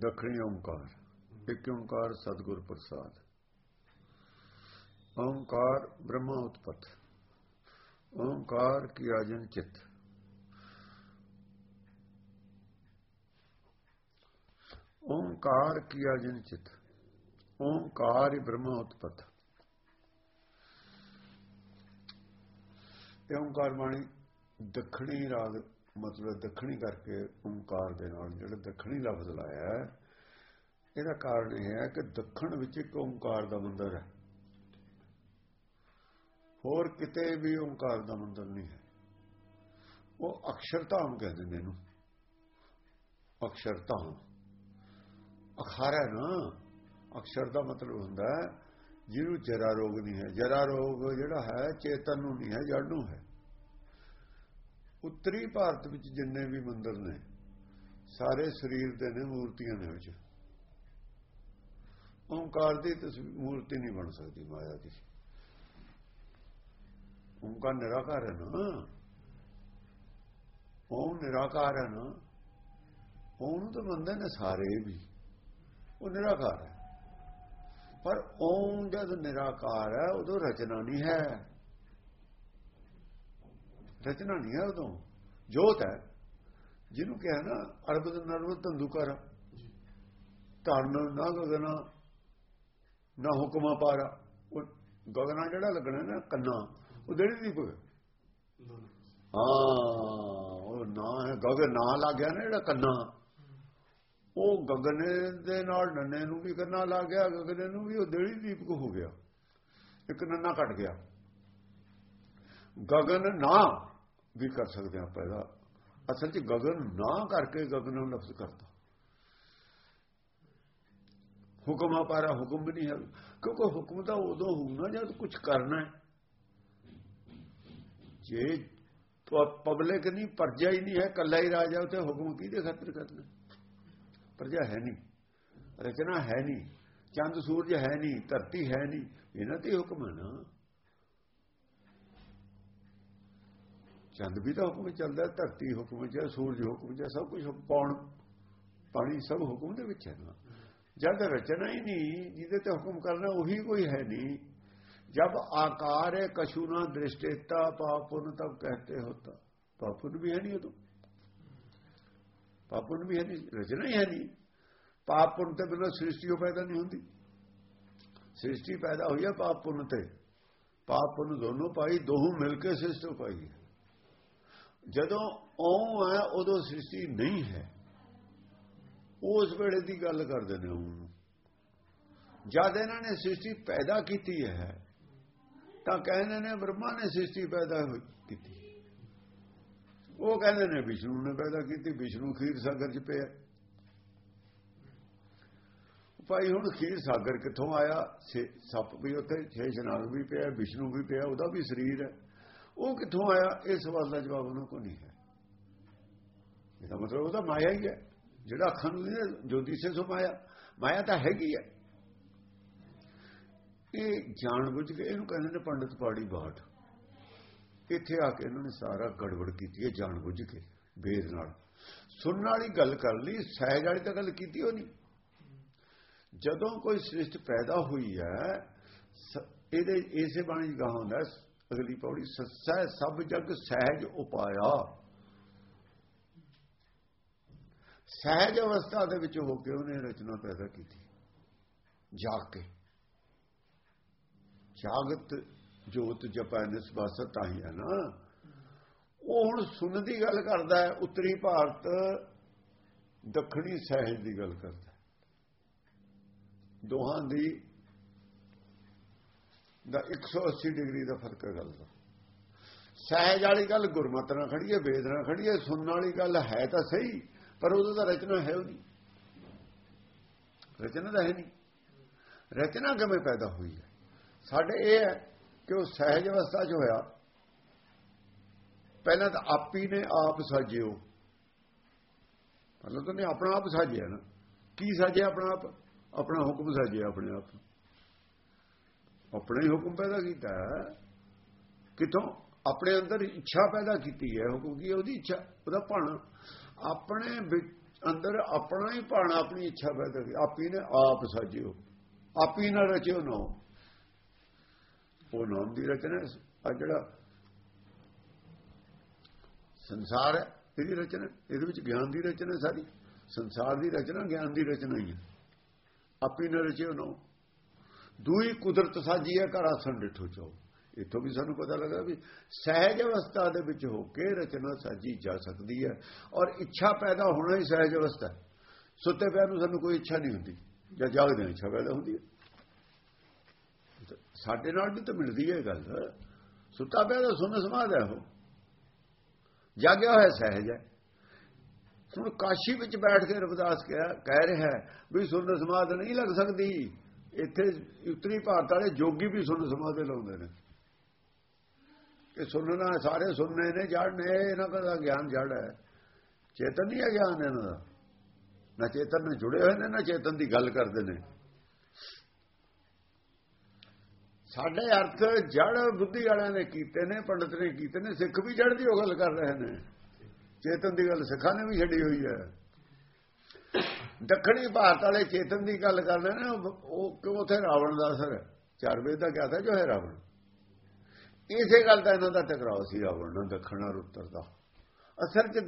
ਦਖਣੀ ਓੰਕਾਰ ਇੱਕ ਓੰਕਾਰ ਸਤਿਗੁਰ ਪ੍ਰਸਾਦ। ਓੰਕਾਰ ਬ੍ਰਹਮਾ ਉਤਪਤ ਓੰਕਾਰ ਕੀ ਆਜਨ ਚਿਤ। ਓੰਕਾਰ ਕੀ ਆਜਨ ਚਿਤ ਓੰਕਾਰ ਹੀ ਬ੍ਰਹਮਾ ਉਤਪਤ ਇਹ ਓੰਕਾਰ ਬਾਣੀ ਦੱਖਣੀ ਰਾਗ ਮਤਲਬ ਦੱਖਣੀ ਕਰਕੇ ਓੰਕਾਰ ਦੇ ਨਾਲ ਜਿਹੜਾ ਦੱਖਣੀ ਲਫ਼ਜ਼ ਲਾਇਆ ਹੈ, ਇਹਦਾ ਕਾਰਨ ਇਹ ਹੈ ਕਿ ਦੱਖਣ ਵਿੱਚ ਇੱਕ ਓੰਕਾਰ ਦਾ ਮੰਦਰ ਹੈ। ਹੋਰ ਕਿਤੇ ਵੀ ਓੰਕਾਰ ਦਾ ਮੰਦਰ ਨਹੀਂ ਹੈ। ਉਹ ਅਕਸ਼ਰਧਾਮ ਕਹਿੰਦੇ ਨੇ ਇਹਨੂੰ। ਅਕਸ਼ਰਧਾਮ ਅਖਾਰਾ ਨਾ। ਅਕਸ਼ਰ ਦਾ ਮਤਲਬ ਹੁੰਦਾ ਜਿਹਨੂੰ ਜਰਾ ਰੋਗ ਨਹੀਂ ਹੈ। ਜਰਾ ਰੋਗ ਜਿਹੜਾ ਹੈ, ਚੇਤਨ ਨੂੰ ਨਹੀਂ ਹੈ ਜੜ ਨੂੰ ਹੈ। ਉੱਤਰੀ ਭਾਰਤ ਵਿੱਚ ਜਿੰਨੇ ਵੀ ਮੰਦਰ ਨੇ, ਸਾਰੇ ਸਰੀਰ ਦੇ ਨੇ, ਮੂਰਤੀਆਂ ਨੇ ਵਿੱਚ। ਓੰਕਾਰ ਦੀ ਤਸਵੀਰ ਮੂਰਤੀ ਨਹੀਂ ਬਣ ਸਕਦੀ ਮਾਇਆ ਦੀ। ਓਮਕਾਰ ਨਿਰਾਕਾਰ ਹੈ ਨਾ। ਓਮ ਨਿਰਾਕਾਰ ਹੈ ਨਾ। ਉਹਨੂੰ ਤਾਂ ਮੰਨਦੇ ਨੇ ਸਾਰੇ ਵੀ। ਉਹ ਨਿਰਾਕਾਰ ਹੈ। ਪਰ ਓਮ ਜਦ ਨਿਰਾਕਾਰ ਹੈ, ਉਦੋਂ ਰਚਨਾ ਨਹੀਂ ਹੈ। ਰਚਨਾ ਨਹੀਂ ਹੈ ਉਦੋਂ। ਜੋਤ ਹੈ। ਜਿਹਨੂੰ ਕਿਹਾ ਨਾ ਅਰਬਦ ਨਰਵ ਤੰਦੂਕਰ ਧਰਨ ਨਾ ਗਗਨਾ ਨਾ ਹੁਕਮਾ ਪਾਰਾ ਉਹ ਗਗਨਾ ਜਿਹੜਾ ਲੱਗਣਾ ਨਾ ਕੰਨਾ ਉਹ ਦੇੜੀ ਦੀਪਕ ਹਾਂ ਉਹ ਨਾ ਹੈ। ਗਗਨ ਨਾ ਲੱਗਿਆ ਨਾ ਜਿਹੜਾ ਕੰਨਾ। ਉਹ ਗਗਨੇ ਦੇ ਨਾਲ ਨੰਨੇ ਨੂੰ ਵੀ ਕੰਨਾ ਲੱਗ ਗਿਆ ਗਗਨੇ ਨੂੰ ਵੀ ਉਹ ਦੇੜੀ ਦੀਪਕ ਹੋ ਗਿਆ। ਇੱਕ ਨੰਨਾ ਕੱਟ ਗਿਆ। ਗਗਨ ਨਾ ਵੀ ਕਰ ਸਕਦੇ ਆ ਪੈਦਾ ਅਸਲ 'ਚ ਗਗਨ ਨਾ ਕਰਕੇ ਗਗਨ ਨੂੰ ਲਫ਼ਜ਼ ਕਰਤਾ ਹੁਕਮ ਆ ਪਾਰਾ, ਹੁਕਮ ਵੀ ਨਹੀਂ ਹੈ। ਕਿਉਂਕਿ ਹੁਕਮ ਤਾਂ ਉਦੋਂ ਹੋਊਗਾ ਜਦ ਕੁਝ ਕਰਨਾ ਹੈ। ਜੇ ਪਬਲਿਕ ਨਹੀਂ, ਪਰਜਾ ਹੀ ਨਹੀਂ ਹੈ ਕੱਲਾ ਹੀ ਰਾਜਾ ਉਤੇ ਹੁਕਮ ਕਿਹਦੇ ਖਾਤਰ ਕਰਨਾ? ਪਰਜਾ ਹੈ ਨਹੀਂ। ਰਚਨਾ ਹੈ ਨਹੀਂ। ਚੰਦ ਸੂਰਜ ਹੈ ਨਹੀਂ, ਧਰਤੀ ਹੈ ਨਹੀਂ। ਇਹਨਾਂ ਤੇ ਹੁਕਮ ਹੈ ਨਾ। ਚੰਦ ਵੀ ਤਾਂ ਹੁਕਮ ਚੱਲਦਾ, ਧਰਤੀ ਹੁਕਮ ਚ, ਸੂਰਜ ਹੁਕਮ ਚ, ਸਭ ਕੁਝ ਪਾਉਣ ਪਾਣੀ ਸਭ ਹੁਕਮ ਦੇ ਵਿੱਚ ਹੈ ਨਾ ਜਦ ਰਚਨਾ ਹੀ ਨਹੀਂ, ਜਿਹਦੇ ਤੇ ਹੁਕਮ ਕਰਨਾ ਉਹੀ ਕੋਈ ਹੈ ਨਹੀਂ। ਜਦ ਆਕਾਰ ਹੈ ਕਸ਼ੂ ਨਾ ਦ੍ਰਿਸ਼ਟੇਤਾ ਪਾਪੁਨ ਤਬ ਕਹਤੇ ਹੋਤਾ। ਪਾਪੁਨ ਵੀ ਹੈ ਨਹੀਂ ਉਦੋਂ। ਪਾਪੁਨ ਵੀ ਹੈ ਨਹੀਂ, ਰਚਨਾ ਹੀ ਹੈ ਨਹੀਂ। ਪਾਪੁਨ ਤੇ ਬਿਨਾਂ ਸ੍ਰਿਸ਼ਟੀ ਪੈਦਾ ਨਹੀਂ ਹੁੰਦੀ। ਸ੍ਰਿਸ਼ਟੀ ਪੈਦਾ ਹੋਈ ਹੈ ਪਾਪੁਨ ਤੇ। ਪਾਪੁਨ ਦੋਨੋਂ ਪਾਈ, ਦੋਹੂ ਮਿਲ ਕੇ ਸ੍ਰਿਸ਼ਟੀ ਪਾਈ ਹੈ। ਜਦੋਂ ਓਮ ਹੈ, ਉਦੋਂ ਸ੍ਰਿਸ਼ਟੀ ਨਹੀਂ ਹੈ। ਉਸ ਵੇਲੇ ਦੀ ਗੱਲ ਕਰਦੇ ਨੇ ਹੁਣ। ਜਦ ਇਹਨਾਂ ਨੇ ਸ੍ਰਿਸ਼ਟੀ ਪੈਦਾ ਕੀਤੀ ਹੈ, ਤਾਂ ਕਹਿੰਦੇ ਨੇ ਬ੍ਰਹਮਾ ਨੇ ਸ੍ਰਿਸ਼ਟੀ ਪੈਦਾ ਕੀਤੀ। ਉਹ ਕਹਿੰਦੇ ਨੇ ਵਿਸ਼ਨੂੰ ਨੇ ਪੈਦਾ ਕੀਤੀ, ਵਿਸ਼ਨੂੰ ਖੀਰ ਸਾਗਰ 'ਚ ਪਿਆ। ਭਾਈ, ਹੁਣ ਖੀਰ ਸਾਗਰ ਕਿੱਥੋਂ ਆਇਆ? ਸੱਪ ਵੀ ਉੱਥੇ, ਛੇ ਸ਼ਨਾਗ ਵੀ ਪਿਆ, ਵਿਸ਼ਨੂੰ ਵੀ ਪਿਆ, ਉਹਦਾ ਵੀ ਸਰੀਰ ਹੈ। ਉਹ ਕਿੱਥੋਂ ਆਇਆ? ਇਹ ਸਵਾਲ ਦਾ ਜਵਾਬ ਉਹਨਾਂ ਕੋਲ ਨਹੀਂ ਹੈ। ਇਹਦਾ ਮਤਲਬ ਉਹ ਤਾਂ ਮਾਇਆ ਹੀ ਹੈ। ਜਿਹੜਾ ਅੱਖਾਂ ਨੂੰ ਜੋਤੀ ਸੇ ਸੁਮਾਇਆ, ਮਾਇਆ ਤਾਂ ਹੈਗੀ ਹੈ। ਇਹ ਜਾਣ ਬੁੱਝ ਕੇ ਇਹਨੂੰ ਕਹਿੰਦੇ ਨੇ ਪੰਡਤ ਪਾੜੀ ਬਾਟ ਇੱਥੇ ਆ ਕੇ ਇਹਨਾਂ ਨੇ ਸਾਰਾ ਗੜਬੜ ਕੀਤੀ ਹੈ ਜਾਣ ਬੁੱਝ ਕੇ, ਬੇਦ ਨਾਲ। ਸੁਣਨ ਵਾਲੀ ਗੱਲ ਕਰ ਲਈ, ਸਹਿਜ ਵਾਲੀ ਤਾਂ ਗੱਲ ਕੀਤੀ ਉਹ ਨਹੀਂ ਜਦੋਂ ਕੋਈ ਸ੍ਰਿਸ਼ਟ ਪੈਦਾ ਹੋਈ ਹੈ ਇਹਦੇ ਇਸੇ ਬਾਣੀ ਗਾਹ ਹੁੰਦਾ ਅਗਲੀ ਪੌੜੀ ਸੱਸਾ ਸਭ ਜਗ ਸਹਿਜ ਉਪਾਇਆ। ਸਹਿਜ ਅਵਸਥਾ ਦੇ ਵਿੱਚ ਹੋ ਕੇ ਉਹਨੇ ਰਚਨਾ ਪੈਦਾ ਕੀਤੀ। ਜਾਗ ਕੇ। ਜਾਗਤ ਜੋਤ ਜਪੈ ਨਿਸਬਾਸਤ ਆਈ ਹੈ ਨਾ। ਉਹ ਹੁਣ ਸੁਣ ਦੀ ਗੱਲ ਕਰਦਾ ਹੈ, ਉੱਤਰੀ ਭਾਰਤ ਦੱਖਣੀ ਸਹਿਜ ਦੀ ਗੱਲ ਕਰਦਾ ਦੋਹਾਂ ਦੀ ਦਾ 180 ਡਿਗਰੀ ਦਾ ਫ਼ਰਕ ਹੈ ਗੱਲ ਦਾ। ਸਹਿਜ ਵਾਲੀ ਗੱਲ ਗੁਰਮਤ ਨਾਲ ਖੜੀਏ ਵੇਦ ਨਾਲ ਖੜੀਏ ਸੁਣਨ ਵਾਲੀ ਗੱਲ ਹੈ ਤਾਂ ਸਹੀ, ਪਰ ਉਹਦਾ ਤਾਂ ਰਚਨਾ ਹੈ ਉਹ ਨਹੀਂ। ਰਚਨਾ ਤਾਂ ਹੈ ਨਹੀਂ। ਰਚਨਾ ਕਿਵੇਂ ਪੈਦਾ ਹੋਈ ਹੈ? ਸਾਡੇ ਇਹ ਹੈ ਕਿ ਉਹ ਸਹਿਜ ਅਵਸਥਾ 'ਚ ਹੋਇਆ। ਪਹਿਲਾਂ ਤਾਂ ਆਪ ਹੀ ਨੇ ਆਪ ਸਾਜਿਓ। ਪਹਿਲਾਂ ਤਾਂ ਨੇ ਆਪਣਾ ਆਪ ਸਾਜਿਆ ਨਾ। ਕੀ ਸਾਜਿਆ ਆਪਣਾ ਆਪ? ਆਪਣਾ ਹੁਕਮ ਸਾਜਿਆ ਆਪਣੇ ਆਪ। ਆਪਣੇ ਹੀ ਹੁਕਮ ਪੈਦਾ ਕੀਤਾ ਕਿਤੋਂ ਆਪਣੇ ਅੰਦਰ ਇੱਛਾ ਪੈਦਾ ਕੀਤੀ ਹੈ ਹੁਕਮ ਕੀ ਉਹਦੀ ਇੱਛਾ, ਉਹਦਾ ਭਾਣਾ। ਆਪਣੇ ਅੰਦਰ ਆਪਣਾ ਹੀ ਭਾਣਾ, ਆਪਣੀ ਇੱਛਾ ਪੈਦਾ ਕੀ ਆਪੀ ਨੇ ਆਪ ਸਾਜਿਓ। ਆਪੀ ਨਾਲ ਰਚਿਓ ਨਾ ਉਹ ਨਾਮ ਦੀ ਰਚਨਾ ਆ ਜਿਹੜਾ ਸੰਸਾਰ ਹੈ, ਇਹਦੀ ਰਚਨਾ ਇਹਦੇ ਵਿੱਚ ਗਿਆਨ ਦੀ ਰਚਨਾ ਸਾਰੀ। ਸੰਸਾਰ ਦੀ ਰਚਨਾ, ਗਿਆਨ ਦੀ ਰਚਨਾ ਹੀ ਹੈ। ਆਪੀ ਨਾਲ ਰਚਿਓ ਨਾ ਦੂਈ ਕੁਦਰਤ ਸਾਜੀ ਹੈ, ਘਰ ਆਸਣ ਡਿਠੋ ਚੋ। ਇਥੋਂ ਵੀ ਸਾਨੂੰ ਪਤਾ ਲੱਗਾ ਵੀ ਸਹਿਜ ਅਵਸਥਾ ਦੇ ਵਿੱਚ ਹੋ ਕੇ ਰਚਨਾ ਸਾਜੀ ਜਾ ਸਕਦੀ ਹੈ ਔਰ ਇੱਛਾ ਪੈਦਾ ਹੋਣਾ ਹੀ ਸਹਿਜ ਅਵਸਥਾ ਸੁੱਤੇ ਪਿਆ ਨੂੰ ਸਾਨੂੰ ਕੋਈ ਇੱਛਾ ਨਹੀਂ ਹੁੰਦੀ, ਜਾਂ ਜਾਗਦੇ ਇੱਛਾ ਪੈਦਾ ਹੁੰਦੀ ਹੈ। ਸਾਡੇ ਨਾਲ ਵੀ ਤਾਂ ਮਿਲਦੀ ਹੈ ਗੱਲ। ਸੁੱਤਾ ਪਿਆ ਤਾਂ ਸੁਣ ਸਮਾਦ ਹੈ ਉਹ। ਜਾਗਿਆ ਹੋਇਆ ਸਹਿਜ ਹੈ। ਹੁਣ ਕਾਸ਼ੀ ਵਿੱਚ ਬੈਠ ਕੇ ਰਵਿਦਾਸ ਕਹਿ ਰਿਹਾ ਵੀ ਸੁਣ ਸਮਾਦ ਨਹੀਂ ਲੱਗ ਸਕਦੀ। ਇੱਥੇ ਉੱਤਰੀ ਭਾਰਤ ਵਾਲੇ ਜੋਗੀ ਵੀ ਸੁਣ ਸਮਾਦੇ ਲਾਉਂਦੇ ਨੇ। ਕਿ ਸੁਣਨਾ, ਸਾਰੇ ਸੁਣਨੇ ਨੇ ਜੜ ਨੇ ਇਹਨਾਂ ਦਾ ਗਿਆਨ ਜੜ ਹੈ। ਚੇਤਨ ਨਹੀਂ ਹੈ ਗਿਆਨ ਇਹਨਾਂ ਦਾ। ਨਾ ਚੇਤਨ ਨਾਲ ਜੁੜੇ ਹੋਏ ਨੇ, ਨਾ ਚੇਤਨ ਦੀ ਗੱਲ ਕਰਦੇ ਨੇ। ਸਾਡੇ ਅਰਥ ਜੜ ਬੁੱਧੀ ਵਾਲਿਆਂ ਨੇ ਕੀਤੇ ਨੇ, ਪੰਡਤ ਨੇ ਕੀਤੇ ਨੇ, ਸਿੱਖ ਵੀ ਜੜ ਦੀ ਉਹ ਗੱਲ ਕਰ ਰਹੇ ਨੇ। ਚੇਤਨ ਦੀ ਗੱਲ ਸਿੱਖਾਂ ਨੇ ਵੀ ਛੱਡੀ ਹੋਈ ਹੈ। ਦੱਖਣੀ ਭਾਰਤ ਵਾਲੇ ਚੇਤਨ ਦੀ ਗੱਲ ਕਰ ਕਰਦੇ ਨੇ, ਉਹ ਕਿਉਂ ਉਥੇ ਰਾਵਣ ਦਾ ਅਸਰ ਹੈ? ਚਾਰ ਵੇਦ ਦਾ ਕਿਹਾ था ਜੋ ਹੈ ਰਾਵਣ? ਇਸੇ ਗੱਲ ਦਾ ਇਹਨਾਂ ਦਾ ਟਕਰਾਅ ਸੀ ਰਾਵਣ ਨਾਲ ਦੱਖਣ ਔਰ ਉੱਤਰ ਦਾ। ਅਸਰ ਚ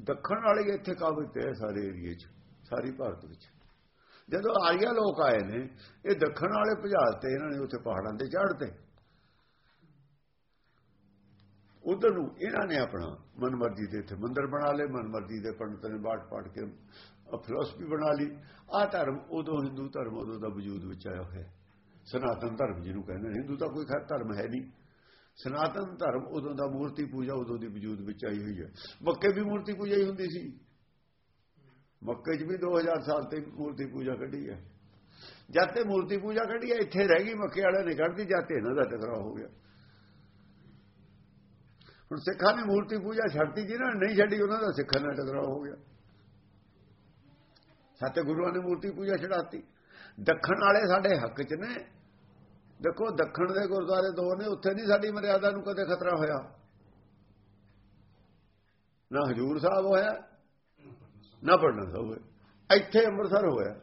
ਦੱਖਣ ਵਾਲੇ ਇੱਥੇ ਕਾਬਿਲ ਤੇ ਸਾਰੇ ਏਰੀਏ 'ਚ, ਸਾਰੀ ਭਾਰਤ ਵਿੱਚ। ਜਦੋਂ ਆਰੀਆ ਲੋਕ ਆਏ ਨੇ, ਇਹ ਦੱਖਣ ਵਾਲੇ ਭਜਾਲ ਤੇ ਇਹਨਾਂ ਨੇ ਉੱਥੇ ਪਹਾੜਾਂ ਤੇ ਚੜ੍ਹਦੇ ਉਧਰ ਨੂੰ ਇਹਨਾਂ ਨੇ ਆਪਣਾ ਮਨਮਰਜ਼ੀ ਦੇ ਇੱਥੇ ਮੰਦਰ ਬਣਾ ਲਏ, ਮਨਮਰਜ਼ੀ ਦੇ ਪੰਡਤ ਨੇ ਬਾਟ ਪਾਟ ਕੇ ਫਿਲਾਸਫੀ ਬਣਾ ਲਈ। ਆ ਧਰਮ ਉਦੋਂ ਹਿੰਦੂ ਧਰਮ ਉਦੋਂ ਦਾ ਵਜੂਦ ਵਿੱਚ ਆਇਆ ਹੋਇਆ ਸਨਾਤਨ ਧਰਮ ਜਿਹਨੂੰ ਕਹਿੰਦੇ ਨੇ। ਹਿੰਦੂ ਤਾਂ ਕੋਈ ਖਾਸ ਧਰਮ ਹੈ ਨਹੀਂ। ਸਨਾਤਨ ਧਰਮ ਉਦੋਂ ਦਾ ਮੂਰਤੀ ਪੂਜਾ ਉਦੋਂ ਦੀ ਵਜੂਦ ਵਿੱਚ ਆਈ ਹੋਈ ਹੈ। ਮੱਕੇ ਵੀ ਮੂਰਤੀ ਪੂਜਾ ਹੀ ਹੁੰਦੀ ਸੀ। ਮੱਕੇ 'ਚ ਵੀ 2000 ਸਾਲ ਤੇ ਮੂਰਤੀ ਪੂਜਾ ਕੱਢੀ ਹੈ। ਜਦ ਤੇ ਮੂਰਤੀ ਪੂਜਾ ਕੱਢੀ ਹੈ, ਇੱਥੇ ਰਹਿ ਗਈ, ਮੱਕੇ ਵਾਲਿਆਂ ਨੇ ਕੱਢਦੀ ਜਾਂਦੇ ਇਹਨਾਂ ਦਾ ਟਕਰਾਅ ਹੋ ਗਿਆ। ਹੁਣ ਸਿੱਖਾਂ ਨੇ ਮੂਰਤੀ ਪੂਜਾ ਛੱਡਤੀ, ਜਿਹਨਾਂ ਨੇ ਨਹੀਂ ਛੱਡੀ, ਉਹਨਾਂ ਦਾ ਸਿੱਖਾਂ ਨਾਲ ਟਕਰਾਅ ਹੋ ਗਿਆ। ਸੱਤੇ ਗੁਰੂਆਂ ਨੇ ਮੂਰਤੀ ਪੂਜਾ ਛਡਾਤੀ। ਦੱਖਣ ਵਾਲੇ ਸਾਡੇ ਹੱਕ 'ਚ ਨੇ। ਦੇਖੋ, ਦੱਖਣ ਦੇ ਗੁਰਦੁਆਰੇ ਦੋ ਨੇ, ਉੱਥੇ ਨਹੀਂ ਸਾਡੀ ਮਰਿਆਦਾ ਨੂੰ ਕਦੇ ਖਤਰਾ ਹੋਇਆ। ਨਾ ਹਜੂਰ ਸਾਹਿਬ ਹੋਇਆ, ਨਾ ਪੜਨਾ ਸਾਹਿਬ ਹੋਇਆ। ਇੱਥੇ ਅੰਮ੍ਰਿਤਸਰ ਹੋਇਆ।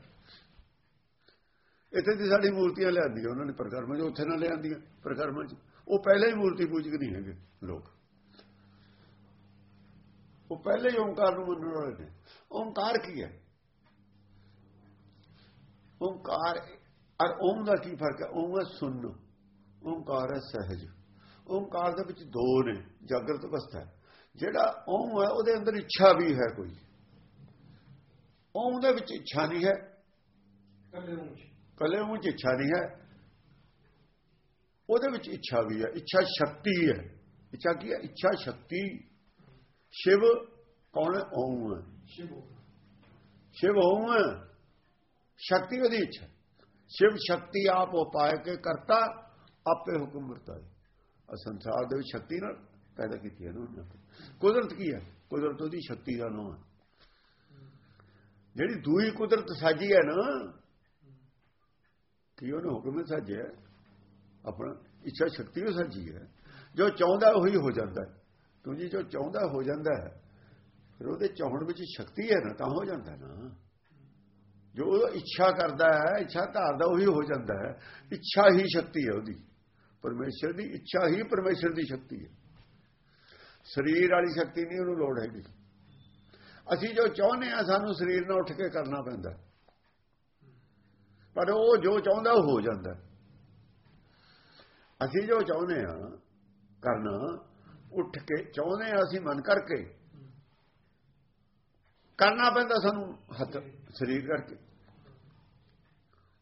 ਇੱਥੇ ਦੀ ਸਾਡੀ ਮੂਰਤੀਆਂ ਲਿਆਂਦੀਆਂ, ਉਹਨਾਂ ਨੇ ਪ੍ਰਕਰਮਾਂ 'ਚ, ਉੱਥੇ ਨਾ ਲਿਆਂਦੀਆਂ ਪ੍ਰਕਰਮਾਂ 'ਚ। ਉਹ ਪਹਿਲੇ ਹੀ ਮੂਰਤੀ ਪੂਜਕ ਨਹੀਂ ਹੈਗੇ ਲੋਕ। ਉਹ ਪਹਿਲੇ ਹੀ ਓੰਕਾਰ ਨੂੰ ਮੰਨਣ ਵਾਲੇ ਨੇ। ਓੰਕਾਰ ਕੀ ਹੈ? ਓੰਕਾਰ ਔਰ ਓਮ ਦਾ ਕੀ ਫ਼ਰਕ ਹੈ? ਓਮ ਹੈ ਸੁਣ ਓੰਕਾਰ ਹੈ ਸਹਿਜ। ਓੰਕਾਰ ਦੇ ਵਿੱਚ ਦੋ ਨੇ ਜਾਗਰਤ ਅਵਸਥਾ ਜਿਹੜਾ ਓਮ ਹੈ ਉਹਦੇ ਅੰਦਰ ਇੱਛਾ ਵੀ ਹੈ ਕੋਈ। ਓਮ ਦੇ ਵਿੱਚ ਇੱਛਾ ਨਹੀਂ ਹੈ। ਕੱਲੇ ਓਮ ਚ ਇੱਛਾ ਨਹੀਂ ਹੈ। ਉਹਦੇ ਵਿੱਚ ਇੱਛਾ ਵੀ ਹੈ। ਇੱਛਾ ਸ਼ਕਤੀ ਹੈ। ਇੱਛਾ ਕੀ ਹੈ? ਇੱਛਾ ਸ਼ਕਤੀ। ਸ਼ਿਵ ਕੌਣ ਓਮ ਹੈ। ਸ਼ਿਵ ਓਮ ਹੈ। ਸ਼ਕਤੀ ਉਹਦੀ ਇੱਛਾ ਸ਼ਿਵ ਸ਼ਕਤੀ ਆਪ ਉਪਾਇ ਕੇ ਕਰਤਾ, ਆਪੇ ਹੁਕਮ ਵਰਤਾਏ ਆ ਸੰਸਾਰ ਦੇ ਵਿੱਚ ਸ਼ਕਤੀ ਨਾਲ ਪੈਦਾ ਕੀਤੀ ਹੈ ਨਾ ਕੁਦਰਤ ਕੀ ਹੈ? ਕੁਦਰਤ ਉਹਦੀ ਸ਼ਕਤੀ ਦਾ ਨਾਮ ਹੈ। ਜਿਹੜੀ ਦੂਈ ਕੁਦਰਤ ਸਾਜੀ ਹੈ ਨਾ, ਕਿ ਉਹਨੇ ਹੁਕਮ ਸਾਜਿਆ ਆਪਣਾ ਇੱਛਾ ਸ਼ਕਤੀ ਉਹ ਸਾਜੀ ਹੈ। ਜੋ ਚਾਹੁੰਦਾ ਉਹੀ ਹੋ ਜਾਂਦਾ ਹੈ। ਕਿਉਂਕਿ ਜੋ ਚਾਹੁੰਦਾ ਹੋ ਜਾਂਦਾ ਹੈ, ਫਿਰ ਉਹਦੇ ਚਾਹਣ ਵਿੱਚ ਸ਼ਕਤੀ ਹੈ ਨਾ, ਤਾਂ ਹੋ ਜਾਂਦਾ ਨਾ। ਜੋ ਉਹ ਇੱਛਾ ਕਰਦਾ ਹੈ, ਇੱਛਾ ਧਾਰਦਾ ਉਹੀ ਹੋ ਜਾਂਦਾ ਹੈ। ਇੱਛਾ ਹੀ ਸ਼ਕਤੀ ਹੈ ਉਹਦੀ। ਪਰਮੇਸ਼ਰ ਦੀ ਇੱਛਾ ਹੀ ਪਰਮੇਸ਼ਰ ਦੀ ਸ਼ਕਤੀ ਹੈ। ਸਰੀਰ ਵਾਲੀ ਸ਼ਕਤੀ ਨਹੀਂ, ਉਹਨੂੰ ਲੋੜ ਹੈਗੀ। ਅਸੀਂ ਜੋ ਚਾਹੁੰਦੇ ਆ ਸਾਨੂੰ ਸਰੀਰ ਨਾਲ ਉੱਠ ਕੇ ਕਰਨਾ ਪੈਂਦਾ। ਪਰ ਉਹ ਜੋ ਚਾਹੁੰਦਾ, ਉਹ ਹੋ ਜਾਂਦਾ। ਅਸੀਂ ਜੋ ਚਾਹੁੰਦੇ ਆ ਕਰਨਾ, ਉੱਠ ਕੇ ਚਾਹੁੰਦੇ ਆ ਅਸੀਂ ਮਨ ਕਰਕੇ। ਕਰਨਾ ਪੈਂਦਾ ਸਾਨੂੰ ਹੱਥ। ਸਰੀਰ ਕਰਕੇ।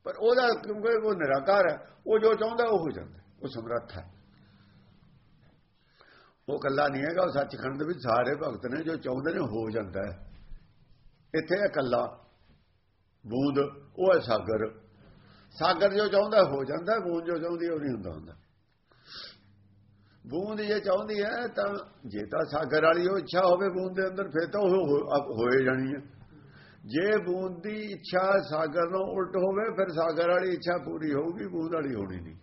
ਪਰ ਉਹਦਾ ਕਿਉਂਕਿ ਉਹ ਨਿਰਾਕਾਰ ਹੈ, ਉਹ ਜੋ ਚਾਹੁੰਦਾ ਉਹ ਹੋ ਜਾਂਦਾ, ਉਹ ਸਮਰੱਥ ਹੈ। ਉਹ ਕੱਲਾ ਨਹੀਂ ਹੈਗਾ, ਉਹ ਸੱਚਖੰਡ ਦੇ ਵਿੱਚ ਸਾਰੇ ਭਗਤ ਨੇ ਜੋ ਚਾਹੁੰਦੇ ਨੇ, ਹੋ ਜਾਂਦਾ ਹੈ। ਇੱਥੇ ਹੈ ਕੱਲਾ ਬੂੰਦ, ਉਹ ਹੈ ਸਾਗਰ। ਸਾਗਰ ਜੋ ਚਾਹੁੰਦਾ ਹੋ ਜਾਂਦਾ, ਬੂੰਦ ਜੋ ਚਾਹੁੰਦੀ ਉਹ ਨਹੀਂ ਹੁੰਦਾ ਹੁੰਦਾ। ਬੂੰਦ ਜੇ ਚਾਹੁੰਦੀ ਹੈ, ਤਾਂ ਜੇ ਤਾਂ ਸਾਗਰ ਵਾਲੀ ਉਹ ਇੱਛਾ ਹੋਵੇ ਬੂੰਦ ਦੇ ਅੰਦਰ, ਫਿਰ ਤਾਂ ਉਹ ਹੋਏ ਜਾਣੀ ਹੈ। ਜੇ ਬੂੰਦ ਦੀ ਇੱਛਾ ਸਾਗਰ ਨੂੰ ਉਲਟ ਹੋਵੇ, ਫਿਰ ਸਾਗਰ ਵਾਲੀ ਇੱਛਾ ਪੂਰੀ ਹੋਊਗੀ, ਬੂੰਦ ਵਾਲੀ ਹੋਣੀ ਨਹੀਂ।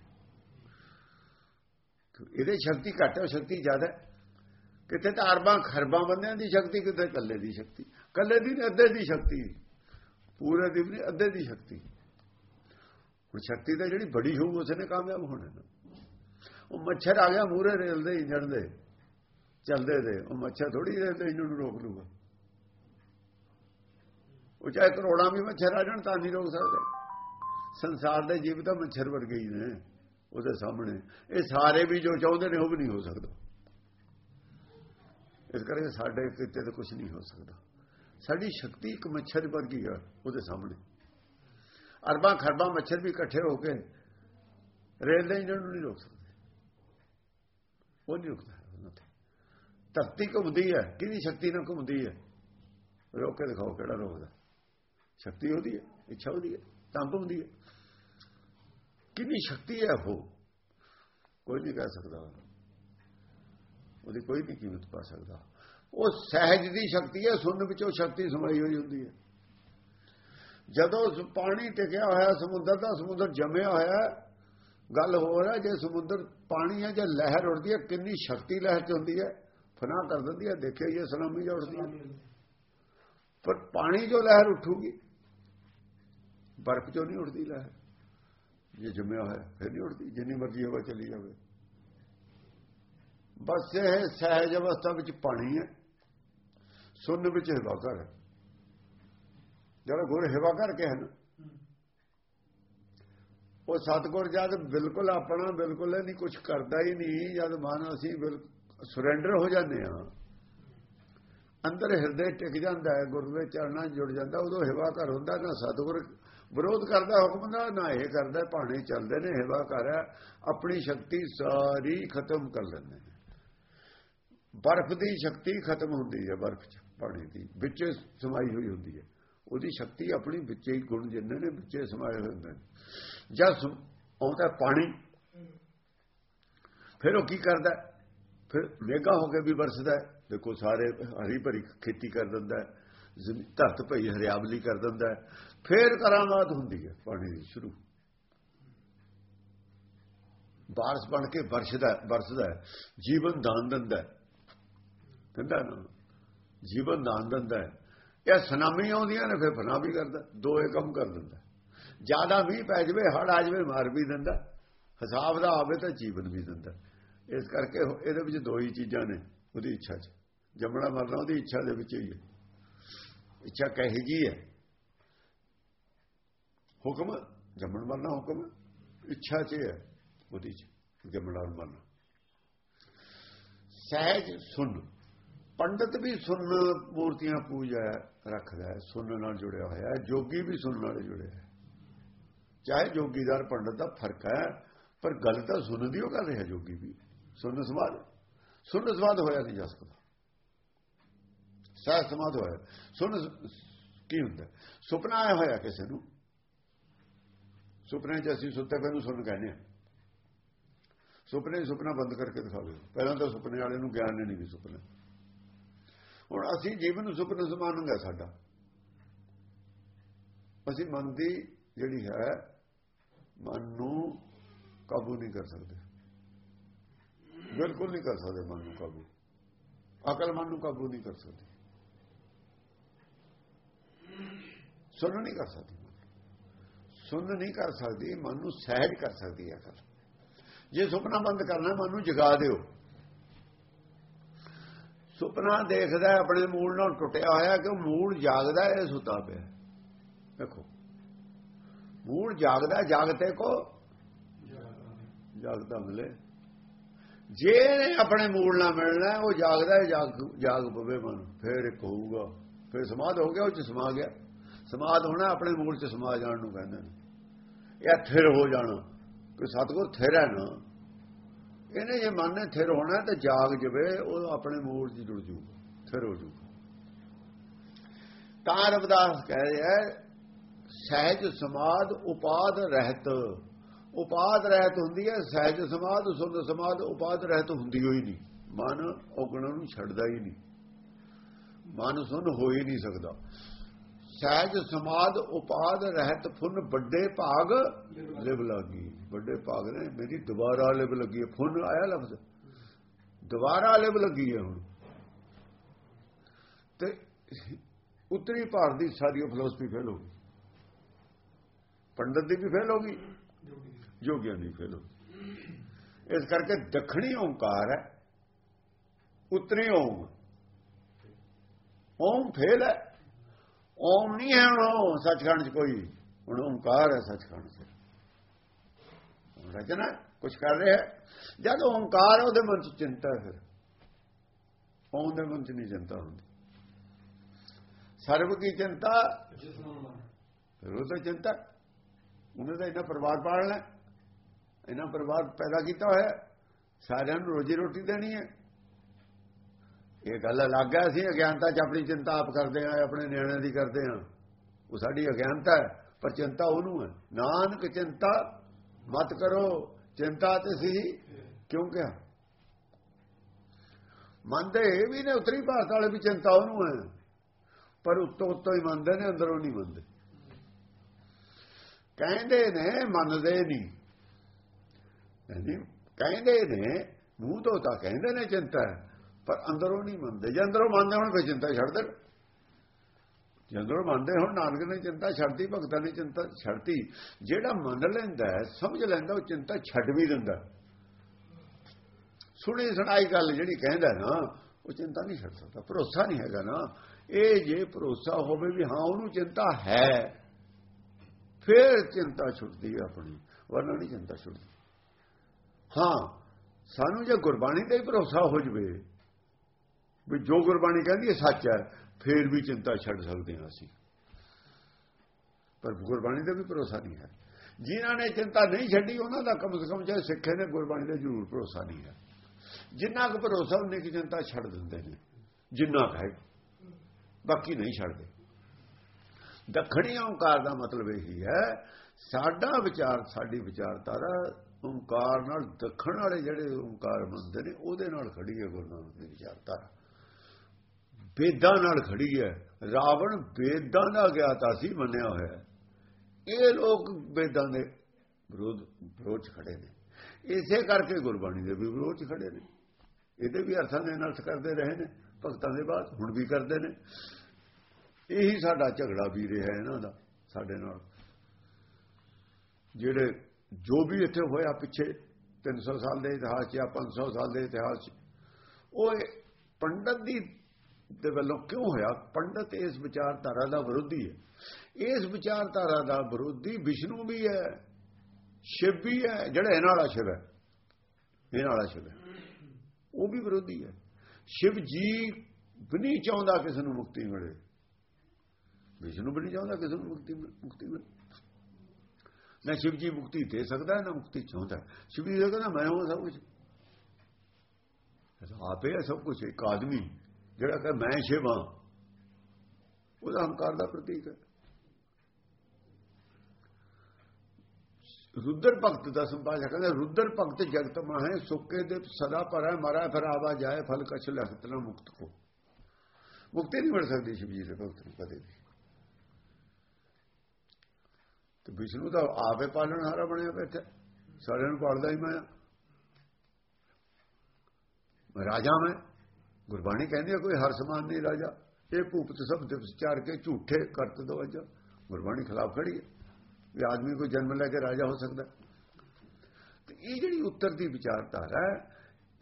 ਇਹਦੇ ਸ਼ਕਤੀ ਘੱਟ ਹੈ, ਸ਼ਕਤੀ ਜ਼ਿਆਦਾ ਕਿਤੇ ਤਾਂ ਅਰਬਾਂ, ਖਰਬਾਂ ਬੰਦਿਆਂ ਦੀ ਸ਼ਕਤੀ ਕਿਤੇ ਕੱਲੇ ਦੀ ਸ਼ਕਤੀ। ਕੱਲੇ ਦੀ ਨਹੀਂ, ਅੱਧੇ ਦੀ ਸ਼ਕਤੀ। ਪੂਰੇ ਦੀ ਨਹੀਂ, ਅੱਧੇ ਦੀ ਸ਼ਕਤੀ। ਹੁਣ ਸ਼ਕਤੀ ਤਾਂ ਜਿਹੜੀ ਬੜੀ ਹੋਊ, ਉਸੇ ਨੇ ਕਾਮਯਾਬ ਹੋਣਾ ਨਾ। ਉਹ ਮੱਛਰ ਆ ਗਿਆ ਮੂਰੇ ਰੇਲ ਦੇ ਇੰਜਣ ਦੇ ਚੱਲਦੇ ਦੇ ਉਹ ਮੱਛਰ ਥੋੜੀ ਰੇਲ ਦੇ ਇੰਜਣ ਨੂੰ ਰੋਕ ਲੂਗਾ। ਉਹ ਚਾਹੇ ਕਰੋੜਾਂ ਵੀ ਮੱਛਰ ਆ ਜਾਣ, ਤਾਂ ਨਹੀਂ ਰੋਕ ਸਕਦੇ। ਸੰਸਾਰ ਦੇ ਜੀਵ ਤਾਂ ਮੱਛਰ ਵਰਗੇ ਹੀ ਨੇ, ਉਹਦੇ ਸਾਹਮਣੇ। ਇਹ ਸਾਰੇ ਵੀ ਜੋ ਚਾਹੁੰਦੇ ਨੇ, ਉਹ ਵੀ ਨਹੀਂ ਹੋ ਸਕਦਾ। ਇਸ ਕਰਕੇ ਸਾਡੇ ਕਿਤੇ ਤੇ ਕੁਝ ਨਹੀਂ ਹੋ ਸਕਦਾ। ਸਾਡੀ ਸ਼ਕਤੀ ਇੱਕ ਮੱਛਰ ਵਰਗੀ ਆ, ਉਹਦੇ ਸਾਹਮਣੇ। ਅਰਬਾਂ ਖਰਬਾਂ ਮੱਛਰ ਵੀ ਇਕੱਠੇ ਹੋ ਕੇ ਰੇਲ ਦੇ ਇੰਜਣ ਨੂੰ ਨਹੀਂ ਰੋਕ ਸਕਦੇ। ਉਹ ਨਹੀਂ ਰੁਕਦਾ ਉਹਨਾਂ ਤੇ। ਧਰਤੀ ਘੁੰਮਦੀ ਹੈ, ਕਿਹਦੀ ਸ਼ਕਤੀ ਨਾਲ ਘੁੰਮਦੀ ਹੈ? ਰੋਕ ਕੇ ਦਿਖਾਓ ਕਿਹੜਾ ਰੋਕਦਾ। ਸ਼ਕਤੀ ਉਹਦੀ ਹੈ, ਇੱਛਾ ਉਹਦੀ ਹੈ ਤੰਬ ਹੁੰਦੀ ਹੈ। ਕਿੰਨੀ ਸ਼ਕਤੀ ਹੈ ਉਹ? ਕੋਈ ਨਹੀਂ ਕਹਿ ਸਕਦਾ। ਉਹਦੀ ਕੋਈ ਨਹੀਂ ਕੀਮਤ ਪਾ ਸਕਦਾ। ਉਹ ਸਹਿਜ ਦੀ ਸ਼ਕਤੀ ਹੈ ਸੁਣਨ ਵਿੱਚੋਂ ਸ਼ਕਤੀ ਸਮਾਈ ਹੋਈ ਹੁੰਦੀ ਹੈ। ਜਦੋਂ ਪਾਣੀ ਟਿਕਿਆ ਹੋਇਆ ਸਮੁੰਦਰ ਦਾ, ਸਮੁੰਦਰ ਜੰਮਿਆ ਹੋਇਆ, ਗੱਲ ਹੋ ਰਿਹਾ ਜੇ ਸਮੁੰਦਰ ਪਾਣੀ ਹੈ, ਜੇ ਲਹਿਰ ਉੱਠਦੀ ਹੈ, ਕਿੰਨੀ ਸ਼ਕਤੀ ਲਹਿਰ ਚ ਹੁੰਦੀ ਹੈ ਫਨਾ ਕਰ ਦਿੰਦੀ ਹੈ ਦੇਖਿਆ ਇਹ ਸੁਨਾਮੀ ਜਾਂ ਉੱਠਦੀ ਹੈ। ਪਰ ਪਾਣੀ ਜੋ ਲਹਿਰ ਉੱਠੂਗੀ ਬਰਫ਼ ਚੋਂ ਨਹੀਂ ਉੱਠਦੀ ਲਹਿਰ ਜੇ ਜੰਮਿਆ ਹੋਇਆ, ਫਿਰ ਨਹੀਂ ਉੱਠਦੀ ਜਿੰਨੀ ਮਰਜ਼ੀ ਹਵਾ ਚਲੀ ਜਾਵੇ। ਬਸ ਇਹ ਸਹਿਜ ਅਵਸਥਾ ਵਿੱਚ ਪਾਣੀ ਹੈ। ਸੁੰਨ ਵਿੱਚ ਹਵਾ ਕਰ ਜਿਹੜਾ ਗੁਰ ਹਵਾ ਕਰ ਹਨ ਉਹ ਸਤਗੁਰ ਜਦ ਬਿਲਕੁਲ ਆਪਣਾ, ਬਿਲਕੁਲ ਨਹੀਂ ਕੁਝ ਕਰਦਾ ਹੀ ਨਹੀਂ, ਜਦ ਮਨ ਅਸੀਂ ਸਰੈਂਡਰ ਹੋ ਜਾਂਦੇ ਆ ਅੰਦਰ ਹਿਰਦੇ ਟਿਕ ਜਾਂਦਾ ਹੈ ਗੁਰੂ ਦੇ ਚਰਨਾਂ ਜੁੜ ਜਾਂਦਾ, ਉਦੋਂ ਹਵਾ ਘਰ ਹੁੰਦਾ, ਨਾ ਸਤਗੁਰ ਵਿਰੋਧ ਕਰਦਾ, ਹੁਕਮ ਦਾ, ਨਾ ਇਹ ਕਰਦਾ, ਭਾਣੇ ਚੱਲਦੇ ਨੇ, ਹਵਾ ਘਰ ਆਪਣੀ ਸ਼ਕਤੀ ਸਾਰੀ ਖਤਮ ਕਰ ਲੈਂਦੇ ਨੇ। ਬਰਫ਼ ਦੀ ਸ਼ਕਤੀ ਖਤਮ ਹੁੰਦੀ ਹੈ, ਬਰਫ਼ ਚ ਪਾਣੀ ਦੀ। ਵਿੱਚ ਸਮਾਈ ਹੋਈ ਹੁੰਦੀ ਹੈ। ਉਹਦੀ ਸ਼ਕਤੀ ਆਪਣੀ ਵਿੱਚ ਹੀ ਗੁਣ ਜਿੰਨੇ ਨੇ, ਵਿੱਚ ਸਮਾਏ ਹੋਏ ਹੁੰਦੇ ਨੇ। ਜਦ ਆਉਂਦਾ ਪਾਣੀ। ਫਿਰ ਉਹ ਕੀ ਕਰਦਾ ਫਿਰ ਮੇਗਾ ਹੋ ਕੇ ਵੀ ਵਰਸਦਾ ਦੇਖੋ, ਸਾਰੇ ਹਰੀ ਭਰੀ ਖੇਤੀ ਕਰ ਦਿੰਦਾ ਧਰਤ ਭਈ ਹਰਿਆਵਲੀ ਕਰ ਦਿੰਦਾ ਫੇਰ ਕਰਾਮਾਤ ਹੁੰਦੀ ਹੈ ਪਾਣੀ ਦੀ ਸ਼ੁਰੂ। ਬਾਰਸ ਬਣ ਕੇ ਵਰਸ਼ਦਾ, ਵਰਸਦਾ ਜੀਵਨ ਦਾਨ ਦਿੰਦਾ ਕਹਿੰਦਾ ਨਾ, ਜੀਵਨ ਦਾਨ ਦਿੰਦਾ ਇਹ ਸੁਨਾਮੀ ਆਉਂਦੀਆਂ ਨੇ, ਫਿਰ ਫਨਾ ਵੀ ਕਰਦਾ ਦੋ ਇਹ ਕੰਮ ਕਰ ਦਿੰਦਾ ਜ਼ਿਆਦਾ ਵੀ ਪੈ ਜਵੇ ਹੜ ਆ ਜਵੇ, ਮਾਰ ਵੀ ਦਿੰਦਾ ਹਿਸਾਬ ਦਾ ਆਵੇ ਤਾਂ ਜੀਵਨ ਵੀ ਦਿੰਦਾ ਇਸ ਕਰਕੇ ਇਹਦੇ ਵਿੱਚ ਦੋ ਹੀ ਚੀਜ਼ਾਂ ਨੇ, ਉਹਦੀ ਇੱਛਾ 'ਚ। ਜੰਮਣਾ ਮਰਨਾ ਉਹਦੀ ਇੱਛਾ ਦੇ ਵਿੱਚ ਹੀ ਹੈ। ਇੱਛਾ ਕਹੇ ਜੀ ਹੈ। ਹੁਕਮ ਜੰਮਣ ਮਰਨਾ ਹੁਕਮ, ਇੱਛਾ 'ਚ ਹੈ, ਉਹਦੀ 'ਚ ਜੰਮਣਾ ਮਰਨਾ ਸਹਿਜ ਸੁਣ, ਪੰਡਤ ਵੀ ਸੁਣ ਮੂਰਤੀਆਂ ਪੂਜਾ ਰੱਖਦਾ ਹੈ ਸੁਣਨ ਨਾਲ ਜੁੜਿਆ ਹੋਇਆ ਹੈ, ਜੋਗੀ ਵੀ ਸੁਣਨ ਨਾਲ ਜੁੜਿਆ ਹੈ। ਚਾਹੇ ਜੋਗੀਦਾਰ ਪੰਡਤ ਦਾ ਫ਼ਰਕ ਹੈ, ਪਰ ਗੱਲ ਤਾਂ ਸੁਣਨ ਦੀ ਉਹ ਕਰ ਰਿਹਾ ਜੋਗੀ ਵੀ। ਸੁਣਨ ਸਮਾਦ ਸੁਣਨ ਸਮਾਦ ਹੋਇਆ ਨਹੀਂ ਜਾ ਸਕਦਾ ਸਹਿ ਸਮਾਦ ਹੋਇਆ। ਸੁਣ ਕੀ ਹੁੰਦਾ? ਸੁਪਨਾ ਆਇਆ ਹੋਇਆ ਕਿਸੇ ਨੂੰ ਸੁਪਨੇ 'ਚ ਅਸੀਂ ਸੁੱਤੇ ਪਏ ਨੂੰ ਸੁਣ ਕਹਿੰਦੇ ਆ ਸੁਪਨੇ ਸੁਪਨਾ ਬੰਦ ਕਰਕੇ ਦਿਖਾਵੇ ਪਹਿਲਾਂ ਤਾਂ ਸੁਪਨੇ ਵਾਲੇ ਨੂੰ ਗਿਆਨ ਨਹੀਂ ਵੀ ਸੁਪਨਾ। ਹੁਣ ਅਸੀਂ ਜੀਵਨ ਨੂੰ ਸੁਪਨੇ ਸਮਾਨਾਂਗਾ ਸਾਡਾ। ਅਸੀਂ ਮਨ ਦੀ ਜਿਹੜੀ ਹੈ, ਮਨ ਨੂੰ ਕਾਬੂ ਨਹੀਂ ਕਰ ਸਕਦੇ। ਬਿਲਕੁਲ ਨਹੀਂ ਕਰ ਸਕਦੇ ਮਨ ਨੂੰ ਕਾਬੂ। ਅਕਲ ਮਨ ਨੂੰ ਕਾਬੂ ਨਹੀਂ ਕਰ ਸਕਦੀ। ਸੁਣਨ ਨਹੀਂ ਕਰ ਸਕਦੀ। ਸੁਣ ਨਹੀਂ ਕਰ ਸਕਦੀ, ਮਨ ਨੂੰ ਸਹਿਜ ਕਰ ਸਕਦੀ ਹੈ ਅਕਲ। ਜੇ ਸੁਪਨਾ ਬੰਦ ਕਰਨਾ, ਮਨ ਨੂੰ ਜਗਾ ਦਿਓ। ਸੁਪਨਾ ਦੇਖਦਾ ਆਪਣੇ ਮੂਲ ਨਾਲ ਟੁੱਟਿਆ ਹੋਇਆ ਕਿ ਮੂਲ ਜਾਗਦਾ ਹੈ ਸੁੱਤਾ ਪਿਆ ਦੇਖੋ ਮੂਲ ਜਾਗਦਾ ਜਾਗਤੇ ਕੋ ਜਾਗਦਾ ਮਿਲੇ। ਜੇ ਆਪਣੇ ਮੂਲ ਨਾਲ ਮਿਲਣਾ ਉਹ ਜਾਗਦਾ ਜਾਗ ਜਾਗ ਪਵੇ ਮਨ। ਫਿਰ ਇੱਕ ਹੋਊਗਾ। ਫਿਰ ਸਮਾਧ ਹੋ ਗਿਆ, ਉਹ ਚ ਸਮਾ ਗਿਆ। ਸਮਾਦ ਹੋਣਾ ਆਪਣੇ ਮੂਲ ਚ ਸਮਾ ਜਾਣ ਨੂੰ ਕਹਿੰਦੇ ਨੇ। ਇਹ ਥਿਰ ਹੋ ਜਾਣਾ। ਕਿ ਸਤਗੁਰ ਥਿਰ ਹੈ ਨਾ। ਇਹਨੇ ਜੇ ਮਨ ਨੇ ਥਿਰ ਹੋਣਾ ਤੇ ਜਾਗ ਜਵੇ, ਉਹ ਆਪਣੇ ਮੂਲ 'ਚ ਜੁੜ ਜੂ ਥਿਰ ਹੋ ਜੂ ਤਾਂ ਰਵਦਾਸ ਕਹਿ ਰਿਹਾ ਸਹਿਜ ਸਮਾਦ ਉਪਾਦ ਰਹਿਤ। ਉਪਾਦ ਰਹਿਤ ਹੁੰਦੀ ਹੈ, ਸਹਿਜ ਸਮਾਦ, ਸੁੰਦ ਸਮਾਦ, ਉਪਾਦ ਰਹਿਤ ਹੁੰਦੀ ਹੋਈ ਨਹੀਂ। ਮਨ ਔਗਣ ਨੂੰ ਛੱਡਦਾ ਹੀ ਨਹੀਂ। ਮਨ ਸੁਣ ਹੋ ਹੀ ਨਹੀਂ ਸਕਦਾ। ਸਹਿਜ ਸਮਾਦ ਉਪਾਦ ਰਹਿਤ ਫੁੰਨ ਵੱਡੇ ਭਾਗ ਲਿਵ ਲੱਗੀ ਵੱਡੇ ਭਾਗ ਨੇ, ਮੇਰੀ ਦੁਬਾਰਾ ਲਿਵ ਲੱਗੀ ਹੈ। ਫੁੰਨ ਆਇਆ ਲਫ਼ਜ਼? ਦੁਬਾਰਾ ਲਿਵ ਲੱਗੀ ਹੈ ਹੁਣ। ਤੇ ਉੱਤਰੀ ਭਾਰਤ ਦੀ ਸਾਰੀ ਫਿਲਾਸਫੀ ਫੇਲ ਹੋ ਗਈ। ਪੰਡਤ ਦੀ ਵੀ ਫੇਲ ਹੋ ਗਈ। ਜੋਗੀਆਂ ਦੀ ਫੇਲ ਹੋ ਗਈ। ਇਸ ਕਰਕੇ ਦੱਖਣੀ ਓੰਕਾਰ ਹੈ, ਉੱਤਰੀ ਓਮ। ਓਮ ਫੇਲ ਹੈ। ਓਮ ਨਹੀਂ ਹੈ, ਉਹ ਸੱਚਖੰਡ 'ਚ ਕੋਈ, ਹੁਣ ਓੰਕਾਰ ਹੈ ਸੱਚਖੰਡ 'ਚ। ਰਚਨਾ ਕੁਝ ਕਰ ਰਿਹਾ ਜਦ ਓੰਕਾਰ ਉਹਦੇ ਮਨ 'ਚ ਚਿੰਤਾ ਫਿਰ। ਓਮ ਦੇ ਮਨ 'ਚ ਨਹੀਂ ਚਿੰਤਾ ਹੁੰਦੀ। ਸਰਬ ਕੀ ਚਿੰਤਾ? ਫਿਰ ਉਹ ਤਾਂ ਚਿੰਤਾ। ਉਹਨੇ ਤਾਂ ਇਹਨਾਂ ਪਰਿਵਾਰ ਪਾਲਣਾ ਇਹਨਾਂ ਪਰਿਵਾਰ ਪੈਦਾ ਕੀਤਾ ਹੋਇਆ। ਸਾਰਿਆਂ ਨੂੰ ਰੋਜੀ ਰੋਟੀ ਦੇਣੀ ਹੈ। ਇਹ ਗੱਲ ਅਲੱਗ ਹੈ ਅਸੀਂ ਅਗਿਆਨਤਾ 'ਚ ਆਪਣੀ ਚਿੰਤਾ ਆਪ ਕਰਦੇ ਆਂ, ਆਪਣੇ ਨਿਆਣਿਆਂ ਦੀ ਕਰਦੇ ਆਂ। ਉਹ ਸਾਡੀ ਅਗਿਆਨਤਾ ਹੈ, ਪਰ ਚਿੰਤਾ ਉਹਨੂੰ ਹੈ। ਨਾਨਕ ਚਿੰਤਾ ਮਤ ਕਰੋ, ਚਿੰਤਾ ਤੇ ਸੀ, ਕਿਉਂ ਕਿਹਾ? ਮੰਨਦੇ ਇਹ ਵੀ ਨੇ, ਉਤਰੀ ਭਾਰਤ ਵਾਲੇ ਵੀ ਚਿੰਤਾ ਉਹਨੂੰ ਹੈ। ਪਰ ਉੱਤੋਂ ਉੱਤੋਂ ਹੀ ਮੰਨਦੇ ਨੇ, ਅੰਦਰੋਂ ਨਹੀਂ ਮੰਨਦੇ। ਕਹਿੰਦੇ ਨੇ, ਮੰਨਦੇ ਨਹੀਂ ਨਹੀਂ, ਕਹਿੰਦੇ ਨੇ, ਮੂੰਹ ਤੋਂ ਤਾਂ ਕਹਿੰਦੇ ਨੇ ਚਿੰਤਾ। ਪਰ ਅੰਦਰੋਂ ਨਹੀਂ ਮੰਨਦੇ। ਜੇ ਅੰਦਰੋਂ ਮੰਨਦੇ ਹੁਣ, ਫਿਰ ਚਿੰਤਾ ਛੱਡ ਦੇਣ। ਜੇ ਅੰਦਰੋਂ ਮੰਨਦੇ ਹੁਣ, ਨਾਨਕ ਨੇ ਚਿੰਤਾ ਛੱਡਦੀ ਭਗਤਾਂ ਨੇ ਚਿੰਤਾ ਛੱਡਤੀ। ਜਿਹੜਾ ਮੰਨ ਲੈਂਦਾ ਸਮਝ ਲੈਂਦਾ, ਉਹ ਚਿੰਤਾ ਛੱਡ ਵੀ ਦਿੰਦਾ। ਸੁਣੀ ਸੁਣਾਈ ਗੱਲ ਜਿਹੜੀ ਕਹਿੰਦਾ ਨਾ, ਉਹ ਚਿੰਤਾ ਨਹੀਂ ਛੱਡ ਸਕਦਾ। ਭਰੋਸਾ ਨਹੀਂ ਹੈਗਾ ਨਾ। ਇਹ ਜੇ ਭਰੋਸਾ ਹੋਵੇ ਵੀ ਹਾਂ, ਉਹਨੂੰ ਚਿੰਤਾ ਹੈ, ਫਿਰ ਚਿੰਤਾ ਛੁੱਟਦੀ ਹੈ ਆਪਣੀ, ਵਰਨਾ ਨਹੀਂ ਚਿੰਤਾ ਛੁੱਟਦੀ। ਹਾਂ, ਸਾਨੂੰ ਜੇ ਗੁਰਬਾਣੀ ਤੇ ਹੀ ਭਰੋਸਾ ਹੋ ਜਵੇ ਵੀ ਜੋ ਗੁਰਬਾਣੀ ਕਹਿੰਦੀ ਹੈ, ਸੱਚ ਹੈ, ਫਿਰ ਵੀ ਚਿੰਤਾ ਛੱਡ ਸਕਦੇ ਹਾਂ ਅਸੀਂ। ਪਰ ਗੁਰਬਾਣੀ ਦਾ ਵੀ ਭਰੋਸਾ ਨਹੀਂ ਹੈ। ਜਿਨ੍ਹਾਂ ਨੇ ਚਿੰਤਾ ਨਹੀਂ ਛੱਡੀ, ਉਹਨਾਂ ਦਾ ਕਮ ਸੇ ਕਮ ਜੇ ਸਿੱਖੇ ਨੇ, ਗੁਰਬਾਣੀ ਦਾ ਜ਼ਰੂਰ ਭਰੋਸਾ ਨਹੀਂ ਹੈ। ਜਿੰਨਾ ਕੁ ਭਰੋਸਾ ਉਹਨੇ ਕਿ ਚਿੰਤਾ ਛੱਡ ਦਿੰਦੇ ਨੇ। ਜਿੰਨਾ ਹੈ, ਬਾਕੀ ਨਹੀਂ ਛੱਡਦੇ। ਦੱਖਣੀ ਓੰਕਾਰ ਦਾ ਮਤਲਬ ਇਹੀ ਹੈ, ਸਾਡਾ ਵਿਚਾਰ, ਸਾਡੀ ਵਿਚਾਰਧਾਰਾ ਓੰਕਾਰ ਨਾਲ ਦੱਖਣ ਵਾਲੇ ਜਿਹੜੇ ਓੰਕਾਰ ਮੰਨਦੇ ਨੇ, ਉਹਦੇ ਨਾਲ ਖੜੀ ਹੈ ਗੁਰੂ ਨਾਨਕ ਦੀ ਵਿਚਾਰਧਾਰਾ। ਵੇਦਾਂ ਨਾਲ ਖੜੀ ਹੈ ਰਾਵਣ ਵੇਦਾਂ ਦਾ ਗਿਆਤਾ ਸੀ ਮੰਨਿਆ ਹੋਇਆ ਇਹ ਲੋਕ ਵੇਦਾਂ ਦੇ ਵਿਰੋਧ ਵਿਰੋਧ ਖੜੇ ਨੇ। ਇਸੇ ਕਰਕੇ ਗੁਰਬਾਣੀ ਦੇ ਵੀ ਵਿਰੋਧ ਖੜੇ ਨੇ। ਇਹਦੇ ਵੀ ਅਰਥਾਂ ਦੇ ਨਾਲ ਕਰਦੇ ਰਹੇ ਨੇ, ਭਗਤਾਂ ਦੇ ਬਾਅਦ ਹੁਣ ਵੀ ਕਰਦੇ ਨੇ। ਇਹੀ ਸਾਡਾ ਝਗੜਾ ਵੀ ਰਿਹਾ ਇਹਨਾਂ ਦਾ, ਸਾਡੇ ਨਾਲ। ਜਿਹੜੇ ਜੋ ਵੀ ਇੱਥੇ ਹੋਇਆ ਪਿੱਛੇ 300 ਸਾਲ ਦੇ ਇਤਿਹਾਸ 'ਚ ਜਾਂ 500 ਸਾਲ ਦੇ ਇਤਿਹਾਸ 'ਚ, ਉਹ ਪੰਡਤ ਦੀ ਦੇ ਵੱਲੋਂ ਕਿਉਂ ਹੋਇਆ? ਪੰਡਤ ਇਸ ਵਿਚਾਰਧਾਰਾ ਦਾ ਵਿਰੋਧੀ ਹੈ। ਇਸ ਵਿਚਾਰਧਾਰਾ ਦਾ ਵਿਰੋਧੀ ਵਿਸ਼ਨੂੰ ਵੀ ਹੈ, ਸ਼ਿਵ ਵੀ ਹੈ, ਜਿਹੜਾ ਇਹਨਾਂ ਵਾਲਾ ਸ਼ਿਵ ਹੈ। ਇਹਨਾਂ ਵਾਲਾ ਸ਼ਿਵ ਹੈ। ਉਹ ਵੀ ਵਿਰੋਧੀ ਹੈ। ਸ਼ਿਵ ਜੀ ਵੀ ਨਹੀਂ ਚਾਹੁੰਦਾ ਕਿਸੇ ਨੂੰ ਮੁਕਤੀ ਮਿਲੇ। ਵਿਸ਼ਨੂੰ ਵੀ ਨਹੀਂ ਚਾਹੁੰਦਾ ਕਿਸੇ ਨੂੰ ਮੁਕਤੀ ਮੁਕਤੀ ਮਿਲੇ। ਨਾ ਸ਼ਿਵ ਜੀ ਮੁਕਤੀ ਦੇ ਸਕਦਾ, ਨਾ ਮੁਕਤੀ ਚਾਹੁੰਦਾ। ਸ਼ਿਵ ਜੀ ਕਹਿੰਦਾ, ਮੈਂ ਹਾਂ ਸਭ ਕੁਝ ਆਪੇ ਹੈ ਸਭ ਕੁਝ ਇੱਕ ਆਦਮੀ। ਜਿਹੜਾ ਕਿ ਮੈਂ ਸ਼ਿਵ ਉਹਦਾ ਹੰਕਾਰ ਦਾ ਪ੍ਰਤੀਕ ਹੈ। ਰੁਦਰ ਭਗਤ ਦਾ ਸੰਭਾਸ਼ਾ ਕਹਿੰਦਾ, ਰੁਦਰ ਭਗਤ ਜਗਤ ਮਾਹੇ, ਸੁੱਕੇ ਦੇ ਸਦਾ ਪਰ ਹੈ ਮਰਾ ਫਿਰ ਆਵਾ ਜਾਏ, ਫਲ ਕਛ ਲਖਤ ਨਾ ਮੁਕਤ ਕੋ। ਮੁਕਤੀ ਨਹੀਂ ਮਿਲ ਸਕਦੀ ਸ਼ਿਵ ਜੀ ਦੇ ਭਗਤ ਨੂੰ ਕਦੇ ਵੀ। ਤੇ ਵਿਸ਼ਨੂੰ ਦਾ ਆਪੇ ਪਾਲਣ ਹਾਰਾ ਬਣਿਆ ਬੈਠਾ ਸਾਰਿਆਂ ਨੂੰ ਪਾਲਦਾ ਹੀ ਮੈਂ ਰਾਜਾ ਮੈਂ। ਗੁਰਬਾਣੀ ਕਹਿੰਦੀ ਹੈ ਕੋਈ ਹਰ ਸਮਾਨ ਨਹੀਂ ਰਾਜਾ। ਇਹ ਭੂਪਤ ਸਭ ਦਿਵਸ ਚਾਰ ਕੇ ਝੂਠੇ ਕਰਤ ਦੋ ਗੁਰਬਾਣੀ ਖਿਲਾਫ ਖੜੀ ਹੈ ਵੀ ਆਦਮੀ ਕੋਈ ਜਨਮ ਲੈ ਕੇ ਰਾਜਾ ਹੋ ਸਕਦਾ। ਤੇ ਇਹ ਜਿਹੜੀ ਉੱਤਰ ਦੀ ਵਿਚਾਰਧਾਰਾ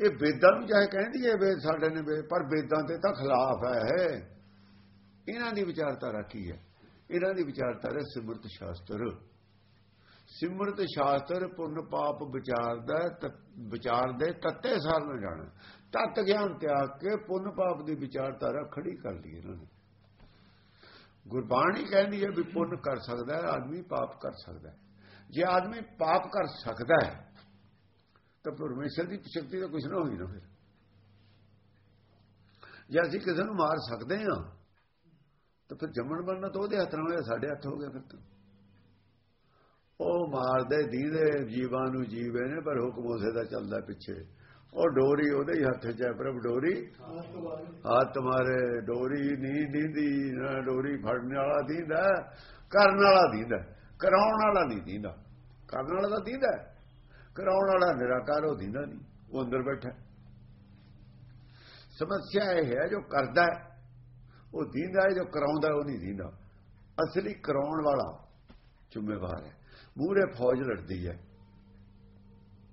ਇਹ ਵੇਦਾਂ ਨੂੰ ਚਾਹੇ ਕਹਿੰਦੀ ਹੈ ਵੇਦ ਸਾਡੇ ਨੇ ਪਰ ਵੇਦਾਂ ਤੇ ਤਾਂ ਖਿਲਾਫ ਹੈ ਇਹਨਾਂ ਦੀ ਵਿਚਾਰਧਾਰਾ ਕੀ ਹੈ? ਇਹਨਾਂ ਦੀ ਵਿਚਾਰਧਾਰਾ ਸਿਮਰਤ ਸ਼ਾਸਤਰ। ਸਿਮਰਤ ਸ਼ਾਸਤਰ ਪੁੰਨ ਪਾਪ ਵਿਚਾਰਦਾ ਵਿਚਾਰਦੇ ਤੱਤੇ ਸਾਰ ਨਾ ਜਾਣਾ। ਤਤ ਗਿਆਨ ਤਿਆਗ ਕੇ ਪੁੰਨ ਪਾਪ ਦੀ ਵਿਚਾਰਧਾਰਾ ਖੜੀ ਕਰ ਲਈ ਇਹਨਾਂ ਨੇ। ਗੁਰਬਾਣੀ ਕਹਿੰਦੀ ਹੈ ਵੀ ਪੁੰਨ ਕਰ ਸਕਦਾ ਹੈ, ਆਦਮੀ ਪਾਪ ਕਰ ਸਕਦਾ ਹੈ। ਜੇ ਆਦਮੀ ਪਾਪ ਕਰ ਸਕਦਾ ਹੈ, ਤਾਂ ਪਰਮੇਸ਼ਰ ਦੀ ਸ਼ਕਤੀ ਦਾ ਕੁਝ ਨਾ ਹੋਈ ਨਾ ਫਿਰ। ਜੇ ਅਸੀਂ ਕਿਸੇ ਨੂੰ ਮਾਰ ਸਕਦੇ ਹਾਂ, ਤਾਂ ਫਿਰ ਜੰਮਣ ਬਣਨਾ ਤਾਂ ਉਹਦੇ ਹੱਥ ਨਾਲ ਹੋਇਆ ਸਾਡੇ ਹੱਥ ਹੋ ਗਿਆ ਫਿਰ ਤਾਂ। ਉਹ ਮਾਰਦੇ, ਦੀਦੇ, ਜੀਵਾਂ ਨੂੰ ਜੀਵੇ ਨੇ ਪਰ ਹੁਕਮ ਉਸੇ ਦਾ ਚੱਲਦਾ ਪਿੱਛੇ। ਉਹ ਡੋਰੀ ਉਹਦੇ ਹੀ ਹੱਥ 'ਚ ਹੈ ਪ੍ਰਭ, ਡੋਰੀ। ਹੱਥ ਮਾਰੇ, ਡੋਰੀ ਨਹੀਂ ਦੀਦੀ, ਨਾ ਡੋਰੀ ਫੜਨ ਵਾਲਾ ਦੀਂਦਾ, ਕਰਨ ਵਾਲਾ ਦੀਂਦਾ, ਕਰਾਉਣ ਵਾਲਾ ਨਹੀਂ ਦੀਂਦਾ। ਕਰਨ ਵਾਲਾ ਤਾਂ ਦੀਂਦਾ ਕਰਾਉਣ ਵਾਲਾ ਨਿਰਾਕਾਰ ਉਹ ਦੀਂਦਾ ਨਹੀਂ, ਉਹ ਅੰਦਰ ਬੈਠਾ ਸਮੱਸਿਆ ਇਹ ਹੈ, ਜੋ ਕਰਦਾ ਉਹ ਦੀਂਦਾ ਜੋ ਕਰਾਉਂਦਾ ਉਹ ਨਹੀਂ ਦੀਂਦਾ। ਅਸਲੀ ਕਰਾਉਣ ਵਾਲਾ ਜ਼ਿੰਮੇਵਾਰ ਹੈ। ਮੂਰੇ ਫੌਜ ਲੜਦੀ ਹੈ।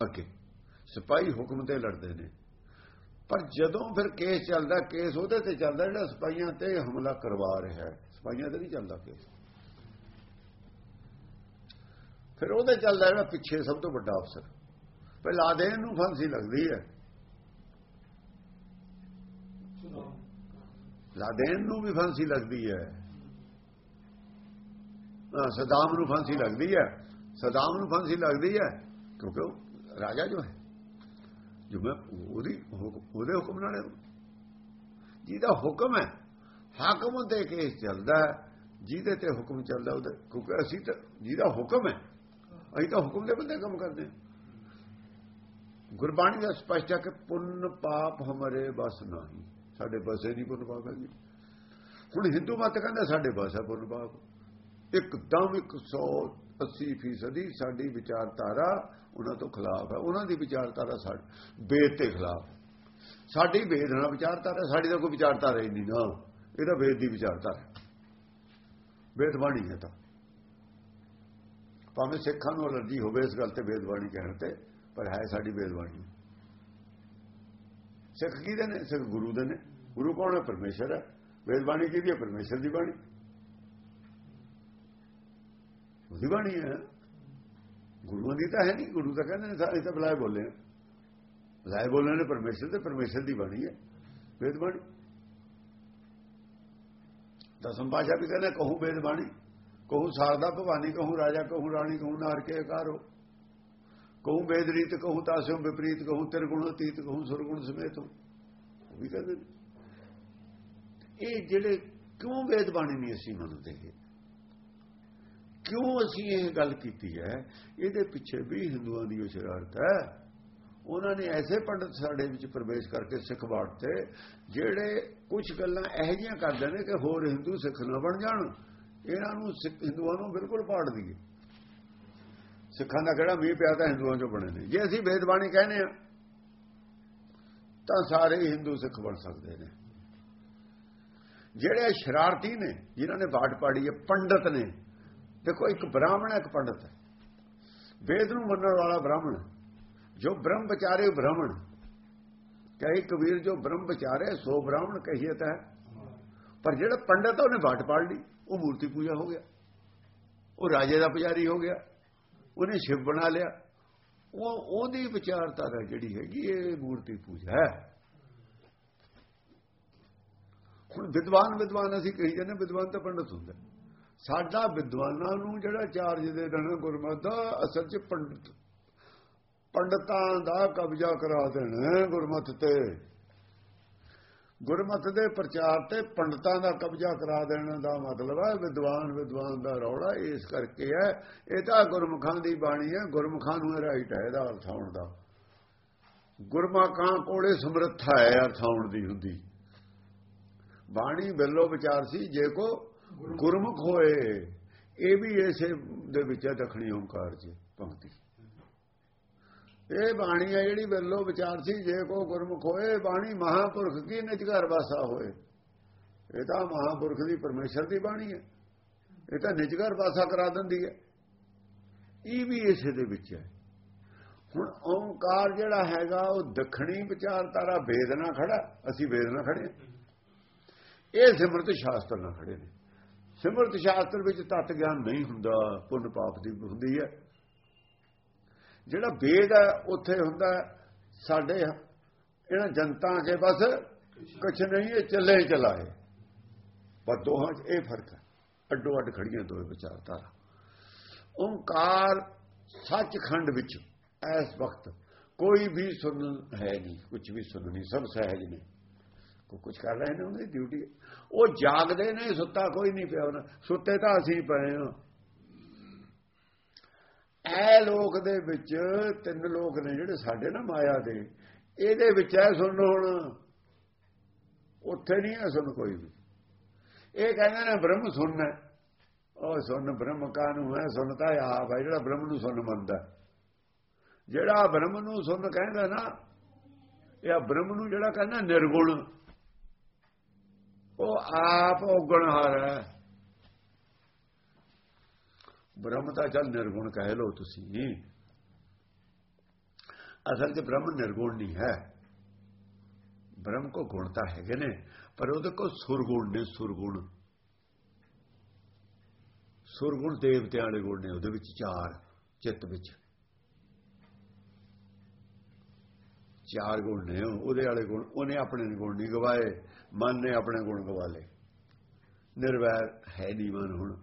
ਅੱਗੇ। ਸਿਪਾਹੀ ਹੁਕਮ ਤੇ ਲੜਦੇ ਨੇ। ਪਰ ਜਦੋਂ ਫਿਰ ਕੇਸ ਚੱਲਦਾ, ਕੇਸ ਉਹਦੇ ਤੇ ਚੱਲਦਾ, ਜਿਹੜਾ ਸਿਪਾਹੀਆਂ ਤੇ ਹਮਲਾ ਕਰਵਾ ਰਿਹਾ ਹੈ। ਸਿਪਾਹੀਆਂ ਤੇ ਨਹੀਂ ਚੱਲਦਾ ਕੇਸ। ਫਿਰ ਉਹਦੇ ਚੱਲਦਾ ਜਿਹੜਾ ਪਿੱਛੇ ਸਭ ਤੋਂ ਵੱਡਾ ਅਫਸਰ। ਪਹਿਲਾਂ ਲਾਦੇਨ ਨੂੰ ਫਾਂਸੀ ਲੱਗਦੀ ਹੈ। ਲਾਦੇਨ ਨੂੰ ਵੀ ਫਾਂਸੀ ਲੱਗਦੀ ਹੈ, ਸਦਾਮ ਨੂੰ ਫਾਂਸੀ ਲੱਗਦੀ ਹੈ। ਸਦਾਮ ਨੂੰ ਫਾਂਸੀ ਲੱਗਦੀ ਹੈ, ਕਿਉਂਕਿ ਉਹ ਰਾਜਾ ਜੋ ਹੈ। ਜਿਵੇਂ ਉਹਦੀ ਉਹਦੇ ਹੁਕਮ ਨਾਲ ਜਿਹਦਾ ਹੁਕਮ ਹੈ, ਹਾਕਮ ਤੇ ਕੇਸ ਚੱਲਦਾ ਜਿਹਦੇ ਤੇ ਹੁਕਮ ਚੱਲਦਾ ਉਹਦੇ, ਕਿਉਂਕਿ ਅਸੀਂ ਤਾਂ, ਜਿਹਦਾ ਹੁਕਮ ਹੈ, ਅਸੀਂ ਤਾਂ ਹੁਕਮ ਦੇ ਬੰਦੇ ਕੰਮ ਕਰਦੇ ਹਾਂ। ਗੁਰਬਾਣੀ ਦਾ ਸਪਸ਼ਟ ਹੈ ਕਿ ਪੁੰਨ ਪਾਪ ਹਮਰੇ ਬਸ ਨਹੀਂ। ਸਾਡੇ ਬਸੇ ਨਹੀਂ ਪੁੰਨ ਪਾਪ ਹੈ ਜੀ ਹੁਣ ਹਿੰਦੂ ਮਤ ਕਹਿੰਦਾ ਸਾਡੇ ਬਸ ਹੈ ਪੁੰਨ ਪਾਪ। ਇੱਕਦਮ 100 80% ਸਾਡੀ ਵਿਚਾਰਧਾਰਾ ਉਹਨਾਂ ਤੋਂ ਖਿਲਾਫ ਹੈ। ਉਹਨਾਂ ਦੀ ਵਿਚਾਰਧਾਰਾ ਸਾਡੀ ਬੇਦ ਦੇ ਖਿਲਾਫ। ਸਾਡੀ ਬੇਦ ਨਾਲ ਵਿਚਾਰਧਾਰਾ, ਸਾਡੀ ਦਾ ਕੋਈ ਵਿਚਾਰਧਾਰਾ ਹੀ ਨਹੀਂ ਨਾ। ਇਹ ਤਾਂ ਬੇਦ ਦੀ ਵਿਚਾਰਧਾਰਾ ਵੇਦ ਬਾਣੀ ਹੈ ਤਾਂ। ਭਾਵੇਂ ਸਿੱਖਾਂ ਨੂੰ ਅਲਰਜੀ ਹੋਵੇ ਇਸ ਗੱਲ ਤੇ ਵੇਦ ਬਾਣੀ ਕਹਿਣ ਤੇ, ਪਰ ਹੈ ਸਾਡੀ ਵੇਦ ਬਾਣੀ। ਸਿੱਖ ਕੀ ਦੇ ਨੇ? ਸਿੱਖ ਗੁਰੂ ਦੇ ਨੇ। ਗੁਰੂ ਕੌਣ ਹੈ? ਪਰਮੇਸ਼ਰ ਹੈ। ਵੇਦ ਬਾਣੀ ਕੀ ਦੀ ਪਰਮੇਸ਼ਰ ਦੀ ਬਾਣੀ। ਉਹਦੀ ਬਾਣੀ ਹੈ। ਗੁਰੂਆਂ ਦੀ ਤਾਂ ਹੈ ਨਹੀਂ। ਗੁਰੂ ਤਾਂ ਕਹਿੰਦੇ ਨੇ, ਸਾਰੇ ਤਾਂ ਬਲਾਏ ਬੋਲੇ ਬਲਾਏ ਬੋਲੇ ਨੇ ਪਰਮੇਸ਼ਰ ਤੇ ਪਰਮੇਸ਼ਰ ਦੀ ਬਾਣੀ ਹੈ। ਵੇਦ ਬਾਣੀ। ਦਸਮ ਪਾਸ਼ਾ ਵੀ ਕਹਿੰਦੇ, ਕਹੂੰ ਵੇਦ ਬਾਣੀ। ਕਹੂੰ ਸਾਰਦਾ ਭਵਾਨੀ, ਕਹੂੰ ਰਾਜਾ, ਕਹੂੰ ਰਾਣੀ, ਕਹੂੰ ਨਾਰ ਕੇ ਕਾਰੋ ਕਹੂੰ ਵੇਦ ਰੀਤ, ਕਹੂੰ ਤਾਸਿਓ ਵਿਪਰੀਤ, ਕਹੂੰ ਤਿਰਗੁਣ ਅਤੀਤ, ਕਹੂੰ ਸੁਰਗੁਣ ਸਮੇਤ। ਉਹ ਵੀ ਕਹਿੰਦੇ ਇਹ ਜਿਹੜੇ ਕਿਉਂ ਵੇਦ ਬਾਣੀ ਨਹੀਂ ਅਸੀਂ ਮੰਨਦੇ? ਕਿਉਂ ਅਸੀਂ ਇਹ ਗੱਲ ਕੀਤੀ ਹੈ? ਇਹਦੇ ਪਿੱਛੇ ਵੀ ਹਿੰਦੂਆਂ ਦੀ ਸ਼ਰਾਰਤ ਹੈ। ਉਹਨਾਂ ਨੇ ਐਸੇ ਪੰਡਤ ਸਾਡੇ ਵਿੱਚ ਪ੍ਰਵੇਸ਼ ਕਰਕੇ ਸਿੱਖ ਬਾੜਤੇ ਜਿਹੜੇ ਕੁਝ ਗੱਲਾਂ ਇਹੋ ਜੀਆਂ ਕਰਦੇ ਨੇ ਕਿ ਹੋਰ ਹਿੰਦੂ ਸਿੱਖ ਨਾ ਬਣ ਜਾਣ, ਇਹਨਾਂ ਨੂੰ ਸਿੱਖ ਹਿੰਦੂਆਂ ਨੂੰ ਬਿਲਕੁਲ ਪਾੜ ਦਈਏ। ਸਿੱਖਾਂ ਦਾ ਕਿਹੜਾ ਮੀਂਹ ਪਿਆ ਤਾਂ ਹਿੰਦੂਆਂ ਚੋਂ ਬਣੇ ਨੇ। ਜੇ ਅਸੀਂ ਬੇਦਬਾਣੀ ਕਹਿੰਦੇ ਆ ਤਾਂ ਸਾਰੇ ਹਿੰਦੂ ਸਿੱਖ ਬਣ ਸਕਦੇ ਨੇ। ਜਿਹੜੇ ਸ਼ਰਾਰਤੀ ਨੇ, ਜਿਨ੍ਹਾਂ ਨੇ ਬਾਟ ਪਾੜੀ ਹੈ, ਪੰਡਤ ਨੇ ਦੇਖੋ, ਇੱਕ ਬ੍ਰਾਹਮਣ ਇੱਕ ਪੰਡਤ ਹੈ। ਵੇਦ ਨੂੰ ਮੰਨਣ ਵਾਲਾ ਬ੍ਰਾਹਮਣ ਜੋ ਬ੍ਰਹਮ ਵਿਚਾਰੇ ਬ੍ਰਾਹਮਣ ਕਹੇ ਕਬੀਰ, ਜੋ ਬ੍ਰਹਮ ਵਿਚਾਰੇ ਸੋ ਬ੍ਰਾਹਮਣ ਕਹੀਏ ਤਾਂ ਪਰ ਜਿਹੜਾ ਪੰਡਤ ਉਹਨੇ ਬਾਟ ਪਾੜ ਲਈ। ਉਹ ਮੂਰਤੀ ਪੂਜਾ ਹੋ ਗਿਆ। ਉਹ ਰਾਜੇ ਦਾ ਪੁਜਾਰੀ ਹੋ ਗਿਆ। ਉਹਨੇ ਸ਼ਿਵ ਬਣਾ ਲਿਆ। ਉਹ, ਉਹਦੀ ਵਿਚਾਰਧਾਰਾ ਜਿਹੜੀ ਹੈਗੀ, ਇਹ ਮੂਰਤੀ ਪੂਜਾ ਹੈ। ਹੁਣ ਵਿਦਵਾਨ ਵਿਦਵਾਨ ਅਸੀਂ ਕਹੀ ਜਾਂਦੇ ਵਿਦਵਾਨ ਤਾਂ ਪੰਡਤ ਹੁੰਦਾ ਸਾਡਾ ਵਿਦਵਾਨਾਂ ਨੂੰ ਜਿਹੜਾ ਚਾਰਜ ਦੇ ਦੇਣਾ ਗੁਰਮਤ ਦਾ, ਅਸਲ 'ਚ ਪੰਡਤ, ਪੰਡਤਾਂ ਦਾ ਕਬਜ਼ਾ ਕਰਾ ਦੇਣਾ ਗੁਰਮਤ ਤੇ। ਗੁਰਮਤ ਦੇ ਪ੍ਰਚਾਰ ਤੇ ਪੰਡਤਾਂ ਦਾ ਕਬਜ਼ਾ ਕਰਾ ਦੇਣ ਦਾ ਮਤਲਬ ਹੈ, ਵਿਦਵਾਨ ਵਿਦਵਾਨ ਦਾ ਰੌਲਾ ਇਸ ਕਰਕੇ ਹੈ। ਇਹ ਤਾਂ ਗੁਰਮੁਖਾਂ ਦੀ ਬਾਣੀ ਹੈ, ਗੁਰਮੁਖਾਂ ਨੂੰ ਰਾਈਟ ਹੈ ਇਹਦਾ ਅਰਥ ਆਉਣ ਦਾ। ਗੁਰਮੁਖਾਂ ਕੋਲੇ ਸਮਰੱਥਾ ਹੈ ਅਰਥ ਆਉਣ ਦੀ ਹੁੰਦੀ। ਬਾਣੀ ਬਿੱਲੋ ਵਿਚਾਰ ਸੀ, ਜੇ ਕੋ ਗੁਰਮੁਖ ਹੋਏ, ਇਹ ਵੀ ਇਸੇ ਦੇ ਵਿੱਚ ਹੈ ਦਖਣੀ ਓੰਕਾਰ ਜੀ ਪੰਕਤੀ ਇਹ ਬਾਣੀ ਹੈ ਜਿਹੜੀ ਵੱਲੋਂ ਵਿਚਾਰ ਸੀ, ਜੇ ਕੋ ਗੁਰਮੁਖ ਹੋਏ ਬਾਣੀ ਮਹਾਪੁਰਖ ਕੀ ਨਿਜਗਰ ਵਾਸਾ ਹੋਏ। ਇਹ ਤਾਂ ਮਹਾਪੁਰਖ ਦੀ ਪਰਮੇਸ਼ਰ ਦੀ ਬਾਣੀ ਹੈ। ਇਹ ਤਾਂ ਨਿਜ ਘਰ ਵਾਸਾ ਕਰਾ ਦਿੰਦੀ ਹੈ। ਇਹ ਵੀ ਇਸੇ ਦੇ ਵਿੱਚ ਹੈ। ਹੁਣ ਓੰਕਾਰ ਜਿਹੜਾ ਹੈਗਾ, ਉਹ ਦਖਣੀ ਵਿਚਾਰਤਾਰਾ ਵੇਦਨਾ ਖੜਾ, ਅਸੀਂ ਵੇਦਨਾ ਖੜੇ ਇਹ ਸਿਮਰਤ ਸ਼ਾਸਤਰ ਨਾਲ ਖੜੇ ਨੇ। ਸਿਮਰਤ ਸ਼ਾਸਤਰ ਵਿੱਚ ਤਤ ਗਿਆਨ ਨਹੀਂ ਹੁੰਦਾ, ਪੁੰਨ ਪਾਪ ਦੀ ਹੁੰਦੀ ਹੈ। ਜਿਹੜਾ ਵੇਦ ਹੈ, ਉੱਥੇ ਹੁੰਦਾ ਸਾਡੇ ਇਹਨਾਂ ਜਨਤਾ ਕੇ ਬਸ ਕੁਛ ਨਹੀਂ ਇਹ ਚੱਲੇ ਚਲਾਏ। ਪਰ ਦੋਹਾਂ 'ਚ ਇਹ ਫ਼ਰਕ ਹੈ। ਅੱਡੋ ਅੱਡ ਖੜੀਆਂ ਦੋਵੇਂ ਵਿਚਾਰਧਾਰਾ। ਓੰਕਾਰ ਸੱਚਖੰਡ ਵਿੱਚ, ਇਸ ਵਕਤ ਕੋਈ ਵੀ ਸੁਣ ਹੈ ਨਹੀਂ ਕੁਝ ਵੀ ਸੁਣਨੀ ਸਭ ਸਹਿਜ ਨੇ। ਕੁਝ ਕਰ ਰਹੇ ਨੇ ਉਹਦੀ ਡਿਊਟੀ ਉਹ ਜਾਗਦੇ ਨੇ, ਸੁੱਤਾ ਕੋਈ ਨਹੀਂ ਪਿਆ ਉਹਨਾਂ ਸੁੱਤੇ ਤਾਂ ਅਸੀਂ ਪਏ ਹਾਂ। ਐ ਲੋਕ ਦੇ ਵਿੱਚ ਤਿੰਨ ਲੋਕ ਨੇ ਜਿਹੜੇ ਸਾਡੇ ਨਾ ਮਾਇਆ ਦੇ। ਇਹਦੇ ਵਿੱਚ ਐ ਸੁਣ ਹੁਣ। ਉੱਥੇ ਨਹੀਂ ਐ ਸੁਣ ਕੋਈ ਵੀ। ਇਹ ਕਹਿੰਦੇ ਨੇ ਬ੍ਰਹਮ ਸੁਣਨਾ ਉਹ ਸੁਣ ਬ੍ਰਹਮ ਕਾਨੂੰ ਹੈ? ਸੁਣਦਾ ਆ ਭਾਈ ਜਿਹੜਾ ਬ੍ਰਹਮ ਨੂੰ ਸੁਣ ਮੰਨਦਾ ਜਿਹੜਾ ਬ੍ਰਹਮ ਨੂੰ ਸੁਣ ਕਹਿੰਦਾ ਨਾ, ਇਹ ਬ੍ਰਹਮ ਨੂੰ ਜਿਹੜਾ ਕਹਿੰਦਾ ਨਿਰਗੁਣ। ਉਹ ਆਪ ਉਗਣਹਾਰ ਹੈ। ਬ੍ਰਹਮ ਤਾਂ ਚੱਲ ਨਿਰਗੁਣ ਕਹਿ ਲੋ ਤੁਸੀਂ। ਅਸਲ 'ਚ ਬ੍ਰਹਮ ਨਿਰਗੁਣ ਨਹੀਂ ਹੈ। ਬ੍ਰਹਮ ਕੋ ਗੁਣ ਤਾਂ ਹੈਗੇ ਨੇ, ਪਰ ਉਹਦੇ ਕੋ ਸੁਰਗੁਣ ਨੇ ਸੁਰਗੁਣ। ਸੁਰਗੁਣ ਦੇਵਤਿਆਂ ਵਾਲੇ ਗੁਣ ਨੇ, ਉਹਦੇ ਵਿੱਚ ਚਾਰ, ਚਿੱਤ ਵਿੱਚ। ਚਾਰ ਗੁਣ ਨੇ, ਉਹਦੇ ਵਾਲੇ ਗੁਣ ਉਹਨੇ ਆਪਣੇ ਗੁਣ ਨਹੀਂ ਗਵਾਏ, ਮਨ ਨੇ ਆਪਣੇ ਗੁਣ ਗਵਾ ਲਏ। ਨਿਰਵੈਰ ਹੈ ਨਹੀਂ ਮਨ ਹੁਣ।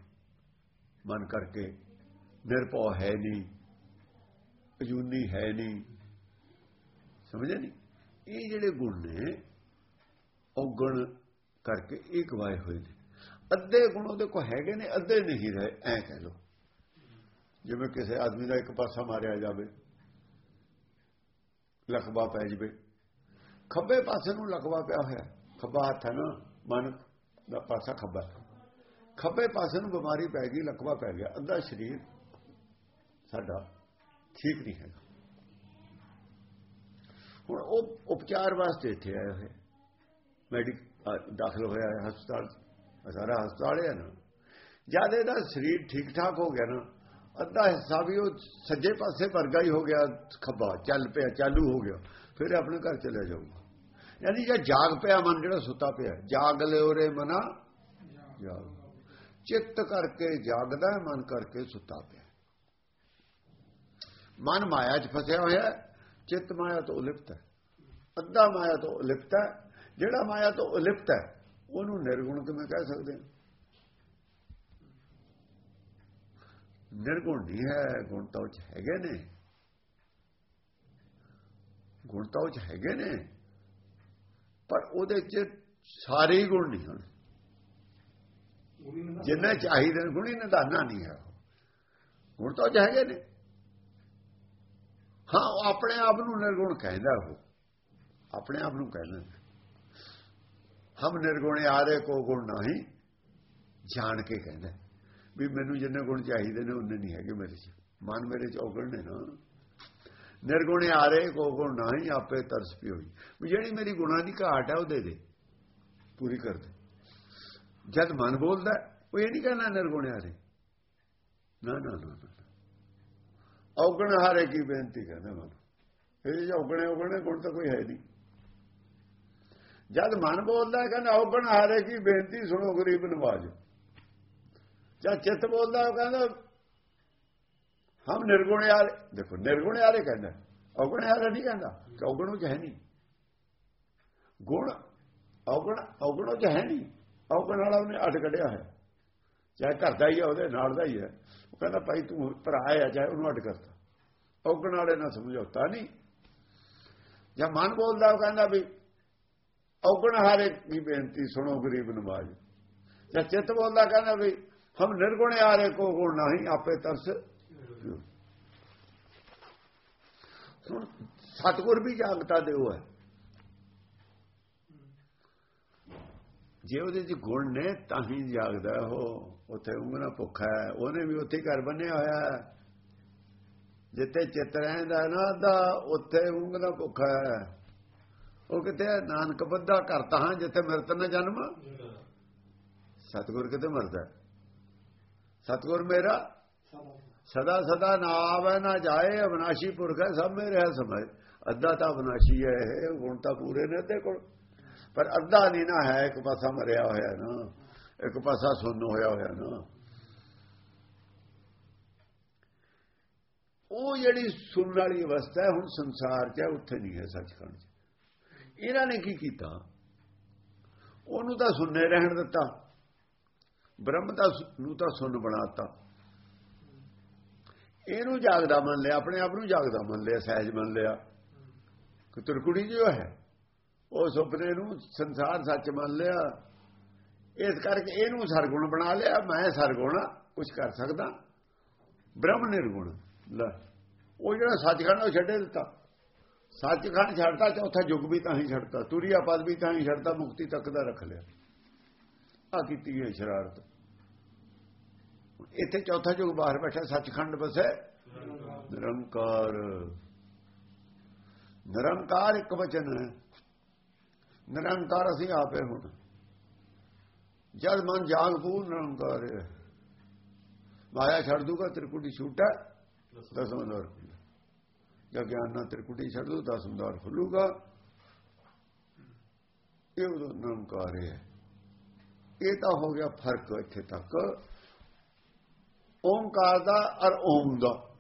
ਮਨ ਕਰਕੇ ਨਿਰਭਉ ਹੈ ਨਹੀਂ, ਅਜੂਨੀ ਹੈ ਨਹੀਂ। ਸਮਝਿਆ ਨਹੀਂ? ਇਹ ਜਿਹੜੇ ਗੁਣ ਨੇ, ਉਹ ਗੁਣ ਕਰਕੇ ਇਹ ਗਵਾਏ ਹੋਏ ਨੇ। ਅੱਧੇ ਗੁਣ ਉਹਦੇ ਕੋ ਹੈਗੇ ਨੇ, ਅੱਧੇ ਨਹੀਂ ਰਹੇ, ਐ ਕਹਿ ਲੋ ਜਿਵੇਂ ਕਿਸੇ ਆਦਮੀ ਦਾ ਇੱਕ ਪਾਸਾ ਮਾਰਿਆ ਜਾਵੇ ਲਕਵਾ ਪੈ ਜਵੇ। ਖੱਬੇ ਪਾਸੇ ਨੂੰ ਲਕਵਾ ਪਿਆ ਹੋਇਆ। ਖੱਬਾ ਹੱਥ ਹੈ ਨਾ, ਮਨ ਦਾ ਪਾਸਾ ਖੱਬਾ। ਖੱਬੇ ਪਾਸੇ ਨੂੰ ਬਿਮਾਰੀ ਪੈ ਗਈ ਲਕਵਾ ਪੈ ਗਿਆ। ਅੱਧਾ ਸਰੀਰ ਸਾਡਾ ਠੀਕ ਨਹੀਂ ਹੈਗਾ। ਹੁਣ ਉਹ ਉਪਚਾਰ ਵਾਸਤੇ ਇੱਥੇ ਆਏ ਹੋਏ। ਮੈਡੀਕ ਦਾਖਲ ਹੋਇਆ ਹੈ ਹਸਪਤਾਲ, ਸਾਰਾ ਹਸਪਤਾਲ ਹੈ ਨਾ। ਜਦ ਇਹਦਾ ਸਰੀਰ ਠੀਕ ਠਾਕ ਹੋ ਗਿਆ ਨਾ ਅੱਧਾ ਹਿੱਸਾ ਵੀ ਉਹ ਸੱਜੇ ਪਾਸੇ ਵਰਗਾ ਹੀ ਹੋ ਗਿਆ ਖੱਬਾ, ਚੱਲ ਪਿਆ, ਚਾਲੂ ਹੋ ਗਿਆ। ਫਿਰ ਆਪਣੇ ਘਰ ਚਲੇ ਜਾਊਗਾ। ਯਾਨੀ ਜੇ ਜਾਗ ਪਿਆ ਮਨ, ਜਿਹੜਾ ਸੁੱਤਾ ਪਿਆ, ਜਾਗ ਲਿਓਰੇ ਮਨਾ, ਜਾਗ। ਚਿੱਤ ਕਰਕੇ ਜਾਗਦਾ, ਮਨ ਕਰਕੇ ਸੁੱਤਾ ਪਿਆ। ਮਨ ਮਾਇਆ 'ਚ ਫਸਿਆ ਹੋਇਆ ਚਿੱਤ ਮਾਇਆ ਤੋਂ ਉਲਿਪਤ ਹੈ। ਅੱਧਾ ਮਾਇਆ ਤੋਂ ਉਲਿਪਤ ਹੈ, ਜਿਹੜਾ ਮਾਇਆ ਤੋਂ ਉਲਿਪਤ ਹੈ, ਉਹਨੂੰ ਨਿਰਗੁਣ ਕਿਵੇਂ ਕਹਿ ਸਕਦੇ ਹਾਂ? ਨਿਰਗੁਣ ਨਹੀਂ ਹੈ ਗੁਣ ਤਾਂ ਉਹ ਹੈਗੇ ਨੇ। ਗੁਣ ਤਾਂ ਉਹ ਹੈਗੇ ਨੇ ਪਰ ਉਹਦੇ ਚ ਸਾਰੇ ਗੁਣ ਨਹੀਂ ਹਨ ਜਿੰਨੇ ਚਾਹੀਦੇ ਗੁਣੀ ਨਿਧਾਨਾ ਨਹੀਂ ਹੈ। ਗੁਣ ਤਾਂ ਉਹ ਹੈਗੇ ਨੇ। ਹਾਂ ਉਹ ਆਪਣੇ ਆਪ ਨੂੰ ਨਿਰਗੁਣ ਕਹਿੰਦਾ ਉਹ। ਆਪਣੇ ਆਪ ਨੂੰ ਕਹਿੰਦਾ। ਹਮ ਨਿਰਗੁਣ ਆਰੇ ਕੋ ਗੁਣ ਨਹੀਂ ਜਾਣ ਕੇ ਕਹਿੰਦਾ। ਵੀ ਮੈਨੂੰ ਜਿੰਨੇ ਗੁਣ ਚਾਹੀਦੇ ਨੇ ਉਹਨੇ ਨਹੀਂ ਹੈਗੇ ਮੇਰੇ 'ਚ। ਮਨ ਮੇਰੇ 'ਚ ਔਗਣ ਨੇ ਨਾ। ਨਿਰਗੁਣੇ ਆ ਰਹੇ, ਕੋ ਗੁਣ ਨਹੀਂ, ਆਪੇ ਤਰਸ ਪਈ ਹੋਈ ਵੀ ਜਿਹੜੀ ਮੇਰੀ ਗੁਣਾ ਦੀ ਘਾਟ ਹੈ, ਉਹ ਦੇ ਦੇ। ਪੂਰੀ ਕਰ ਦੇ। ਜਦ ਮਨ ਬੋਲਦਾ, ਉਹ ਇਹ ਨਹੀਂ ਕਹਿਣਾ ਨਿਰਗੁਣ ਆਰੇ ਨਾ ਨਾ ਨਾ ਔਗਣ ਹਾਰੇ ਕੀ ਬੇਨਤੀ ਕਹਿੰਦਾ ਮਨ? ਇਹ ਜੋ ਔਗਣੇ ਔਗਣੇ, ਗੁਣ ਤਾਂ ਕੋਈ ਹੈ ਨਹੀਂ। ਜਦ ਮਨ ਬੋਲਦਾ, ਕਹਿੰਦਾ ਔਗਣ ਹਾਰੇ ਕੀ ਬੇਨਤੀ, ਸੁਣੋ ਗਰੀਬ ਨਵਾਜ। ਜਦ ਚਿੱਤ ਬੋਲਦਾ ਉਹ ਕਹਿੰਦਾ, ਹਮ ਨਿਰਗੁਣ ਯਾਰ, ਦੇਖੋ ਨਿਰਗੁਣ ਯਾਰੇ ਕਹਿੰਦਾ, ਔਗਣ ਯਾਰੇ ਨਹੀਂ ਕਹਿੰਦਾ, ਔਗਣ ਉਹ ਹੈ ਨਹੀਂ। ਗੁਣ, ਔਗਣ ਔਗਣ ਉਹ ਹੈ ਨਹੀਂ, ਔਗਣ ਵਾਲਾ ਉਹਨੇ ਅੱਡ ਕੱਢਿਆ ਹੈ ਚਾਹੇ ਘਰ ਦਾ ਹੀ ਹੈ, ਉਹਦੇ ਨਾਲ ਦਾ ਹੀ ਹੈ। ਉਹ ਕਹਿੰਦਾ ਭਾਈ ਤੂੰ ਭਰਾ ਆ ਚਾਹੇ ਉਹਨੂੰ ਅੱਡ ਕਰਤਾ। ਔਗਣ ਵਾਲੇ ਨਾਲ ਸਮਝੌਤਾ ਨਹੀਂ। ਜਾਂ ਮਨ ਬੋਲਦਾ ਉਹ ਕਹਿੰਦਾ ਵੀ ਔਗਣ ਹਾਰੇ ਦੀ ਬੇਨਤੀ ਸੁਣੋ, ਗਰੀਬ ਨਵਾਜ ਜਾਂ ਚਿੱਤ ਬੋਲਦਾ ਕਹਿੰਦਾ ਵੀ ਹਮ ਨਿਰਗੁਣ ਆਰੇ ਕੋ ਗੁਣ ਨਹੀਂ ਆਪੇ ਤਰਸ। ਸੁਣ ਸਤਗੁਰ ਵੀ ਜਾਗਤਾ ਦਿਓ ਹੈ। ਜੇ ਉਹਦੇ ਚ ਗੁਣ ਨੇ ਤਾਂ ਹੀ ਜਾਗਦਾ ਉਹ। ਉੱਥੇ ਉਂਗਣਾ ਭੁੱਖਾ ਹੈ। ਉਹਨੇ ਵੀ ਉੱਥੇ ਘਰ ਬੰਨਿਆ ਹੋਇਆ ਹੈ। ਜਿੱਥੇ ਚਿੱਤ ਰਹਿੰਦਾ ਨਾ ਦਾ ਉੱਥੇ ਉਂਗਣਾ ਭੁੱਖਾ ਹੈ। ਉਹ ਕਿਤੇ ਨਾਨਕ ਬੱਧਾ ਕਰਤਾ ਹਾਂ ਜਿੱਥੇ ਮਿਰਤ ਨਾ ਜਨਮ। ਸਤਗੁਰ ਕਿਤੇ ਮਰਦਾ ਸਤਗੁਰ ਮੇਰਾ। ਸਦਾ ਸਦਾ ਨਾ ਆਵੇ ਨਾ ਜਾਏ ਅਬਨਾਸ਼ੀ ਪੁਰਖ ਹੈ, ਸਭ ਮੇਰੇ ਹੈ ਸਮਝ। ਅੱਧਾ ਤਾਂ ਅਬਨਾਸ਼ੀ ਹੈ ਇਹ ਗੁਣ ਤਾਂ ਪੂਰੇ ਨੇ ਤੇ ਕੋਲ। ਪਰ ਅੱਧਾ ਨਹੀਂ ਨਾ ਹੈ, ਇੱਕ ਪਾਸਾ ਮਰਿਆ ਹੋਇਆ ਨਾ। ਇੱਕ ਪਾਸਾ ਸੁੰਨ ਹੋਇਆ ਹੋਇਆ ਨਾ। ਉਹ ਜਿਹੜੀ ਸੁਣਨ ਵਾਲੀ ਅਵਸਥਾ ਹੈ, ਹੁਣ ਸੰਸਾਰ 'ਚ ਉੱਥੇ ਨਹੀਂ ਹੈ ਸੱਚਖੰਡ 'ਚ। ਇਹਨਾਂ ਨੇ ਕੀ ਕੀਤਾ? ਉਹਨੂੰ ਤਾਂ ਸੁਣਨੇ ਰਹਿਣ ਦਿੱਤਾ। ਬ੍ਰਹਮ ਦਾ ਨੂੰ ਤਾਂ ਸੁਣ ਬਣਾਤਾ। ਇਹਨੂੰ ਜਾਗਦਾ ਮੰਨ ਲਿਆ, ਆਪਣੇ ਆਪ ਨੂੰ ਜਾਗਦਾ ਮੰਨ ਲਿਆ, ਸਹਿਜ ਮੰਨ ਲਿਆ। ਕਿ ਤੁਰਕੁੜੀ ਜੋ ਹੈ। ਉਹ ਸੁਪਨੇ ਨੂੰ ਸੰਸਾਰ ਸੱਚ ਮੰਨ ਲਿਆ। ਇਸ ਕਰਕੇ ਇਹਨੂੰ ਸਰਗੁਣ ਬਣਾ ਲਿਆ, ਮੈਂ ਸਰਗੁਣ ਕੁਝ ਕਰ ਸਕਦਾ। ਬ੍ਰਹਮ ਨਿਰਗੁਣ। ਲੈ, ਉਹ ਜਿਹੜਾ ਸੱਚਖੰਡ ਉਹ ਛੱਡੇ ਦਿੱਤਾ। ਸੱਚਖੰਡ ਛੱਡਤਾ, ਚੌਥਾ ਯੁੱਗ ਵੀ ਤਾਂ ਹੀ ਛੱਡਤਾ। ਤੁਰਿਆ ਪਦ ਵੀ ਤਾਂ ਹੀ ਛੱਡਤਾ, ਮੁਕਤੀ ਤੱਕ ਦਾ ਰੱਖ ਲਿਆ। ਆ ਕੀਤੀ ਹੈ ਸ਼ਰਾਰਤ। ਇੱਥੇ ਚੌਥਾ ਯੁੱਗ ਬਾਹਰ ਬੈਠਾ, ਸੱਚਖੰਡ ਬਸੇ ਨਿਰੰਕਾਰ। ਨਿਰੰਕਾਰ ਇੱਕ ਵਚਨ ਹੈ। ਨਿਰੰਕਾਰ ਅਸੀਂ ਆਪੇ ਹੁਣ। ਜਦ ਮਨ ਜਾਗ ਪੂਰ ਨਿਰੰਕਾਰ ਹੈ। ਮਾਇਆ ਛੱਡ ਦੂਗਾ, ਤ੍ਰਿਕੁਟੀ ਛੂਟਾ ਦਸਵਾਂ ਦੌਰ ਜਦ ਗਿਆਨ ਨਾਲ ਤ੍ਰਿਕੁਟੀ ਛੱਡ ਦੂ ਦਸਵਾਂ ਦੌਰ ਖੁੱਲੂਗਾ ਇਹ ਉਹ ਨਿਰੰਕਾਰ ਹੈ। ਇਹ ਤਾਂ ਹੋ ਗਿਆ ਫ਼ਰਕ ਇੱਥੇ ਤੱਕ। ਓਮਕਾਰ ਦਾ ਔਰ ਓਮ ਦਾ।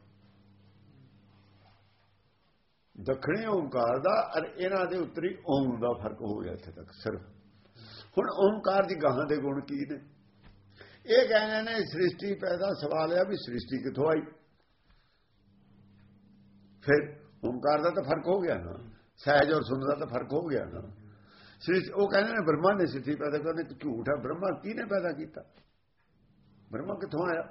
ਦੱਖਣੀ ਓਮਕਾਰ ਦਾ ਔਰ ਇਹਨਾਂ ਦੇ ਉੱਤਰੀ ਓਮ ਦਾ ਫ਼ਰਕ ਹੋ ਗਿਆ ਇੱਥੇ ਤੱਕ ਸਿਰਫ। ਹੁਣ ਓਮਕਾਰ ਦੀ ਗਾਹਾਂ ਦੇ ਗੁਣ ਕੀ ਨੇ? ਇਹ ਕਹਿੰਦੇ ਨੇ ਸ੍ਰਿਸ਼ਟੀ ਪੈਦਾ ਸਵਾਲ ਆ ਵੀ ਸ੍ਰਿਸ਼ਟੀ ਕਿੱਥੋਂ ਆਈ? ਫਿਰ ਓਮਕਾਰ ਦਾ ਤਾਂ ਫ਼ਰਕ ਹੋ ਗਿਆ ਨਾ। ਸਹਿਜ ਔਰ ਸੁੰਦਰ ਦਾ ਤਾਂ ਫ਼ਰਕ ਹੋ ਗਿਆ ਨਾ। ਸ੍ਰਿਸ਼ਟੀ ਉਹ ਕਹਿੰਦੇ ਨੇ ਬ੍ਰਹਮਾ ਨੇ ਸ੍ਰਿਸ਼ਟੀ ਪੈਦਾ ਕਰਨੇ ਝੂਠ ਹੈ ਬ੍ਰਹਮਾ ਕਿਹਨੇ ਪੈਦਾ ਕੀਤਾ? ਬ੍ਰਹਮਾ ਕਿੱਥੋਂ ਆਇਆ?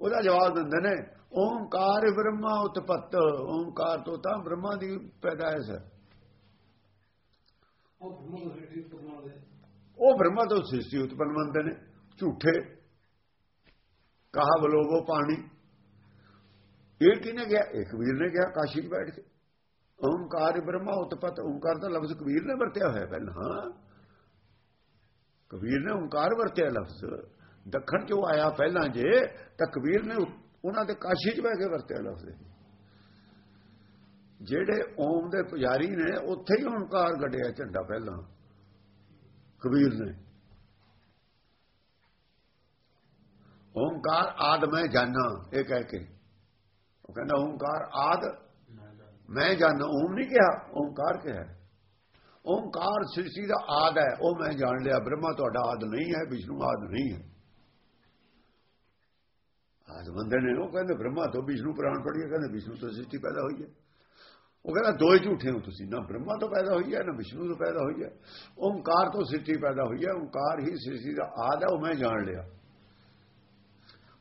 ਉਹਦਾ ਜਵਾਬ ਦਿੰਦੇ ਨੇ ਓਮਕਾਰ ਬ੍ਰਹਮਾ ਉਤਪਤ ਓਮਕਾਰ ਤੋਂ ਤਾਂ ਬ੍ਰਹਮਾ ਦੀ ਪੈਦਾਇਸ਼ ਹੈ। ਉਹ ਬ੍ਰਹਮਾ ਤੋਂ ਸ੍ਰਿਸ਼ਟੀ ਉਤਪੰਨ ਮੰਨਦੇ ਨੇ। ਝੂਠੇ ਕਹਾ ਬਲੋਗੋ ਪਾਣੀ। ਇਹ ਕਿਨੇ ਗਿਆ ਇਹ ਕਬੀਰ ਨੇ ਗਿਆ ਕਾਸ਼ੀ ਬੈਠ ਕੇ। ਓਮਕਾਰ ਬ੍ਰਹਮਾ ਉਤਪਤ, ਓੰਕਾਰ ਦਾ ਲਫ਼ਜ਼ ਕਬੀਰ ਨੇ ਵਰਤਿਆ ਹੋਇਆ ਪਹਿਲਾਂ। ਕਬੀਰ ਨੇ ਓਮਕਾਰ ਵਰਤਿਆ ਲਫ਼ਜ਼। ਦੱਖਣ ਚੋਂ ਆਇਆ ਪਹਿਲਾਂ ਜੇ, ਤਾਂ ਕਬੀਰ ਨੇ ਉਹਨਾਂ ਦੇ ਕਾਸ਼ੀ 'ਚ ਬਹਿ ਕੇ ਵਰਤਿਆ ਲਫ਼ਜ਼। ਜਿਹੜੇ ਓਮ ਦੇ ਪੁਜਾਰੀ ਨੇ, ਉੱਥੇ ਹੀ ਓੰਕਾਰ ਗੱਡਿਆ ਝੰਡਾ ਪਹਿਲਾਂ, ਕਬੀਰ ਨੇ। ਓਮਕਾਰ ਆਦ ਮੈਂ ਜਾਣਾ ਇਹ ਕਹਿ ਕੇ। ਉਹ ਕਹਿੰਦਾ ਓਮਕਾਰ ਆਦ ਮੈਂ ਜਾਣਾ ਓਮ ਨਹੀਂ ਕਿਹਾ, ਓਮਕਾਰ ਕਿਹਾ। ਓਮਕਾਰ ਸ੍ਰਿਸ਼ਟੀ ਦਾ ਆਦ ਹੈ, ਉਹ ਮੈਂ ਜਾਣ ਲਿਆ, ਬ੍ਰਹਮਾ ਤੁਹਾਡਾ ਆਦ ਨਹੀਂ ਹੈ, ਵਿਸ਼ਨੂੰ ਆਦ ਨਹੀਂ ਹੈ। ਆਦ ਬੰਦੇ ਨੇ, ਉਹ ਕਹਿੰਦੇ ਬ੍ਰਹਮਾ ਤੋਂ ਵਿਸ਼ਨੂੰ ਪ੍ਰਾਣ ਪੜੀਏ ਕਹਿੰਦੇ ਵਿਸ਼ਨੂੰ ਤੋਂ ਸ੍ਰਿਸ਼ਟੀ ਪੈਦਾ ਹੋਈ ਹੈ। ਉਹ ਕਹਿੰਦਾ ਦੋ ਹੀ ਝੂਠੇ ਹੋ ਤੁਸੀਂ, ਨਾ ਬ੍ਰਹਮਾ ਤੋਂ ਪੈਦਾ ਹੋਈ ਹੈ, ਨਾ ਵਿਸ਼ਨੂੰ ਤੋਂ ਪੈਦਾ ਹੋਈ ਹੈ। ਓਮਕਾਰ ਤੋਂ ਸ੍ਰਿਸ਼ਟੀ ਪੈਦਾ ਹੋਈ ਹੈ, ਓਮਕਾਰ ਹੀ ਸ੍ਰਿਸ਼ਟੀ ਦਾ ਆਦ ਹੈ, ਉਹ ਮੈਂ ਜਾਣ ਲਿਆ।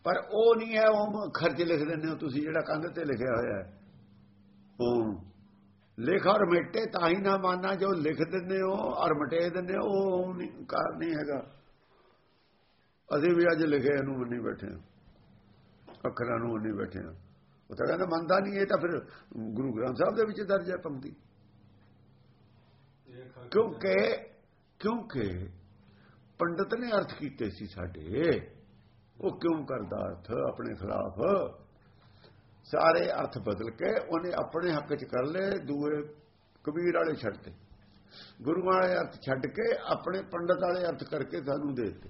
ਪਰ ਉਹ ਨਹੀਂ ਹੈ ਉਹ ਖਰਚ ਲਿਖ ਦਿੰਦੇ ਹੋ ਤੁਸੀਂ, ਜਿਹੜਾ ਕੰਧ ਤੇ ਲਿਖਿਆ ਹੋਇਆ ਹੈ। ਲਿਖ ਔਰ ਮਿਟੇ ਤਾਂ ਹੀ ਨਾ ਮਾਨਾ, ਜੋ ਲਿਖ ਦਿੰਦੇ ਹੋ ਔਰ ਮਟੇ ਦਿੰਦੇ ਹੋ, ਉਹ ਕਾਰ ਨਹੀਂ ਹੈਗਾ। ਅਸੀਂ ਵੀ ਅੱਜ ਲਿਖੇ ਇਹਨੂੰ ਮੰਨੀ ਬੈਠੇ ਹਾਂ। ਅੱਖਰਾਂ ਨੂੰ ਮੰਨੀ ਬੈਠੇ ਹਾਂ। ਉਹ ਤਾਂ ਕਹਿੰਦਾ ਮੰਨਦਾ ਨਹੀਂ, ਇਹ ਤਾਂ ਫਿਰ ਗੁਰੂ ਗ੍ਰੰਥ ਸਾਹਿਬ ਦੇ ਵਿੱਚ ਦਰਜ ਹੈ ਪੰਕਤੀ। ਕਿਉਂਕਿ ਕਿਉਂਕਿ ਪੰਡਤ ਨੇ ਅਰਥ ਕੀਤੇ ਸੀ ਸਾਡੇ। ਉਹ ਕਿਉਂ ਕਰਦਾ ਅਰਥ ਆਪਣੇ ਖਿਲਾਫ? ਸਾਰੇ ਅਰਥ ਬਦਲ ਕੇ ਉਹਨੇ ਆਪਣੇ ਹੱਕ 'ਚ ਕਰ ਲਏ, ਦੂਏ ਕਬੀਰ ਵਾਲੇ ਛੱਡਤੇ ਗੁਰੂ ਵਾਲੇ ਅਰਥ ਛੱਡ ਕੇ ਆਪਣੇ ਪੰਡਤ ਵਾਲੇ ਅਰਥ ਕਰਕੇ ਸਾਨੂੰ ਦੇ ਦਿੱਤੇ।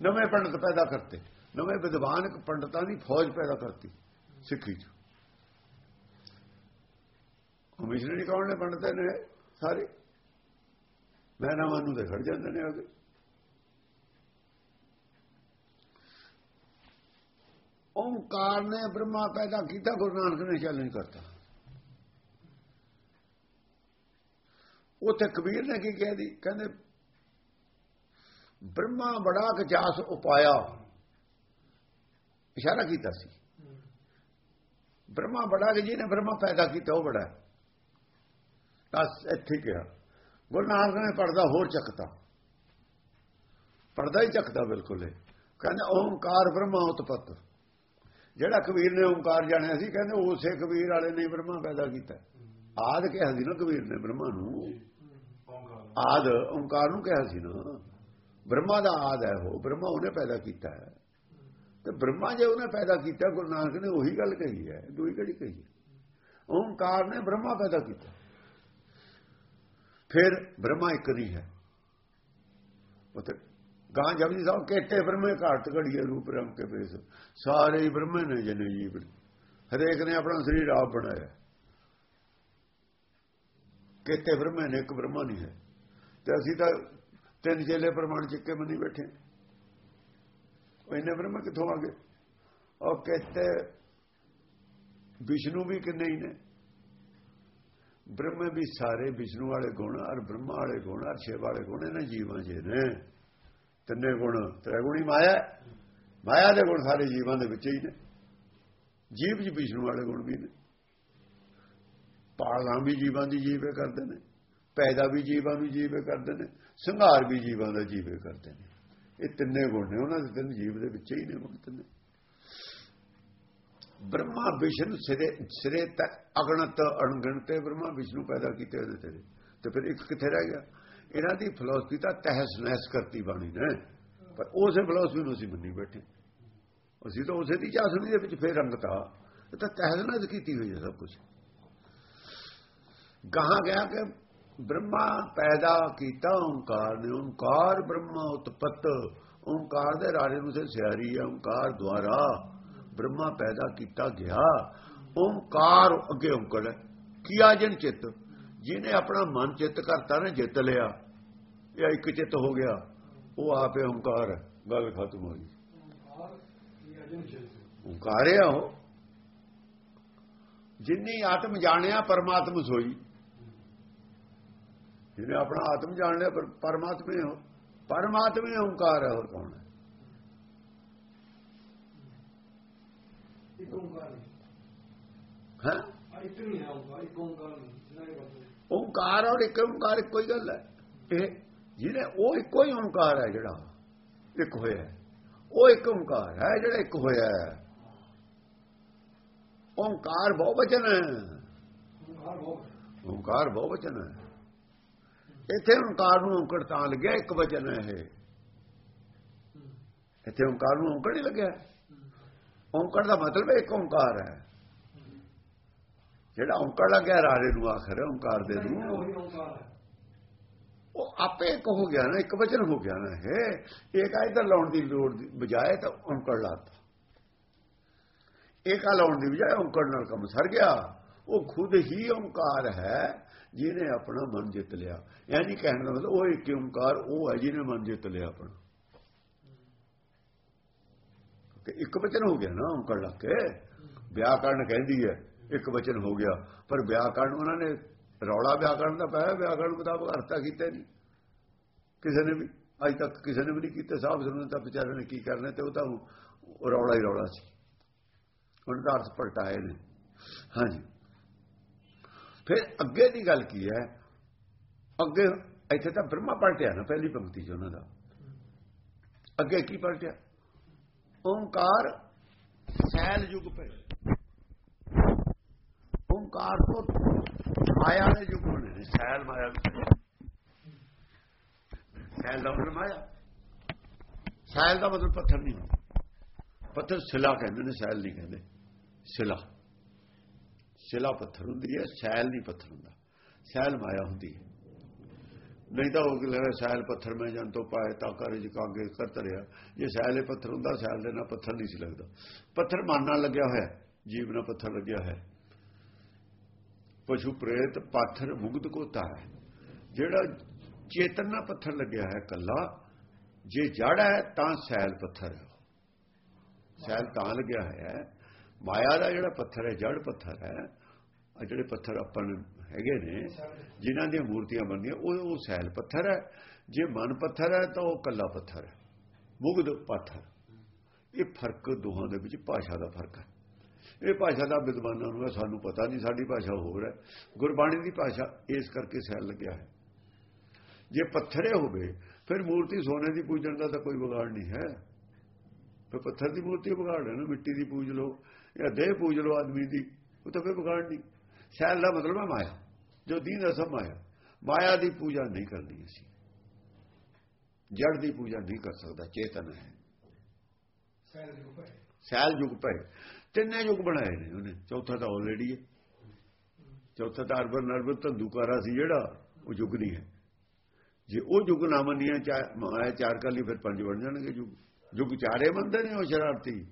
ਨਵੇਂ ਪੰਡਤ ਪੈਦਾ ਕਰਤੇ। ਨਵੇਂ ਵਿਦਵਾਨਕ ਪੰਡਤਾਂ ਦੀ ਫੌਜ ਪੈਦਾ ਕਰਤੀ ਸਿੱਖੀ 'ਚ। ਕਮਿਸ਼ਨਰੀ ਕੌਣ ਨੇ? ਪੰਡਤ ਨੇ ਸਾਰੇ। ਮਹਿਨਾਵਾਂ ਨੂੰ ਦੇ ਖੜ ਜਾਂਦੇ ਨੇ ਅੱਗੇ ਓਮਕਾਰ ਨੇ ਬ੍ਰਹਮਾ ਪੈਦਾ ਕੀਤਾ, ਗੁਰੂ ਨਾਨਕ ਨੇ ਚੈਲੰਜ ਕਰਤਾ। ਉੱਥੇ ਕਬੀਰ ਨੇ ਕੀ ਕਹਿ ਦੀ ਕਹਿੰਦੇ, ਬ੍ਰਹਮਾ ਬੜਾ ਕਚਾਸ ਉਪਾਇਆ। ਇਸ਼ਾਰਾ ਕੀਤਾ ਸੀ। ਬ੍ਰਹਮਾ ਬੜਾ ਕਿ, ਜਿਹਨੇ ਬ੍ਰਹਮਾ ਪੈਦਾ ਕੀਤਾ, ਉਹ ਬੜਾ ਬਸ ਇੱਥੇ ਕਿਹਾ। ਗੁਰੂ ਨਾਨਕ ਨੇ ਪਰਦਾ ਹੋਰ ਚੱਕਤਾ। ਪਰਦਾ ਹੀ ਚੱਕਦਾ ਬਿਲਕੁਲ ਇਹ। ਕਹਿੰਦੇ, ਓਮਕਾਰ ਬ੍ਰਹਮਾ ਉਤਪਤ। ਜਿਹੜਾ ਕਬੀਰ ਨੇ ਓਮਕਾਰ ਜਾਣਿਆ ਸੀ, ਕਹਿੰਦੇ ਉਸੇ ਕਬੀਰ ਵਾਲੇ ਨੇ ਬ੍ਰਹਮਾ ਪੈਦਾ ਕੀਤਾ। ਆਦ ਕਿਹਾ ਸੀ ਨਾ ਕਬੀਰ ਨੇ ਬ੍ਰਹਮਾ ਨੂੰ। ਆਦ ਓਮਕਾਰ ਨੂੰ ਕਿਹਾ ਸੀ ਨਾ। ਬ੍ਰਹਮਾ ਦਾ ਆਦ ਹੈ ਉਹ, ਬ੍ਰਹਮਾ ਉਹਨੇ ਪੈਦਾ ਕੀਤਾ ਹੈ। ਤੇ ਬ੍ਰਹਮਾ ਜੇ ਉਹਨੇ ਪੈਦਾ ਕੀਤਾ, ਗੁਰੂ ਨਾਨਕ ਨੇ ਉਹੀ ਗੱਲ ਕਹੀ ਹੈ, ਦੂਈ ਕਿਹੜੀ ਕਹੀ ਹੈ? ਓਮਕਾਰ ਨੇ ਬ੍ਰਹਮਾ ਪੈਦਾ ਕੀਤਾ। ਫਿਰ ਬ੍ਰਹਮਾ ਇੱਕ ਨਹੀਂ ਹੈ। ਉਹ ਤੇ ਗਾਂ ਜਪਜੀ ਸਾਹਿਬ ਕੇਤੇ ਬ੍ਰਹਮੇ ਘਾਟ ਘੜੀਏ ਰੂਪ ਰੰਗ ਕੇ ਬੇਸ ਸਾਰੇ ਹੀ ਬ੍ਰਹਮੇ ਨੇ ਜਨੇ ਜੀਵ ਹਰੇਕ ਨੇ ਆਪਣਾ ਸਰੀਰ ਆਪ ਬਣਾਇਆ। ਕੇਤੇ ਬ੍ਰਹਮੇ ਨੇ, ਇੱਕ ਬ੍ਰਹਮਾ ਨਹੀਂ ਹੈ। ਤੇ ਅਸੀਂ ਤਾਂ ਤਿੰਨ ਚੇਲੇ ਪ੍ਰਮਾਣ ਚਿੱਕੇ ਮੰਨੀ ਬੈਠੇ ਉਹ ਇਹਨੇ ਬ੍ਰਹਮਾ ਕਿੱਥੋਂ ਆ ਗਏ? ਉਹ ਕਹਤੇ ਵਿਸ਼ਨੂੰ ਵੀ ਕਿੰਨੇ ਹੀ ਨੇ। ਬ੍ਰਹਮੇ ਵੀ ਸਾਰੇ ਵਿਸ਼ਨੂੰ ਵਾਲੇ ਗੁਣ ਔਰ ਬ੍ਰਹਮਾ ਵਾਲੇ ਗੁਣ, ਔਰ ਸ਼ਿਵ ਵਾਲੇ ਗੁਣ, ਇਹਨਾਂ ਜੀਵਾਂ ਜੇ ਨੇ। ਤਿੰਨੇ ਗੁਣ ਤ੍ਰੈਗੁਣੀ ਮਾਇਆ ਮਾਇਆ ਦੇ ਗੁਣ ਸਾਰੇ ਜੀਵਾਂ ਦੇ ਵਿੱਚ ਹੀ ਨੇ। ਜੀਵ ਜੀ ਵਿਸ਼ਨੂੰ ਵਾਲੇ ਗੁਣ ਵੀ ਨੇ। ਪਾਲਾਂ ਵੀ ਜੀਵਾਂ ਦੀ ਜੀਵੇ ਕਰਦੇ ਨੇ। ਪੈਦਾ ਵੀ ਜੀਵਾਂ ਨੂੰ ਜੀਵੇ ਕਰਦੇ ਨੇ। ਸੰਘਾਰ ਵੀ ਜੀਵਾਂ ਦਾ ਜੀਵੇ ਕਰਦੇ ਨੇ। ਇਹ ਤਿੰਨੇ ਗੁਣ ਨੇ। ਉਹਨਾਂ ਦੇ ਤਿੰਨ ਜੀਵ ਦੇ ਵਿੱਚ ਹੀ ਨੇ ਗੁਣ ਤਿੰਨੇ ਬ੍ਰਹਮਾ ਵਿਸ਼ਨੂੰ ਸਿਰੇ ਸਿਰੇ ਤੱਕ ਅਗਣਤ ਅਣਗਿਣਤੇ ਬ੍ਰਹਮਾ ਵਿਸ਼ਨੂੰ ਪੈਦਾ ਕੀਤੇ ਉਹਦੇ ਤੇ ਤੇ ਫਿਰ ਇੱਕ ਕਿੱਥੇ ਰਹਿ ਗਿਆ? ਇਹਨਾਂ ਦੀ ਫਿਲਾਸਫੀ ਤਾਂ ਤਹਿਸ ਨਹਿਸ ਕਰਤੀ ਬਾਣੀ ਨੇ। ਪਰ ਉਸੇ ਫਿਲਾਸਫੀ ਨੂੰ ਅਸੀਂ ਮੰਨੀ ਬੈਠੇ। ਅਸੀਂ ਤਾਂ ਉਸੇ ਦੀ ਚਾਸਣੀ ਦੇ ਵਿੱਚ ਫੇਰ ਰੰਗਤਾ ਇਹ ਤਾਂ ਤਹਿਜ਼ਨਾਦ ਕੀਤੀ ਹੋਈ ਹੈ ਸਭ ਕੁਝ ਗਾਹਾਂ ਗਿਆ ਕਿ ਬ੍ਰਹਮਾ ਪੈਦਾ ਕੀਤਾ, ਓੰਕਾਰ ਨੇ। ਓੰਕਾਰ ਬ੍ਰਹਮਾ ਉਤਪਤ। ਓੰਕਾਰ ਦੇ ਰਾਜੇ ਨੂੰ ਸੇ ਸਿਆਰੀ ਹੈ, ਓੰਕਾਰ ਦੁਆਰਾ ਬ੍ਰਹਮਾ ਪੈਦਾ ਕੀਤਾ ਗਿਆ। ਓੰਕਾਰ ਅੱਗੇ ਓੰਕਾਰ ਕੀਆ ਜਨ ਚਿੱਤ? ਜਿਹਨੇ ਆਪਣਾ ਮਨ ਚਿੱਤ ਕਰਤਾ ਨੇ, ਜਿੱਤ ਲਿਆ। ਇਹ ਇੱਕ ਚਿੱਤ ਹੋ ਗਿਆ ਉਹ ਆਪੇ ਓੰਕਾਰ ਗੱਲ ਖਤਮ ਹੋ ਗਈ। ਓੰਕਾਰ ਹੈ ਉਹ। ਜਿੰਨੀ ਆਤਮ ਜਾਣਿਆ ਪਰਮਾਤਮ ਸੋਈ। ਜਿਹਨੇ ਆਪਣਾ ਆਤਮ ਜਾਣ ਲਿਆ ਪਰ ਪਰਮਾਤਮੇ ਹੋ। ਪਰਮਾਤਮੇ ਓੰਕਾਰ ਹੈ ਹੋਰ ਕੌਣ ਹੈ? ਓੰਕਾਰ ਹੈ? ਹੈ ਔਰ ਇੱਕ ਓੰਕਾਰ ਹੀ ਗੱਲ ਹੈ। ਇਹ ਜਿਹਨੇ ਉਹ ਇੱਕੋ ਹੀ ਓੰਕਾਰ ਹੈ ਜਿਹੜਾ, ਇੱਕ ਹੋਇਆ ਉਹ ਇੱਕ ਓੰਕਾਰ ਹੈ ਜਿਹੜਾ ਇੱਕ ਹੋਇਆ ਓੰਕਾਰ ਬਹੁ ਬਚਨ ਹੈ। ਓੰਕਾਰ ਬਹੁਤ ਹੈ। ਇੱਥੇ ਓੰਕਾਰ ਨੂੰ ਓੰਕੜ ਤਾਂ ਲੱਗਿਆ, ਇੱਕ ਵਚਨ ਹੈ ਇਹ। ਇੱਥੇ ਓੰਕਾਰ ਨੂੰ ਓੰਕੜ ਹੀ ਲੱਗਿਆ। ਓੰਕੜ ਦਾ ਮਤਲਬ ਇੱਕ ਓੰਕਾਰ ਹੈ। ਜਿਹੜਾ ਓੰਕੜ ਲੱਗਿਆ ਰਾਰੇ ਨੂੰ ਆਖਰ ਓੰਕਾਰ ਦੇ ਨੂੰ ਉਹ ਆਪੇ ਇੱਕ ਹੋ ਗਿਆ ਨਾ, ਇੱਕ ਵਚਨ ਹੋ ਗਿਆ ਨਾ ਇਹ। ਇੱਕ ਆ ਇਧਰ ਲਾਉਣ ਦੀ ਲੋੜ ਦੀ ਬਜਾਏ ਤਾਂ ਔਂਕੜ ਲਾਤਾ। ਇੱਕ ਆ ਲਾਉਣ ਦੀ ਬਜਾਏ ਔਂਕੜ ਨਾਲ ਕੰਮ ਸਰ ਗਿਆ। ਉਹ ਖੁਦ ਹੀ ਓੰਕਾਰ ਹੈ ਜਿਹਨੇ ਆਪਣਾ ਮਨ ਜਿੱਤ ਲਿਆ। ਯਾਨੀ ਕਹਿਣ ਦਾ ਮਤਲਬ ਉਹ ਇੱਕ ਓੰਕਾਰ ਉਹ ਹੈ ਜਿਹਨੇ ਮਨ ਜਿੱਤ ਲਿਆ ਆਪਣਾ। ਕਿ ਇੱਕ ਵਚਨ ਹੋ ਗਿਆ ਨਾ ਓੰਕੜ ਲੱਗ ਕੇ। ਵਿਆਕਰਨ ਕਹਿੰਦੀ ਹੈ, ਇੱਕ ਵਚਨ ਹੋ ਗਿਆ। ਪਰ ਵਿਆਕਰਨ ਉਹਨਾਂ ਨੇ ਰੌਲਾ ਵਿਆਕਰਨ ਦਾ ਪਾਇਆ ਵਿਆਕਰਨ ਮੁਤਾਬਕ ਅਰਥਾ ਕੀਤਾ ਨਹੀਂ। ਕਿਸੇ ਨੇ ਵੀ, ਅਜ ਤੱਕ ਕਿਸੇ ਨੇ ਵੀ ਨਹੀਂ ਕੀਤਾ ਸਾਹਿਬ ਸੁਣਨ ਤਾਂ ਵਿਚਾਰੇ ਨੇ ਕੀ ਕਰਨਾ ਤੇ ਉਹ ਤਾਂ ਰੌਲਾ ਹੀ ਰੌਲਾ ਸੀ। ਉਹਨਾਂ ਦਾ ਅਰਥ ਪਲਟਾਏ ਨੇ। ਹਾਂਜੀ। ਫਿਰ ਅੱਗੇ ਦੀ ਗੱਲ ਕੀ ਹੈ? ਅੱਗੇ ਇੱਥੇ ਤਾਂ ਬ੍ਰਹਮਾ ਪਲਟਿਆ ਨਾ, ਪਹਿਲੀ ਪੰਕਤੀ 'ਚ ਉਹਨਾਂ ਦਾ। ਅੱਗੇ ਕੀ ਪਲਟਿਆ? ਓੰਕਾਰ ਸੈਲ ਯੁਗ ਪੈ ਓੰਕਾਰ ਤੋਂ ਮਾਇਆ ਦੇ ਯੁਗ ਬਣੇ ਨੇ, ਸੈਲ ਮਾਇਆ ਸੈਲ ਦਾ ਮਤਲਬ ਮਾਇਆ। ਸੈਲ ਦਾ ਮਤਲਬ ਪੱਥਰ ਨਹੀਂ ਹੁੰਦਾ। ਪੱਥਰ ਸਿਲਾ ਕਹਿੰਦੇ ਨੇ, ਸੈਲ ਨਹੀਂ ਕਹਿੰਦੇ। ਸਿਲਾ। ਸਿਲਾ ਪੱਥਰ ਹੁੰਦੀ ਹੈ, ਸੈਲ ਨਹੀਂ ਪੱਥਰ ਹੁੰਦਾ। ਸੈਲ ਮਾਇਆ ਹੁੰਦੀ ਹੈ। ਨਹੀਂ ਤਾਂ ਉਹ ਕਹਿੰਦਾ ਸੈਲ ਪੱਥਰ ਮੈਂ ਜਨ ਤੋਂ ਪਾਏ ਤਾਂ ਕਰ ਜਿਕਾਂਗੇ ਕਰਤ ਰਿਹਾ ਜੇ ਸੈਲ ਇਹ ਪੱਥਰ ਹੁੰਦਾ, ਸੈਲ ਦੇ ਨਾਲ ਪੱਥਰ ਨਹੀਂ ਸੀ ਲੱਗਦਾ। ਪੱਥਰ ਮਨ ਨਾਲ ਲੱਗਿਆ ਹੋਇਆ ਜੀਵ ਨਾਲ ਪੱਥਰ ਲੱਗਿਆ ਹੋਇਆ ਪਸ਼ੂ ਪ੍ਰੇਤ ਪਾਥਰ ਮੁਗਧ ਕੋਤਾ ਹੈ। ਜਿਹੜਾ ਚੇਤਨਾ ਪੱਥਰ ਲੱਗਿਆ ਹੈ ਕੱਲਾ, ਜੇ ਜੜ ਹੈ ਤਾਂ ਸੈਲ ਪੱਥਰ ਹੈ। ਸੈਲ ਤਾਂ ਲੱਗਿਆ ਹੈ। ਮਾਇਆ ਦਾ ਜਿਹੜਾ ਪੱਥਰ ਹੈ ਜੜ ਪੱਥਰ ਹੈ ਆ ਜਿਹੜੇ ਪੱਥਰ ਆਪਾਂ ਹੈਗੇ ਨੇ, ਜਿਨ੍ਹਾਂ ਦੀਆਂ ਮੂਰਤੀਆਂ ਬਣਦੀਆਂ, ਉਹ ਉਹ ਸੈਲ ਪੱਥਰ ਹੈ। ਜੇ ਮਨ ਪੱਥਰ ਹੈ ਤਾਂ ਉਹ ਕੱਲਾ ਪੱਥਰ ਹੈ। ਮੁਗਧ ਪੱਥਰ। ਇਹ ਫ਼ਰਕ ਦੋਹਾਂ ਦੇ ਵਿੱਚ ਭਾਸ਼ਾ ਦਾ ਫ਼ਰਕ ਹੈ। ਇਹ ਭਾਸ਼ਾ ਦਾ ਵਿਦਵਾਨਾਂ ਨੂੰ ਸਾਨੂੰ ਪਤਾ ਨਹੀਂ ਸਾਡੀ ਭਾਸ਼ਾ ਹੋਰ ਹੈ। ਗੁਰਬਾਣੀ ਦੀ ਭਾਸ਼ਾ ਇਸ ਕਰਕੇ ਸੈਲ ਲੱਗਿਆ ਹੈ। ਜੇ ਪੱਥਰੇ ਹੋਵੇ ਫਿਰ ਮੂਰਤੀ ਸੋਨੇ ਦੀ ਪੂਜਣ ਦਾ ਤਾਂ ਕੋਈ ਵਿਗਾੜ ਨਹੀਂ ਹੈ। ਫਿਰ ਪੱਥਰ ਦੀ ਮੂਰਤੀ ਵਿਗਾੜ ਹੈ ਨਾ ਮਿੱਟੀ ਦੀ ਪੂਜ ਲਓ ਜਾਂ ਦੇਹ ਪੂਜ ਲਓ ਆਦਮੀ ਦੀ ਉਹ ਤਾਂ ਕੋਈ ਵਿਗਾੜ ਨਹੀਂ। ਸੈਲ ਦਾ ਮਤਲਬ ਹੈ ਮਾਇਆ ਜੋ ਦੀਨ ਅਸਮ ਮਾਇਆ। ਮਾਇਆ ਦੀ ਪੂਜਾ ਨਹੀਂ ਕਰਨੀ ਅਸੀਂ। ਜੜ ਦੀ ਪੂਜਾ ਨਹੀਂ ਕਰ ਸਕਦਾ ਚੇਤਨ ਹੈ। ਸੈਲ ਯੁਗ ਹੈ ਸੈਲ ਯੁਗ ਪਏ ਤਿੰਨੇ ਯੁੱਗ ਬਣਾਏ ਨੇ ਉਹਨੇ, ਚੌਥਾ ਤਾਂ ਆਲਰੇਡੀ ਹੈ। ਚੌਥਾ ਤਾਂ ਅਰਬਨ ਨਰਬਨ ਤੰਦੂਕਾਰਾ ਸੀ ਜਿਹੜਾ, ਉਹ ਯੁਗ ਨਹੀਂ ਹੈ। ਜੇ ਉਹ ਯੁਗ ਨਾ ਮੰਨਿਆ ਮਾਇਆ ਚਾਰ ਕਰ ਫਿਰ ਪੰਜ ਬਣ ਜਾਣਗੇ ਯੁਗ। ਯੁਗ ਚਾਰੇ ਮੰਨਦੇ ਨੇ ਉਹ ਸ਼ਰਾਰਤੀ।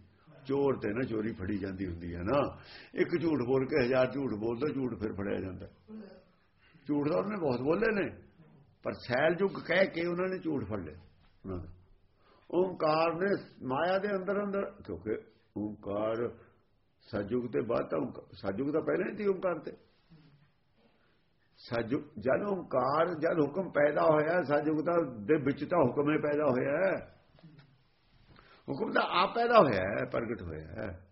ਚੋਰ ਤੇ ਨਾ ਚੋਰੀ ਫੜੀ ਜਾਂਦੀ ਹੁੰਦੀ ਹੈ ਨਾ। ਇੱਕ ਝੂਠ ਬੋਲ ਕੇ ਹਜ਼ਾਰ ਝੂਠ ਬੋਲਦਾ, ਝੂਠ ਫਿਰ ਫੜਿਆ ਜਾਂਦਾ। ਝੂਠ ਤਾਂ ਉਹਨੇ ਬਹੁਤ ਬੋਲੇ ਨੇ। ਪਰ ਸੈਲ ਯੁੱਗ ਕਹਿ ਕੇ ਉਹਨਾਂ ਨੇ ਝੂਠ ਫੜ ਲਿਆ। ਉਹਨਾਂ ਦਾ ਓੰਕਾਰ ਨੇ ਮਾਇਆ ਦੇ ਅੰਦਰ ਅੰਦਰ ਕਿਉਂਕਿ ਓੰਕਾਰ ਸਜੁਗ ਤੇ ਬਾਅਦ ਤਾਂ ਸਜੁਗ ਤਾਂ ਪਹਿਲਾਂ ਹੀ ਸੀ ਓੰਕਾਰ ਤੇ। ਸਜੁਗ ਜਦ ਓੰਕਾਰ ਜਦ ਹੁਕਮ ਪੈਦਾ ਹੋਇਆ ਸਜੁਗ ਦਾ ਦੇ ਵਿੱਚ ਤਾਂ ਹੁਕਮ ਹੀ ਪੈਦਾ ਹੋਇਆ ਹੈ। ਹੁਕਮ ਤਾਂ ਆਪ ਪੈਦਾ ਹੋਇਆ ਹੈ ਪ੍ਰਗਟ ਹੋਇਆ ਹੈ।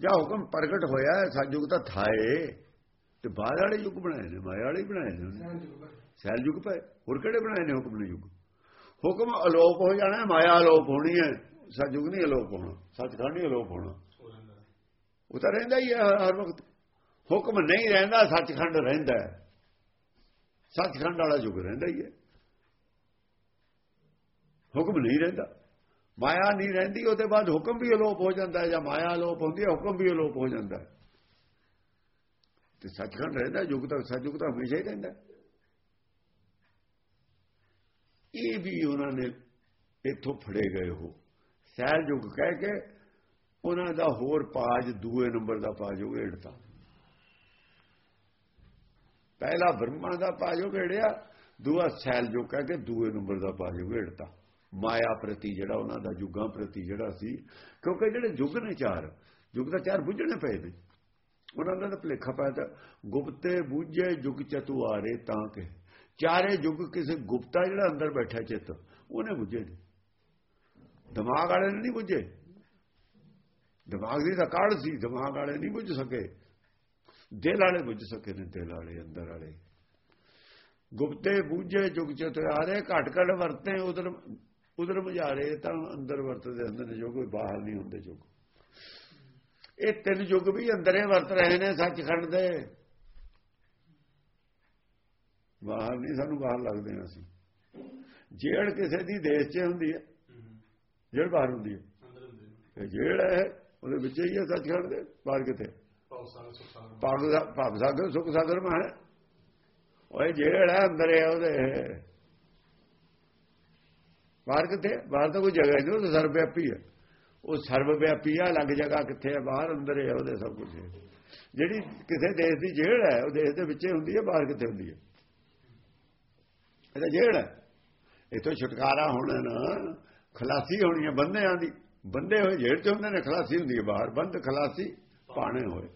ਜਾਂ ਹੁਕਮ ਪ੍ਰਗਟ ਹੋਇਆ ਹੈ ਸਜੁਗ ਤਾਂ ਥਾਏ। ਤੇ ਬਾਹਰ ਵਾਲੇ ਯੁੱਗ ਬਣਾਏ ਨੇ ਮਾਇਆ ਵਾਲੇ ਬਣਾਏ ਨੇ ਸੈਲ ਯੁਗ ਪਏ। ਹੋਰ ਕਿਹੜੇ ਬਣਾਏ ਨੇ ਹੁਕਮ ਨੇ ਯੁੱਗ? ਹੁਕਮ ਅਲੋਪ ਹੋ ਜਾਣਾ ਮਾਇਆ ਅਲੋਪ ਹੋਣੀ ਹੈ। ਸਤਜੁਗ ਨਹੀਂ ਅਲੋਪ ਹੋਣਾ ਸੱਚਖੰਡ ਨਹੀਂ ਅਲੋਪ ਹੋਣਾ। ਉਹ ਤਾਂ ਰਹਿੰਦਾ ਹੀ ਹੈ, ਹਰ ਵਕਤ। ਹੁਕਮ ਨਹੀਂ ਰਹਿੰਦਾ, ਸੱਚਖੰਡ ਰਹਿੰਦਾ ਹੈ। ਸੱਚਖੰਡ ਵਾਲਾ ਯੁੱਗ ਰਹਿੰਦਾ ਹੀ ਹੈ। ਹੁਕਮ ਨਹੀਂ ਰਹਿੰਦਾ। ਮਾਇਆ ਨਹੀਂ ਰਹਿੰਦੀ, ਉਹਦੇ ਬਾਅਦ ਹੁਕਮ ਵੀ ਅਲੋਪ ਹੋ ਜਾਂਦਾ ਜਾਂ ਮਾਇਆ ਅਲੋਪ ਹੁੰਦੀ ਹੈ, ਹੁਕਮ ਵੀ ਅਲੋਪ ਹੋ ਜਾਂਦਾ ਤੇ ਸੱਚਖੰਡ ਰਹਿੰਦਾ ਯੁਗ ਤੱਕ ਸਤਜੁਗ ਤਾਂ ਹਮੇਸ਼ਾ ਹੀ ਰਹਿੰਦਾ ਇਹ ਵੀ ਉਹਨਾਂ ਨੇ ਇੱਥੋਂ ਫੜੇ ਗਏ ਹੋ। ਸਹਿਜ ਯੁਗ ਕਹਿ ਕੇ ਉਹਨਾਂ ਦਾ ਹੋਰ ਪਾਜ ਦੂਏ ਨੰਬਰ ਦਾ ਪਾਜ ਉਹ ਏੜਤਾ ਪਹਿਲਾ ਬ੍ਰਹਮਾ ਦਾ ਪਾਜ ਉਹ ਏੜਿਆ ਦੂਆ ਸੈਲ ਜੋ ਕਹਿ ਕੇ ਦੂਏ ਨੰਬਰ ਦਾ ਪਾਜ ਉਹ ਏੜਤਾ ਮਾਇਆ ਪ੍ਰਤੀ ਜਿਹੜਾ ਉਹਨਾਂ ਦਾ ਯੁੱਗਾਂ ਪ੍ਰਤੀ ਜਿਹੜਾ ਸੀ, ਕਿਉਂਕਿ ਜਿਹੜੇ ਯੁੱਗ ਨੇ ਚਾਰ ਯੁੱਗ ਦਾ ਚਾਰ ਬੁੱਝਣੇ ਪਏ ਨੇ। ਉਹਨਾਂ ਦਾ ਭਲੇਖਾ ਪਾਇਆ ਗੁਪਤੇ ਬੂਝੇ ਯੁਗ ਚਤੁਆਰੇ ਤਾਂ ਕਿ ਚਾਰੇ ਯੁੱਗ ਕਿਸੇ ਗੁਪਤਾ ਜਿਹੜਾ ਅੰਦਰ ਬੈਠਾ ਚਿੱਤ, ਉਹਨੇ ਬੁੱਝੇ ਨੇ। ਦਿਮਾਗ ਵਾਲੇ ਨੇ ਨਹੀਂ ਬੁੱਝੇ। ਦਿਮਾਗ ਦੀ ਤਾਂ ਕਾਢ ਸੀ ਦਿਮਾਗ ਵਾਲੇ ਨਹੀਂ ਬੁੱਝ ਸਕੇ। ਦਿਲ ਵਾਲੇ ਬੁੱਝ ਸਕੇ ਨੇ ਦਿਲ ਵਾਲੇ ਅੰਦਰ ਵਾਲੇ। ਗੁਪਤੇ ਬੂਝੇ ਯੁਗ ਚਤੁਆਰੇ ਘਟ ਘਟ ਵਰਤੇ ਉਧਰ ਉਧਰ ਮਝਾਰੇ ਤਾਂ ਅੰਦਰ ਵਰਤਦੇ ਹੁੰਦੇ ਨੇ ਜੋ ਕੋਈ ਬਾਹਰ ਨਹੀਂ ਹੁੰਦੇ ਜੋ ਇਹ ਤਿੰਨ ਯੁੱਗ ਵੀ ਅੰਦਰੇ ਵਰਤ ਰਹੇ ਨੇ ਸੱਚਖੰਡ ਦੇ। ਬਾਹਰ ਨਹੀਂ ਸਾਨੂੰ ਬਾਹਰ ਲੱਗਦੇ ਆ ਅਸੀਂ। ਜੇੜ ਕਿਸੇ ਦੀ ਦੇਸ਼ 'ਚ ਹੁੰਦੀ ਹੈ ਜੇੜ ਬਾਹਰ ਹੁੰਦੀ ਹੈ। ਜੇੜ ਹੈ। ਉਹਦੇ ਵਿੱਚ ਹੀ ਹੈ ਸੱਚਖੰਡ ਦੇ ਬਾਹਰ ਕਿਤੇ ਭਾਵ ਸਾਗਰ ਸੁਖ ਸਾਗਰ। ਮਾ ਹੈ ਉਹ ਹੈ ਅੰਦਰ ਹੈ ਉਹਦੇ। ਬਾਹਰ ਕਿੱਥੇ ਬਾਹਰ ਤਾਂ ਕੋਈ ਜਗ੍ਹਾ ਨਹੀਂ ਉਹ ਸਰਵ ਵਿਆਪੀ ਹੈ ਉਹ ਸਰਵ ਵਿਆਪੀ ਆ ਅਲੱਗ ਜਗ੍ਹਾ ਕਿੱਥੇ ਹੈ ਬਾਹਰ ਅੰਦਰ ਹੈ ਉਹਦੇ ਸਭ ਕੁਝ ਜਿਹੜੀ ਕਿਸੇ ਦੇਸ਼ ਦੀ ਜੇੜ ਹੈ ਉਹ ਦੇਸ਼ ਦੇ ਵਿੱਚੇ ਹੁੰਦੀ ਹੈ ਬਾਹਰ ਕਿੱਥੇ ਹੁੰਦੀ ਹੈ ਇਹਦਾ ਜੇੜ ਹੈ। ਇਥੋਂ ਛੁਟਕਾਰਾ ਹੋਣਾ ਨਾ ਖਲਾਸੀ ਹੋਣੀ ਹੈ ਬੰਦਿਆਂ ਦੀ। ਬੰਦੇ ਹੋਏ ਜੇੜ ਚ ਹੁੰਦੇ ਨੇ ਖਲਾਸੀ ਹੁੰਦੀ ਹੈ ਬਾਹਰ ਬੰਦ ਖਲਾਸੀ ਪਾਣੇ ਹੋਏ।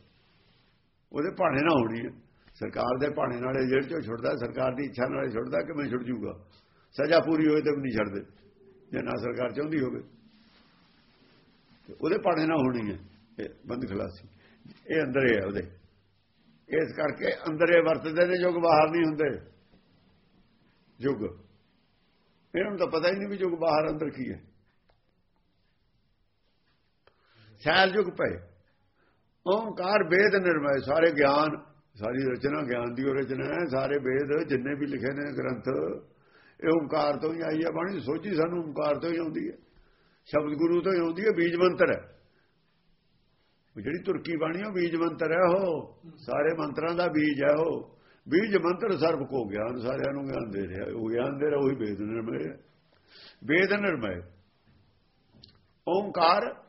ਉਹਦੇ ਪਾਣੇ ਨਾ ਹੋਣੀ ਹੈ। ਸਰਕਾਰ ਦੇ ਪਾਣੇ ਨਾਲੇ ਜੇੜ ਚੋਂ ਛੁੱਟਦਾ ਸਰਕਾਰ ਦੀ ਇੱਛਾ ਨਾਲੇ ਛੁੱਟਦਾ ਕਿ ਮੈਂ ਛੁੱਟ ਜੂਗਾ। ਸਜ਼ਾ ਪੂਰੀ ਹੋਏ ਤਾਂ ਵੀ ਨਹੀਂ ਛੱਡਦੇ ਜੇ ਨਾ ਸਰਕਾਰ ਚਾਹੁੰਦੀ ਹੋਵੇ। ਉਹਦੇ ਪਾਣੇ ਨਾ ਹੋਣੀ ਹੈ ਬੰਦ ਖਲਾਸੀ। ਇਹ ਅੰਦਰ ਹੈ ਉਹਦੇ। ਇਸ ਕਰਕੇ ਅੰਦਰੇ ਵਰਤਦੇ ਨੇ ਜੁਗ ਬਾਹਰ ਨਹੀਂ ਹੁੰਦੇ। ਜੁਗ ਇਹਨਾਂ ਨੂੰ ਤਾਂ ਪਤਾ ਹੀ ਨਹੀਂ ਵੀ ਜੁਗ ਬਾਹਰ ਅੰਦਰ ਕੀ ਹੈ। ਸੈਲ ਜੁਗ ਪਏ। ਓੰਕਾਰ, ਵੇਦ, ਨਿਰਮੈ, ਸਾਰੇ ਗਿਆਨ, ਸਾਰੀ ਰਚਨਾ ਗਿਆਨ ਦੀ ਰਚਨਾ ਹੈ, ਸਾਰੇ ਵੇਦ ਜਿੰਨੇ ਵੀ ਲਿਖੇ ਨੇ ਗ੍ਰੰਥ, ਇਹ ਓਮਕਾਰ ਤੋਂ ਹੀ ਆਈ ਹੈ ਬਾਣੀ ਸੋਚੀ ਸਾਨੂੰ ਓਮਕਾਰ ਤੋਂ ਹੀ ਆਉਂਦੀ ਹੈ। ਸ਼ਬਦ ਗੁਰੂ ਤੋਂ ਹੀ ਆਉਂਦੀ ਹੈ, ਬੀਜ ਮੰਤਰ ਹੈ। ਜਿਹੜੀ ਤੁਰਕੀ ਬਾਣੀ ਉਹ ਬੀਜ ਮੰਤਰ ਹੈ ਉਹ। ਸਾਰੇ ਮੰਤਰਾਂ ਦਾ ਬੀਜ ਹੈ ਉਹ। ਬੀਜ ਮੰਤਰ ਸਰਬ ਕੋ ਗਿਆਨ, ਸਾਰਿਆਂ ਨੂੰ ਗਿਆਨ ਦੇ ਰਿਹਾ ਉਹ ਗਿਆਨ ਦੇ ਰਿਹਾ, ਉਹੀ ਵੇਦ ਨਿਰਮੈ ਵੇਦ ਨਿਰਮੈ। ਓੰਕਾਰ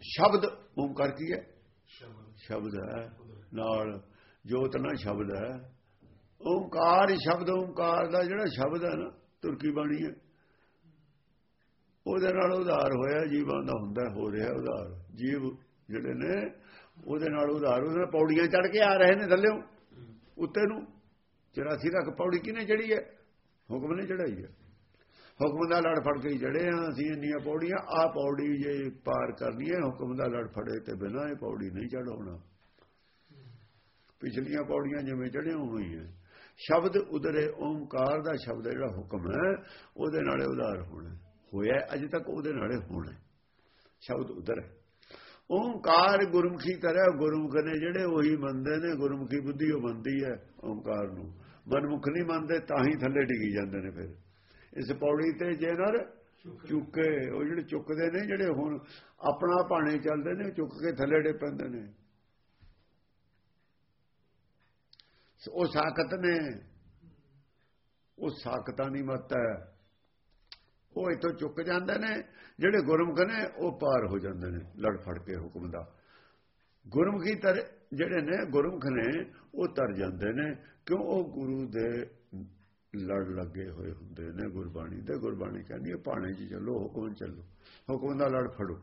ਸ਼ਬਦ ਓਮਕਾਰ ਕੀ ਹੈ? ਸ਼ਬਦ ਹੈ। ਨਾਲ ਜੋਤ ਨਾਲ ਸ਼ਬਦ ਹੈ। ਓੰਕਾਰ, ਸ਼ਬਦ ਓੰਕਾਰ ਦਾ ਜਿਹੜਾ ਸ਼ਬਦ ਹੈ ਨਾ, ਤੁਰਕੀ ਬਾਣੀ ਹੈ। ਉਹਦੇ ਨਾਲ ਉਧਾਰ ਹੋਇਆ, ਜੀਵਾਂ ਦਾ ਹੁੰਦਾ, ਹੋ ਰਿਹਾ ਉਧਾਰ। ਜੀਵ ਜਿਹੜੇ ਨੇ, ਉਹਦੇ ਨਾਲ ਉਧਾਰ। ਉਹਦੇ ਪੌੜੀਆਂ ਚੜ ਕੇ ਆ ਰਹੇ ਨੇ ਥੱਲੇ। ਉੱਤੇ ਨੂੰ 84 ਤੱਕ ਪੌੜੀ ਕਿਨੇ ਚੜੀ ਹੈ? ਹੁਕਮ ਨੇ ਚੜਾਈ ਹੈ। ਹੁਕਮ ਦਾ ਲੜ ਫੜ ਕੇ ਚੜੇ ਆ, ਅਸੀਂ ਇੰਨੀਆਂ ਪੌੜੀਆਂ ਆ ਪੌੜੀ ਜੇ ਪਾਰ ਕਰਨੀ ਹੈ, ਹੁਕਮ ਦਾ ਲੜ ਫੜੇ ਤੇ ਬਿਨਾਂ ਇਹ ਪੌੜੀ ਨਹੀਂ ਚੜਾਉਣਾ ਪਿਛਲੀਆਂ ਪੌੜੀਆਂ ਜਿਵੇਂ ਚੜੀਆਂ ਹੈ ਸ਼ਬਦ ਉਦਰੇ ਓਮਕਾਰ ਦਾ ਸ਼ਬਦ ਜਿਹੜਾ ਹੁਕਮ ਹੈ, ਉਹਦੇ ਨਾਲੇ ਉਧਾਰ ਹੋਣਾ ਹੋਇਆ ਅਜੇ ਤੱਕ ਉਹਦੇ ਨਾਲੇ ਹੋਣਾ ਸ਼ਬਦ ਉਦਰ ਓਮਕਾਰ ਗੁਰਮੁਖੀ ਤਰ੍ਹਾਂ ਗੁਰਮੁਖ ਨੇ ਜਿਹੜੇ ਉਹੀ ਮੰਨਦੇ ਨੇ, ਗੁਰਮੁਖੀ ਬੁੱਧੀ ਉਹ ਮੰਨਦੀ ਹੈ ਓਮਕਾਰ ਨੂੰ। ਮਨਮੁਖ ਨਹੀਂ ਮੰਨਦੇ, ਤਾਂ ਹੀ ਥੱਲੇ ਡਿੱਗੀ ਜਾਂਦੇ ਨੇ ਫਿਰ। ਇਸ ਪੌੜੀ ਤੇ ਜੇ ਨਰ ਚੁੱਕੇ ਉਹ ਜਿਹੜੇ ਚੁੱਕਦੇ ਨੇ ਜਿਹੜੇ ਹੁਣ ਆਪਣਾ ਭਾਣੇ ਚੱਲਦੇ ਨੇ ਚੁੱਕ ਕੇ ਥੱਲੇ ਡੇ ਪੈਂਦੇ ਨੇ। ਉਹ ਸਾਖਤ ਨੇ। ਉਹ ਸਾਖਤਾਂ ਦੀ ਮਤ ਹੈ। ਉਹ ਇਥੋਂ ਚੁੱਕ ਜਾਂਦੇ ਨੇ ਜਿਹੜੇ ਗੁਰਮੁਖ ਨੇ ਉਹ ਪਾਰ ਹੋ ਜਾਂਦੇ ਨੇ ਲੜ ਫੜ ਕੇ ਹੁਕਮ ਦਾ। ਗੁਰਮੁਖੀ ਤਰ ਜਿਹੜੇ ਨੇ ਗੁਰਮੁਖ ਨੇ ਉਹ ਤਰ ਜਾਂਦੇ ਨੇ। ਕਿਉਂ? ਉਹ ਗੁਰੂ ਦੇ ਲੜ ਲੱਗੇ ਹੋਏ ਹੁੰਦੇ ਨੇ ਗੁਰਬਾਣੀ ਤੇ ਗੁਰਬਾਣੀ ਕਹਿੰਦੀ ਹੈ ਪਾਣੇ ਜੀ ਚੱਲੋ ਹੁਕਮ ਚੱਲੋ। ਹੁਕਮ ਦਾ ਲੜ ਫੜੋ।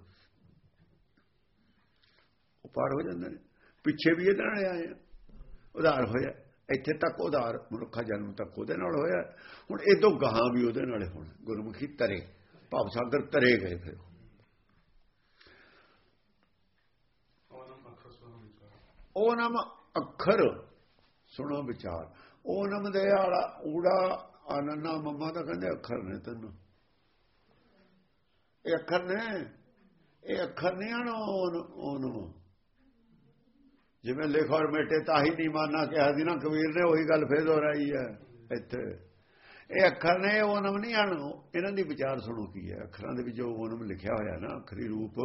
ਉਹ ਪਾਰ ਹੋ ਜਾਂਦੇ ਨੇ। ਪਿੱਛੇ ਵੀ ਇਹਦੇ ਨਾਲ ਆਏ ਉਧਾਰ ਹੋਇਆ। ਇੱਥੇ ਤੱਕ ਉਧਾਰ ਮਨੁੱਖਾ ਜਨਮ ਤੱਕ ਉਹਦੇ ਨਾਲ ਹੋਇਆ। ਹੁਣ ਇਹ ਤੋਂ ਗਾਹਾਂ ਵੀ ਉਹਦੇ ਨਾਲ ਹੋਣਾ। ਗੁਰਮੁਖੀ ਤਰੇ ਭਾਵ ਸਾਗਰ ਤਰੇ ਗਏ ਫਿਰ। ਉਹ ਨਾਮ ਅੱਖਰ ਸੁਣੋ ਵਿਚਾਰ। ਓਨਮ ਦੇ ਵਾਲਾ, ਊੜਾ ਆਨੰਨਾ ਮੰਮਾ ਦਾ ਕਹਿੰਦੇ ਅੱਖਰ ਨੇ ਤੈਨੂੰ। ਇਹ ਅੱਖਰ ਨੇ? ਇਹ ਅੱਖਰ ਨਹੀਂ ਆਣ ਜਿਵੇਂ ਲਿਖ ਔਰ ਮੇਟੇ ਤਾਂ ਹੀ ਨਹੀਂ ਮਾਨਾ ਕਿਹਾ ਸੀ ਨਾ, ਕਬੀਰ ਨੇ ਉਹੀ ਗੱਲ ਫੇਰ ਦੁਹਰਾਈ ਹੈ ਇੱਥੇ। ਇਹ ਅੱਖਰ ਨੇ ਓਨਮ ਨਹੀਂ ਆਣ ਇਹਨਾਂ ਦੀ ਵਿਚਾਰ ਸੁਣੋ ਕੀ ਹੈ। ਅੱਖਰਾਂ ਦੇ ਵਿੱਚ ਓਨਮ ਲਿਖਿਆ ਹੋਇਆ ਨਾ, ਅਖਰੀ ਰੂਪ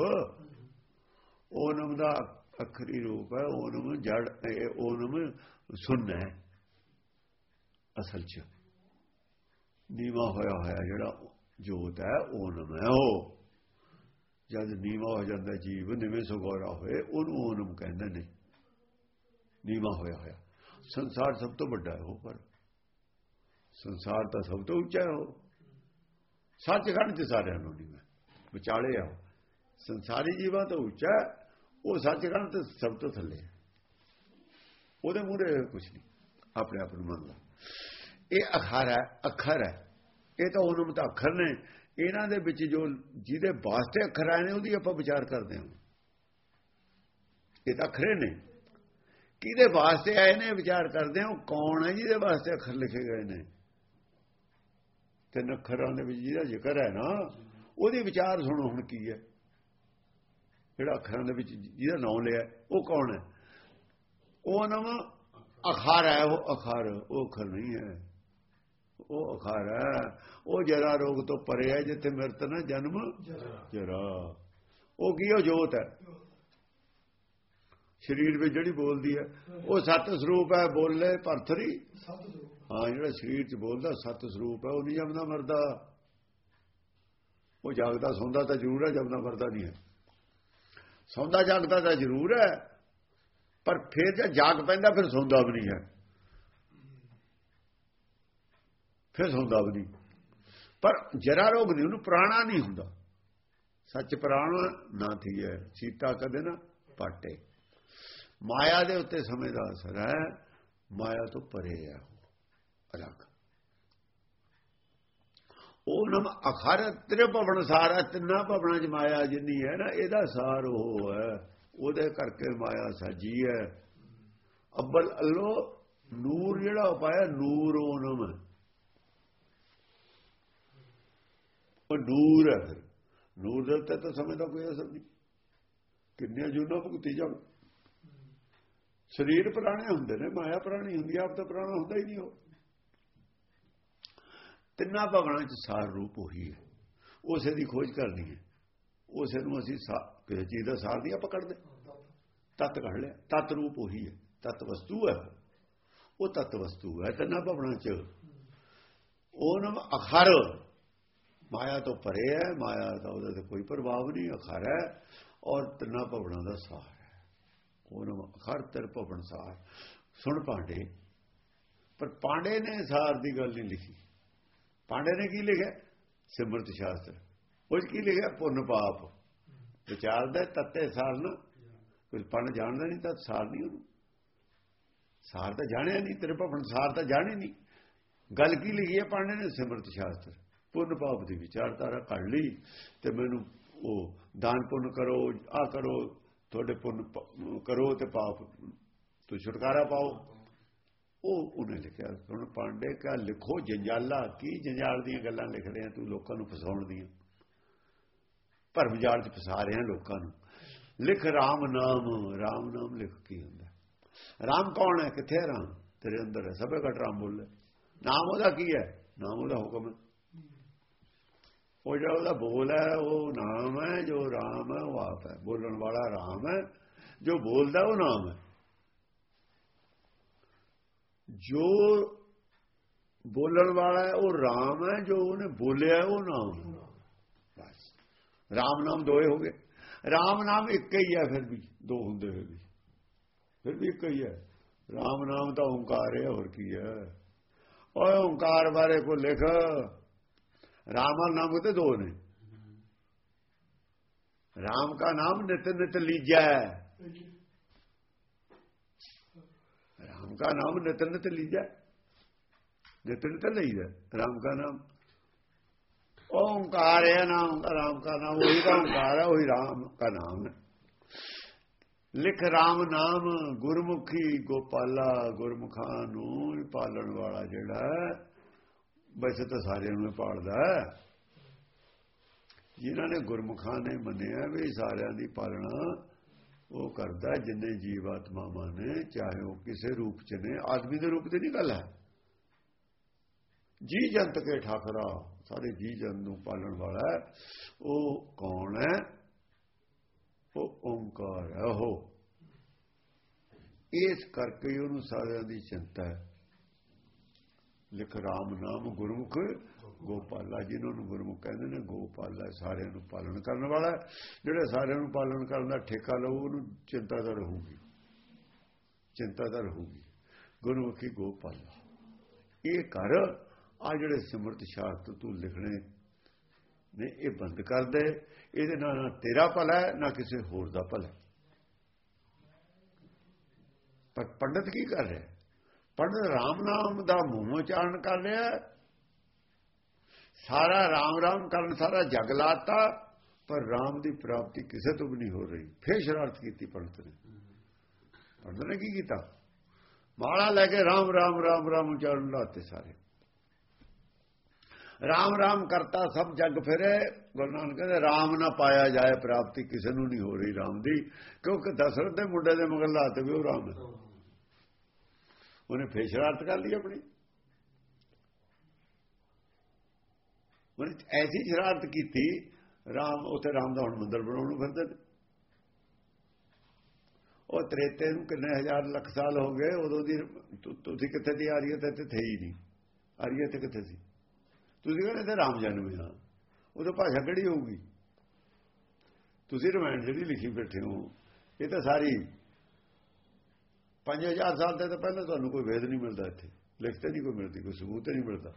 ਓਨਮ ਦਾ ਅਖਰੀ ਰੂਪ ਹੈ ਓਨਮ ਜੜ ਓਨਮ ਸੁਣਨਾ ਹੈ। ਅਸਲ 'ਚ। ਨੀਵਾ ਹੋਇਆ ਹੋਇਆ ਜਿਹੜਾ ਜੋਤ ਹੈ ਓਨਮ ਹੈ। ਉਹ ਜਦ ਨੀਵਾ ਹੋ ਜਾਂਦਾ ਜੀਵ, ਨਿਵੇਂ ਸੁਗੋਰਾ ਹੋਏ, ਉਹਨੂੰ ਓਨਮ ਕਹਿੰਦੇ ਨੇ। ਨੀਵਾ ਹੋਇਆ ਹੋਇਆ। ਸੰਸਾਰ ਸਭ ਤੋਂ ਵੱਡਾ ਹੈ ਉਹ, ਪਰ ਸੰਸਾਰ ਤਾਂ ਸਭ ਤੋਂ ਉੱਚਾ ਹੈ ਉਹ। ਸੱਚਖੰਡ ਤੇ ਸਾਰਿਆਂ ਨੂੰ ਨਹੀਂ ਵਿਚਾਲੇ ਆ ਸੰਸਾਰੀ ਜੀਵਾਂ ਤੋਂ ਉੱਚਾ ਉਹ ਸੱਚਖੰਡ ਤੇ ਸਭ ਤੋਂ ਥੱਲੇ ਹੈ। ਉਹਦੇ ਮੂਹਰੇ ਕੁਝ ਨਹੀਂ। ਆਪਣੇ ਆਪ ਨੂੰ ਮੰਨਦਾ ਇਹ ਅਖਰ ਹੈ, ਅੱਖਰ ਹੈ। ਇਹ ਤਾਂ ਉਹਨੂੰ ਤਾਂ ਅੱਖਰ ਨੇ। ਇਹਨਾਂ ਦੇ ਵਿੱਚ ਜੋ ਜਿਹਦੇ ਵਾਸਤੇ ਅੱਖਰ ਆਏ ਨੇ, ਉਹਦੀ ਆਪਾਂ ਵਿਚਾਰ ਕਰਦੇ ਹਾਂ। ਇਹ ਤਾਂ ਅੱਖਰੇ ਨੇ। ਕਿਹਦੇ ਵਾਸਤੇ ਆਏ ਨੇ, ਵਿਚਾਰ ਕਰਦੇ ਹਾਂ। ਕੌਣ ਹੈ ਜਿਹਦੇ ਵਾਸਤੇ ਅੱਖਰ ਲਿਖੇ ਗਏ ਨੇ? ਤੇ ਅੱਖਰਾਂ ਦੇ ਵਿੱਚ ਜਿਹਦਾ ਜ਼ਿਕਰ ਹੈ ਨਾ, ਉਹਦੀ ਵਿਚਾਰ ਸੁਣੋ ਹੁਣ ਕੀ ਹੈ। ਜਿਹੜਾ ਅੱਖਰਾਂ ਦੇ ਵਿੱਚ ਜਿਹਦਾ ਨਾਮ ਲਿਆ, ਉਹ ਕੌਣ ਹੈ? ਉਹ ਨਾਮ ਅਖਰ ਹੈ, ਉਹ ਅਖਰ ਉਹ ਅਖਰ ਨਹੀਂ ਹੈ। ਉਹ ਅਖਰ ਹੈ। ਉਹ ਜਰਾ ਰੋਗ ਤੋਂ ਪਰੇ ਹੈ, ਜਿੱਥੇ ਮਿਰਤ ਨਾ ਜਨਮ ਜਰਾ। ਉਹ ਕੀ ਉਹ ਜੋਤ ਹੈ। ਸਰੀਰ ਵਿੱਚ ਜਿਹੜੀ ਬੋਲਦੀ ਹੈ, ਉਹ ਸਤ ਸਰੂਪ ਹੈ, ਬੋਲੇ ਪਰਥਰੀ ਹਾਂ, ਜਿਹੜਾ ਸਰੀਰ 'ਚ ਬੋਲਦਾ, ਸਤ ਸਰੂਪ ਹੈ, ਉਹ ਨਹੀਂ ਜਮਦਾ ਮਰਦਾ। ਉਹ ਜਾਗਦਾ, ਸੌਂਦਾ ਤਾਂ ਜ਼ਰੂਰ ਹੈ ਜਮਦਾ ਮਰਦਾ ਨਹੀਂ ਹੈ। ਸੌਂਦਾ, ਜਾਗਦਾ ਤਾਂ ਜ਼ਰੂਰ ਹੈ। ਪਰ ਫਿਰ ਜੇ ਜਾਗ ਪੈਂਦਾ, ਫਿਰ ਸੌਂਦਾ ਵੀ ਨਹੀਂ ਹੈ। ਫਿਰ ਸੌਂਦਾ ਵੀ ਨਹੀਂ। ਪਰ ਜਰਾ ਰੋਗ ਨਹੀਂ, ਉਹਨੂੰ ਪ੍ਰਾਣਾ ਨਹੀਂ ਹੁੰਦਾ। ਸੱਚ ਪ੍ਰਾਣਾ ਨਾ ਥੀ ਹੈ ਸੀਤਾ ਕਦੇ ਨਾ ਪਾਟੇ। ਮਾਇਆ ਦੇ ਉੱਤੇ ਸਮੇਂ ਦਾ ਅਸਰ ਹੈ, ਮਾਇਆ ਤੋਂ ਪਰੇ ਹੈ ਅਲੱਗ। ਉਹ ਨਮ ਅਖਰ ਤ੍ਰਿਭਵਨ ਸਾਰਾ ਤਿੰਨਾ ਭਵਨਾਂ ਚ ਮਾਇਆ ਜਿੰਨੀ ਹੈ ਨਾ, ਇਹਦਾ ਸਾਰ ਉਹ ਹੈ। ਉਹਦੇ ਕਰਕੇ ਮਾਇਆ ਸਾਜੀ ਹੈ। ਅੱਬਲ ਅੱਲੋ, ਨੂਰ ਜਿਹੜਾ ਉਪਾਇਆ ਨੂਰ ਉਹਨਮ ਉਹ ਨੂਰ ਹੈ ਫਿਰ। ਨੂਰ ਦੇ ਉੱਤੇ ਤਾਂ ਸਮੇਂ ਦਾ ਕੋਈ ਅਸਰ ਨਹੀਂ। ਕਿੰਨੇ ਜੁਨਾ ਭੁਗਤੀ ਜਾਣ। ਸਰੀਰ ਪੁਰਾਣੇ ਹੁੰਦੇ ਨੇ, ਮਾਇਆ ਪੁਰਾਣੀ ਹੁੰਦੀ ਆਪ ਤਾਂ ਪੁਰਾਣਾ ਹੁੰਦਾ ਹੀ ਨਹੀਂ ਉਹ। ਤਿੰਨਾਂ ਭਵਨਾਂ ਚ ਸਾਰ ਰੂਪ ਉਹੀ ਹੈ। ਉਸੇ ਦੀ ਖੋਜ ਕਰਨੀ ਹੈ। ਉਸੇ ਨੂੰ ਅਸੀਂ ਕਿਸੇ ਚੀਜ਼ ਦਾ ਸਾਰ ਨਹੀਂ ਆਪਾਂ ਕੱਢਦੇ। ਤਤ ਕੱਢ ਲਿਆ। ਤਤ ਰੂਪ ਉਹੀ ਹੈ। ਤਤ ਵਸਤੂ ਹੈ। ਉਹ ਤਤ ਵਸਤੂ ਹੈ। ਤਿੰਨਾਂ ਭਵਨਾਂ ਚ। ਉਹ ਨਾਮ ਅਖਰ। ਮਾਇਆ ਤੋਂ ਪਰੇ ਹੈ। ਮਾਇਆ ਦਾ ਉਹਦੇ ਤੇ ਕੋਈ ਪ੍ਰਭਾਵ ਨਹੀਂ। ਅਖਰ ਹੈ। ਔਰ ਤਿੰਨਾਂ ਭਵਨਾਂ ਦਾ ਸਾਰ ਹੈ। ਉਹ ਨਾਮ ਅਖਰ ਤਰ ਭਵਨ ਸਾਰ। ਸੁਣ ਪਾਂਡੇ। ਪਰ ਪਾਂਡੇ ਨੇ ਸਾਰ ਦੀ ਗੱਲ ਨਹੀਂ ਲਿਖੀ। ਪਾਂਡੇ ਨੇ ਕੀ ਲਿਖਿਆ? ਸਿਮਰਤ ਸ਼ਾਸਤਰ। ਉਹ ਕੀ ਲਿਖਿਆ? ਪੁੰਨ ਪਾਪ। ਵਿਚਾਰਦਾ ਤੱਤੇ ਸਾਰ ਨਾ। ਕੁਝ ਪੜਨ ਜਾਣਦਾ ਨਹੀਂ ਤਾਂ ਸਾਰ ਨਹੀਂ ਉਹਨੂੰ। ਸਾਰ ਤਾਂ ਜਾਣਿਆ ਨਹੀਂ, ਤੇਰੇ ਭਵਨ ਸਾਰ ਤਾਂ ਜਾਣੇ ਨਹੀਂ। ਗੱਲ ਕੀ ਲਿਖੀ ਹੈ ਪਾਂਡੇ ਨੇ? ਸਿਮਰਤ ਸ਼ਾਸਤਰ। ਪੁੰਨ ਪਾਪ ਦੀ ਵਿਚਾਰਧਾਰਾ ਕੱਢ ਲਈ ਤੇ ਮੈਨੂੰ ਉਹ ਦਾਨ ਪੁੰਨ ਕਰੋ ਆ ਕਰੋ, ਤੁਹਾਡੇ ਪੁੰਨ ਕਰੋ ਤੇ ਪਾਪ ਤੋਂ ਛੁਟਕਾਰਾ ਪਾਓ। ਉਹ ਉਹਨੇ ਲਿਖਿਆ। ਹੁਣ ਪਾਂਡੇ ਕਾ ਲਿਖੋ ਜੰਜਾਲਾ, ਕੀ ਜੰਜਾਲ ਦੀਆਂ ਗੱਲਾਂ ਲਿਖ ਰਹੇ ਤੂੰ? ਲੋਕਾਂ ਨੂੰ ਫਸਾਉਣ ਦੀਆਂ। ਭਰਮ ਜਾਲ ਚ ਫਸਾ ਰਹੇ ਆ ਲੋਕਾਂ ਨੂੰ। ਲਿਖ ਰਾਮ ਨਾਮ ਰਾਮ ਨਾਮ ਲਿਖ ਕੀ ਹੁੰਦਾ? ਰਾਮ ਕੌਣ ਹੈ? ਕਿੱਥੇ ਹੈ ਰਾਮ? ਤੇਰੇ ਅੰਦਰ ਹੈ। ਸਭੇ ਘਟ ਰਾਮ ਬੋਲੇ। ਨਾਮ ਉਹਦਾ ਕੀ ਹੈ? ਨਾਮ ਉਹਦਾ ਹੁਕਮ ਹੈ। ਉਹ ਜਿਹੜਾ ਉਹਦਾ ਬੋਲ ਹੈ, ਉਹ ਨਾਮ ਹੈ, ਜੋ ਰਾਮ ਹੈ, ਉਹ ਆਪ ਹੈ। ਬੋਲਣ ਵਾਲਾ ਰਾਮ ਹੈ, ਜੋ ਬੋਲਦਾ ਉਹ ਨਾਮ ਹੈ। ਜੋ ਬੋਲਣ ਵਾਲਾ ਹੈ, ਉਹ ਰਾਮ ਹੈ, ਜੋ ਉਹਨੇ ਬੋਲਿਆ ਉਹ ਨਾਮ ਹੈ। ਰਾਮ ਨਾਮ ਦੋਏ ਹੋ ਗਏ। ਰਾਮ ਨਾਮ ਇੱਕ ਹੀ ਹੈ ਫਿਰ ਵੀ, ਦੋ ਹੁੰਦੇ ਹੋਏ ਵੀ। ਫਿਰ ਵੀ ਇੱਕ ਹੀ ਹੈ। ਰਾਮ ਨਾਮ ਦਾ ਓੰਕਾਰ ਹੈ, ਹੋਰ ਕੀ ਹੈ। ਓਏ ਓੰਕਾਰ ਬਾਰੇ ਕੋ ਲਿਖ। ਰਾਮ ਨਾਮ ਤੇ ਦੋ ਨੇ। ਰਾਮ ਦਾ ਨਾਮ ਨਿਤ ਨਿਤ ਲੀਜੈ। ਰਾਮ ਦਾ ਨਾਮ ਨਿਤ ਨਿਤ ਲੀਜੈ। ਨਿਤ ਨਿਤ ਲਈਦਾ ਰਾਮ ਦਾ ਨਾਮ ओंकार है नाम का राम का नाम वही का ओंकार है वही राम का नाम है ਲਿਖ RAM ਨਾਮ ਗੁਰਮੁਖੀ ਗੋਪਾਲਾ ਗੁਰਮੁਖਾਂ ਨੂੰ ਪਾਲਣ ਵਾਲਾ ਜਿਹੜਾ ਵੈਸੇ ਤਾਂ ਸਾਰਿਆਂ ਨੂੰ ਪਾਲਦਾ ਜਿਨ੍ਹਾਂ ਨੇ ਗੁਰਮੁਖਾਂ ਨੇ ਮੰਨਿਆ ਵੀ ਸਾਰਿਆਂ ਦੀ ਪਾਲਣਾ ਉਹ ਕਰਦਾ ਜਿੰਨੇ ਜੀਵ ਆਤਮਾਵਾਂ ਨੇ ਚਾਹੇ ਉਹ ਕਿਸੇ ਰੂਪ ਚ ਨੇ ਆਦਮੀ ਦੇ ਰੂਪ ਦੀ ਨਹੀਂ ਗੱਲ ਹੈ ਜੀ ਜੰਤ ਕੇ ਠਾਕਰਾ ਸਾਰੇ ਜੀ ਜਨ ਨੂੰ ਪਾਲਣ ਵਾਲਾ ਉਹ ਕੌਣ ਹੈ? ਉਹ ਓਮਕਾਰ ਹੈ, ਉਹ। ਇਸ ਕਰਕੇ ਉਹਨੂੰ ਸਾਰਿਆਂ ਦੀ ਚਿੰਤਾ ਹੈ। ਲਿਖ ਰਾਮ ਨਾਮ ਗੁਰਮੁਖ, ਗੋਪਾਲਾ ਜਿਹਨਾਂ ਨੂੰ ਗੁਰਮੁਖ ਕਹਿੰਦੇ ਨੇ, ਗੋਪਾਲਾ ਸਾਰਿਆਂ ਨੂੰ ਪਾਲਣ ਕਰਨ ਵਾਲਾ ਜਿਹੜਾ ਸਾਰਿਆਂ ਨੂੰ ਪਾਲਣ ਕਰਨ ਦਾ ਠੇਕਾ ਲਊ, ਉਹਨੂੰ ਚਿੰਤਾ ਦਾ ਰਹੂਗੀ ਚਿੰਤਾ ਦਾ ਰਹੂਗੀ ਗੁਰਮੁਖੀ ਗੋਪਾਲਾ। ਇਹ ਕਰ ਆ ਜਿਹੜੇ ਸਿਮਰਤ ਸ਼ਾਸਤਰ ਤੂੰ ਲਿਖਣੇ ਨੇ, ਇਹ ਬੰਦ ਕਰ ਦੇ। ਇਹਦੇ ਨਾਲ ਨਾ ਤੇਰਾ ਭਲਾ ਨਾ ਕਿਸੇ ਹੋਰ ਦਾ ਭਲਾ ਪਰ ਪੰਡਤ ਕੀ ਕਰ ਰਿਹਾ ਪੰਡਤ ਰਾਮ ਨਾਮ ਦਾ ਮੂੰਹ ਉਚਾਰਨ ਕਰ ਰਿਹਾ ਸਾਰਾ ਰਾਮ ਰਾਮ ਕਰਨ, ਸਾਰਾ ਜਗ ਲਾਤਾ, ਪਰ ਰਾਮ ਦੀ ਪ੍ਰਾਪਤੀ ਕਿਸੇ ਤੋਂ ਵੀ ਨਹੀਂ ਹੋ ਰਹੀ। ਫੇਰ ਸ਼ਰਾਰਤ ਕੀਤੀ ਪੰਡਤ ਨੇ। ਪੰਡਤ ਨੇ ਕੀ ਕੀਤਾ? ਮਾਲਾ ਲੈ ਕੇ ਰਾਮ ਰਾਮ ਰਾਮ ਰਾਮ ਉਚਾਰਨ ਲਾਤੇ ਸਾਰੇ। ਰਾਮ ਰਾਮ ਕਰਤਾ, ਸਭ ਜਗ ਫਿਰੇ। ਗੁਰੂ ਨਾਨਕ ਕਹਿੰਦੇ, ਰਾਮ ਨਾ ਪਾਇਆ ਜਾਏ, ਪ੍ਰਾਪਤੀ ਕਿਸੇ ਨੂੰ ਨਹੀਂ ਹੋ ਰਹੀ ਰਾਮ ਦੀ। ਕਿਉਂਕਿ ਦਸ਼ਰਥ ਦੇ ਮੁੰਡੇ ਦੇ ਮਗਰ ਲਾਤੇ ਵੀ ਉਹ ਰਾਮ ਉਹਨੇ ਫੇਰ ਸ਼ਰਾਰਤ ਕਰ ਲਈ ਆਪਣੀ। ਉਹਨੇ ਐਸੀ ਸ਼ਰਾਰਤ ਕੀਤੀ, ਰਾਮ, ਉਥੇ ਰਾਮ ਦਾ ਹੁਣ ਮੰਦਰ ਬਣਾਉਣ ਨੂੰ ਫਿਰਦੇ ਨੇ। ਉਹ ਤ੍ਰੇਤੇ ਨੂੰ ਕਿੰਨੇ ਹਜ਼ਾਰ ਲੱਖ ਸਾਲ ਹੋ ਗਏ, ਉਦੋਂ ਦੀ ਤੁਸੀਂ ਕਿੱਥੇ ਦੀ ਆਰੀਅਤ ਤੇ ਥੇ ਹੀ ਨਹੀਂ। ਆਰੀਅਤ ਕਿੱਥੇ ਸੀ? ਤੁਸੀਂ ਕਹਿੰਦੇ ਤੇ ਰਾਮ ਜਨਮ ਆ। ਉਦੋਂ ਭਾਸ਼ਾ ਕਿਹੜੀ ਹੋਊਗੀ? ਤੁਸੀਂ ਰਮਾਇਣ ਜਿਹੜੀ ਲਿਖੀ ਬੈਠੇ ਹੋ, ਇਹ ਤਾਂ ਸਾਰੀ 5000 ਸਾਲ ਤੇ ਤਾਂ ਪਹਿਲਾਂ ਤੁਹਾਨੂੰ ਕੋਈ ਵੇਦ ਨਹੀਂ ਮਿਲਦਾ ਇੱਥੇ। ਲਿਖਤੇ ਨਹੀਂ ਕੋਈ ਮਿਲਦੀ, ਕੋਈ ਸਬੂਤ ਨਹੀਂ ਮਿਲਦਾ।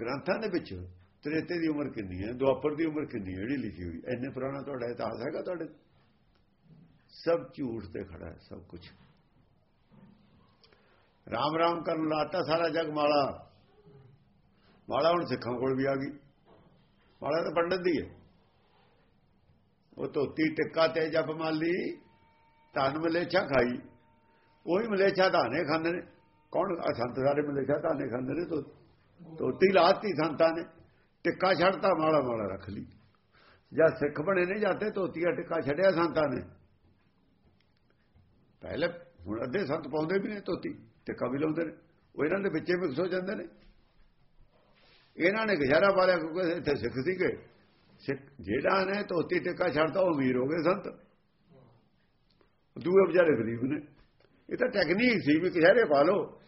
ਗ੍ਰੰਥਾਂ ਦੇ ਵਿੱਚ ਤ੍ਰੇਤੇ ਦੀ ਉਮਰ ਕਿੰਨੀ ਹੈ, ਦੁਆਪਰ ਦੀ ਉਮਰ ਕਿੰਨੀ ਹੈ ਜਿਹੜੀ ਲਿਖੀ ਹੋਈ ਇੰਨੇ ਪੁਰਾਣਾ ਤੁਹਾਡਾ ਇਤਿਹਾਸ ਹੈਗਾ ਤੁਹਾਡੇ? ਸਭ ਝੂਠ ਤੇ ਖੜਾ ਹੈ, ਸਭ ਕੁਝ ਰਾਮ ਰਾਮ ਕਰਨ ਲਾਤਾ ਸਾਰਾ ਜਗ ਮਾਲਾ। ਮਾਲਾ ਹੁਣ ਸਿੱਖਾਂ ਕੋਲ ਵੀ ਆ ਗਈ। ਮਾਲਾ ਤਾਂ ਪੰਡਤ ਦੀ ਹੈ। ਉਹ ਧੋਤੀ, ਟਿੱਕਾ, ਤੇ ਜਪ ਮਾਲੀ, ਧਨ ਮਲੇਛਾ ਖਾਈ। ਉਹੀ ਮਲੇਛਾ ਧਾਨੇ ਖਾਂਦੇ ਨੇ। ਕੌਣ? ਸੰਤ ਸਾਰੇ ਮਲੇਛਾ ਧਾਨੇ ਖਾਂਦੇ ਨੇ। ਤੋ ਧੋਤੀ ਲਾਤੀ ਸੰਤਾਂ ਨੇ। ਟਿੱਕਾ ਛੱਡਤਾ, ਮਾਲਾ ਮਾਲਾ ਰੱਖ ਲਈ। ਜਦ ਸਿੱਖ ਬਣੇ ਨੇ ਜਾਂਦੇ ਧੋਤੀਆ, ਟਿੱਕਾ ਛੱਡਿਆ ਸੰਤਾਂ ਨੇ। ਪਹਿਲੇ ਹੁਣ ਅੱਧੇ ਸੰਤ ਪਾਉਂਦੇ ਵੀ ਨੇ ਧੋਤੀ। ਟਿੱਕਾ ਵੀ ਲਾਉਂਦੇ ਨੇ। ਉਹ ਇਹਨਾਂ ਦੇ ਵਿੱਚੇ ਮਿਕਸ ਹੋ ਜਾਂਦੇ ਨੇ। ਇਹਨਾਂ ਨੇ ਗੁਜ਼ਾਰਾ ਪਾ ਲਿਆ, ਕਿਉਂਕਿ ਇੱਥੇ ਸਿੱਖ ਸੀਗੇ। ਸਿੱਖ ਜਿਹੜਾ ਨੇ ਧੋਤੀ ਟਿੱਕਾ ਛੱਡਤਾ, ਉਹ ਅਮੀਰ ਹੋ ਗਏ ਸੰਤ। ਦੂਏ ਵਿਚਾਰੇ ਗਰੀਬ ਨੇ। ਇਹ ਤਾਂ ਟੈਕਨੀਕ ਸੀ ਵੀ ਕਿਹੜੇ ਪਾ ਲਓ।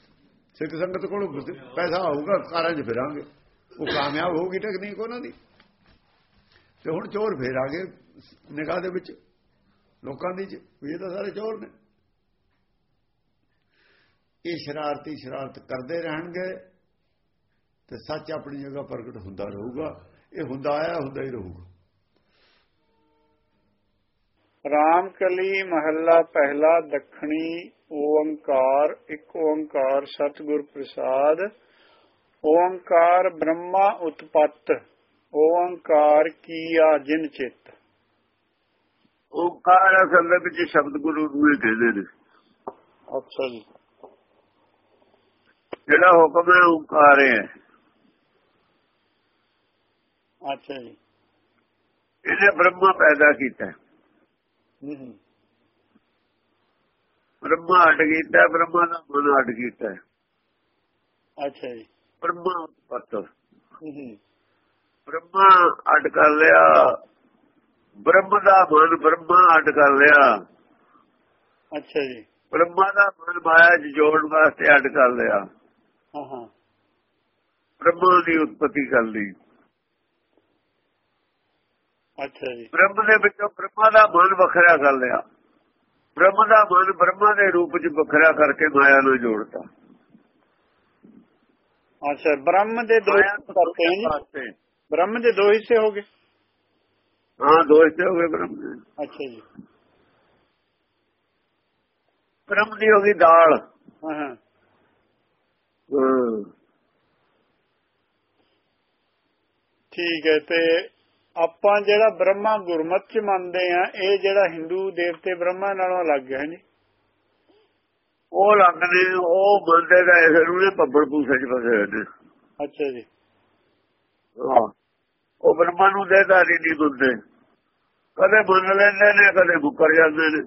ਸਿੱਖ ਸੰਗਤ ਕੋਲ ਪੈਸਾ ਆਊਗਾ ਕਾਰਾਂ 'ਚ ਫਿਰਾਂਗੇ। ਉਹ ਕਾਮਯਾਬ ਹੋਊਗੀ ਟੈਕਨੀਕ ਉਹਨਾਂ ਦੀ। ਤੇ ਹੁਣ ਚੋਰ ਫੇਰ ਆ ਗਏ ਨਿਗਾਹ ਦੇ ਵਿੱਚ, ਲੋਕਾਂ ਦੀ ਚ। ਵੀ ਇਹ ਤਾਂ ਸਾਰੇ ਚੋਰ ਨੇ। ਇਹ ਸ਼ਰਾਰਤੀ ਸ਼ਰਾਰਤ ਕਰਦੇ ਰਹਿਣਗੇ ਤੇ ਸੱਚ ਆਪਣੀ ਜਗ੍ਹਾ ਪ੍ਰਗਟ ਹੁੰਦਾ ਰਹੂਗਾ। ਇਹ ਹੁੰਦਾ ਆਇਆ ਹੁੰਦਾ ਹੀ ਰਹੂਗਾ। ਰਾਮ ਕਲੀ ਮਹੱਲਾ ਪਹਿਲਾ ਦੱਖਣੀ ਓੰਕਾਰ ਇੱਕ ਓੰਕਾਰ ਸਤਿਗੁਰ ਪ੍ਰਸਾਦ ਓੰਕਾਰ ਬ੍ਰਹਮਾ ਉਤਪਤ ਓੰਕਾਰ ਕੀਆ ਜਿਨ ਚਿਤ। ਓੰਕਾਰ ਅਸਲ ਵਿੱਚ ਸ਼ਬਦ ਗੁਰੂ ਨੂੰ ਹੀ ਕਹਿੰਦੇ ਨੇ। ਅੱਛਾ ਜੀ। ਜਿਹੜਾ ਹੁਕਮ ਹੈ ਓੰਕਾਰ ਹੈ। ਅੱਛਾ ਜੀ। ਇਹਨੇ ਬ੍ਰਹਮਾ ਪੈਦਾ ਕੀਤਾ। ਹੂੰ ਹੂੰ। ਬ੍ਰਹਮਾ ਅਡ ਕੀਤਾ ਬ੍ਰਹਮਾ ਦਾ ਮਨ ਅਡ ਕੀਤਾ। ਅੱਛਾ ਜੀ। ਬ੍ਰਹਮਾ ਉਤਪਤ ਬ੍ਰਹਮਾ ਅਡ ਕਰ ਲਿਆ। ਬ੍ਰਹਮ ਦਾ ਮਨ ਬ੍ਰਹਮਾ ਅਡ ਕਰ ਲਿਆ। ਅੱਛਾ ਜੀ। ਬ੍ਰਹਮਾ ਦਾ ਮਨ ਮਾਇਆ ਜੋੜਨ ਵਾਸਤੇ ਅਡ ਕਰ ਲਿਆ। ਬ੍ਰਹਮਾ ਦੀ ਉਤਪਤੀ ਕਰ ਲਈ। ਅੱਛਾ ਜੀ। ਬ੍ਰਹਮ ਦੇ ਵਿੱਚੋਂ ਬ੍ਰਹਮਾ ਦਾ ਮਨ ਵੱਖਰਾ ਕਰ ਲਿਆ। ਬ੍ਰਹਮ ਦਾ ਮਨ ਬ੍ਰਹਮਾ ਦੇ ਰੂਪ ਚ ਵੱਖਰਾ ਕਰਕੇ ਮਾਇਆ ਨੂੰ ਜੋੜਤਾ। ਅੱਛਾ ਬ੍ਰਹਮ ਦੇ ਦੋ ਜੀ ਵਾਸਤੇ। ਬ੍ਰਹਮ ਦੇ ਦੋ ਹਿੱਸੇ ਹੋ ਗਏ? ਹਾਂ ਦੋ ਹਿੱਸੇ ਹੋ ਗਏ ਬ੍ਰਹਮ ਦੇ। ਅੱਛਾ ਜੀ। ਬ੍ਰਹਮ ਦੀ ਹੋ ਗਈ ਦਾਲ। ਹਾਂ ਹਾਂ। ਠੀਕ ਹੈ ਤੇ ਆਪਾਂ ਜਿਹੜਾ ਬ੍ਰਹਮਾ ਗੁਰਮਤ ਚ ਮੰਨਦੇ ਆ ਇਹ ਜਿਹੜਾ ਹਿੰਦੂ ਦੇਵਤੇ ਬ੍ਰਹਮਾ ਨਾਲੋਂ ਅਲੱਗ ਹੈ ਨਹੀਂ? ਉਹ ਲੱਗਦੇ ਉਹ ਬੰਦੇ ਦਾ ਇਸ ਨੂੰ ਪੱਬੜ ਪੂਸੇ ਚ ਫਸੇ ਹੋਏ ਨੇ। ਅੱਛਾ ਜੀ। ਹਾਂ। ਉਹ ਬ੍ਰਹਮਾ ਨੂੰ ਦੇਦਾਰੀ ਨਹੀਂ ਬੰਦੇ ਕਦੇ ਮੰਨ ਲੈਂਦੇ ਨੇ ਕਦੇ ਮੁੱਕਰ ਜਾਂਦੇ ਨੇ।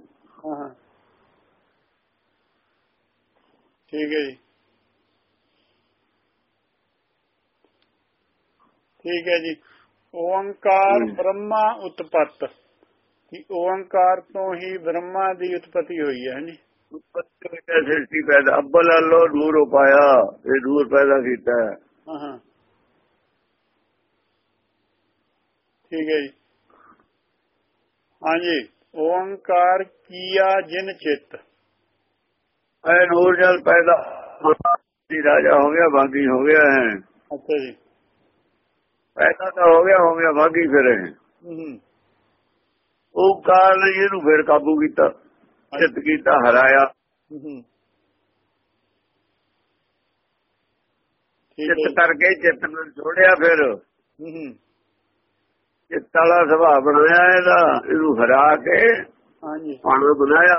ਠੀਕ ਹੈ ਜੀ। ਠੀਕ ਹੈ ਜੀ। ਓੰਕਾਰ ਹਮ। ਬ੍ਰਹਮਾ ਉਤਪਤ। ਕਿ ਓੰਕਾਰ ਤੋਂ ਹੀ ਬ੍ਰਹਮਾ ਦੀ ਉਤਪਤੀ ਹੋਈ ਹੈ ਜੀ ਉਤਪਤੀ ਵਿੱਚ ਸ੍ਰਿਸ਼ਟੀ ਪੈਦਾ ਅੱਬਲ ਅੱਲੋ ਨੂਰ ਉਪਾਇਆ ਇਹ ਨੂਰ ਪੈਦਾ ਕੀਤਾ ਹੈ। ਠੀਕ ਹੈ ਜੀ। ਹਾਂਜੀ ਓੰਕਾਰ ਕੀਆ ਜਿਨ ਚਿੱਤ? ਇਹ ਨੂਰ ਜਲ ਪੈਦਾ ਜੀ ਰਾਜਾ ਹੋ ਗਿਆ ਬਾਗੀ ਹੋ ਗਿਆ ਹੈ। ਅੱਛਾ ਜੀ। ਪੈਦਾ ਤਾਂ ਹੋ ਗਿਆ ਹੋ ਗਿਆ ਬਾਗੀ ਫਿਰ ਇਹ। ਹੂੰ ਓਂਕਾਰ ਨੇ ਇਹਨੂੰ ਫਿਰ ਕਾਬੂ ਕੀਤਾ ਚਿੱਤ ਕੀਤਾ ਹਰਾਇਆ। ਚਿੱਤ ਕਰਕੇ ਚਿੱਤ ਨੂੰ ਛੋੜਿਆ ਫਿਰ। ਚਿੱਤ ਵਾਲਾ ਸੁਭਾਅ ਬਣਾਇਆ ਇਹਦਾ ਇਹਨੂੰ ਹਰਾ ਕੇ ਹਾਂਜੀ। ਪਾਣਾ ਬਣਾਇਆ।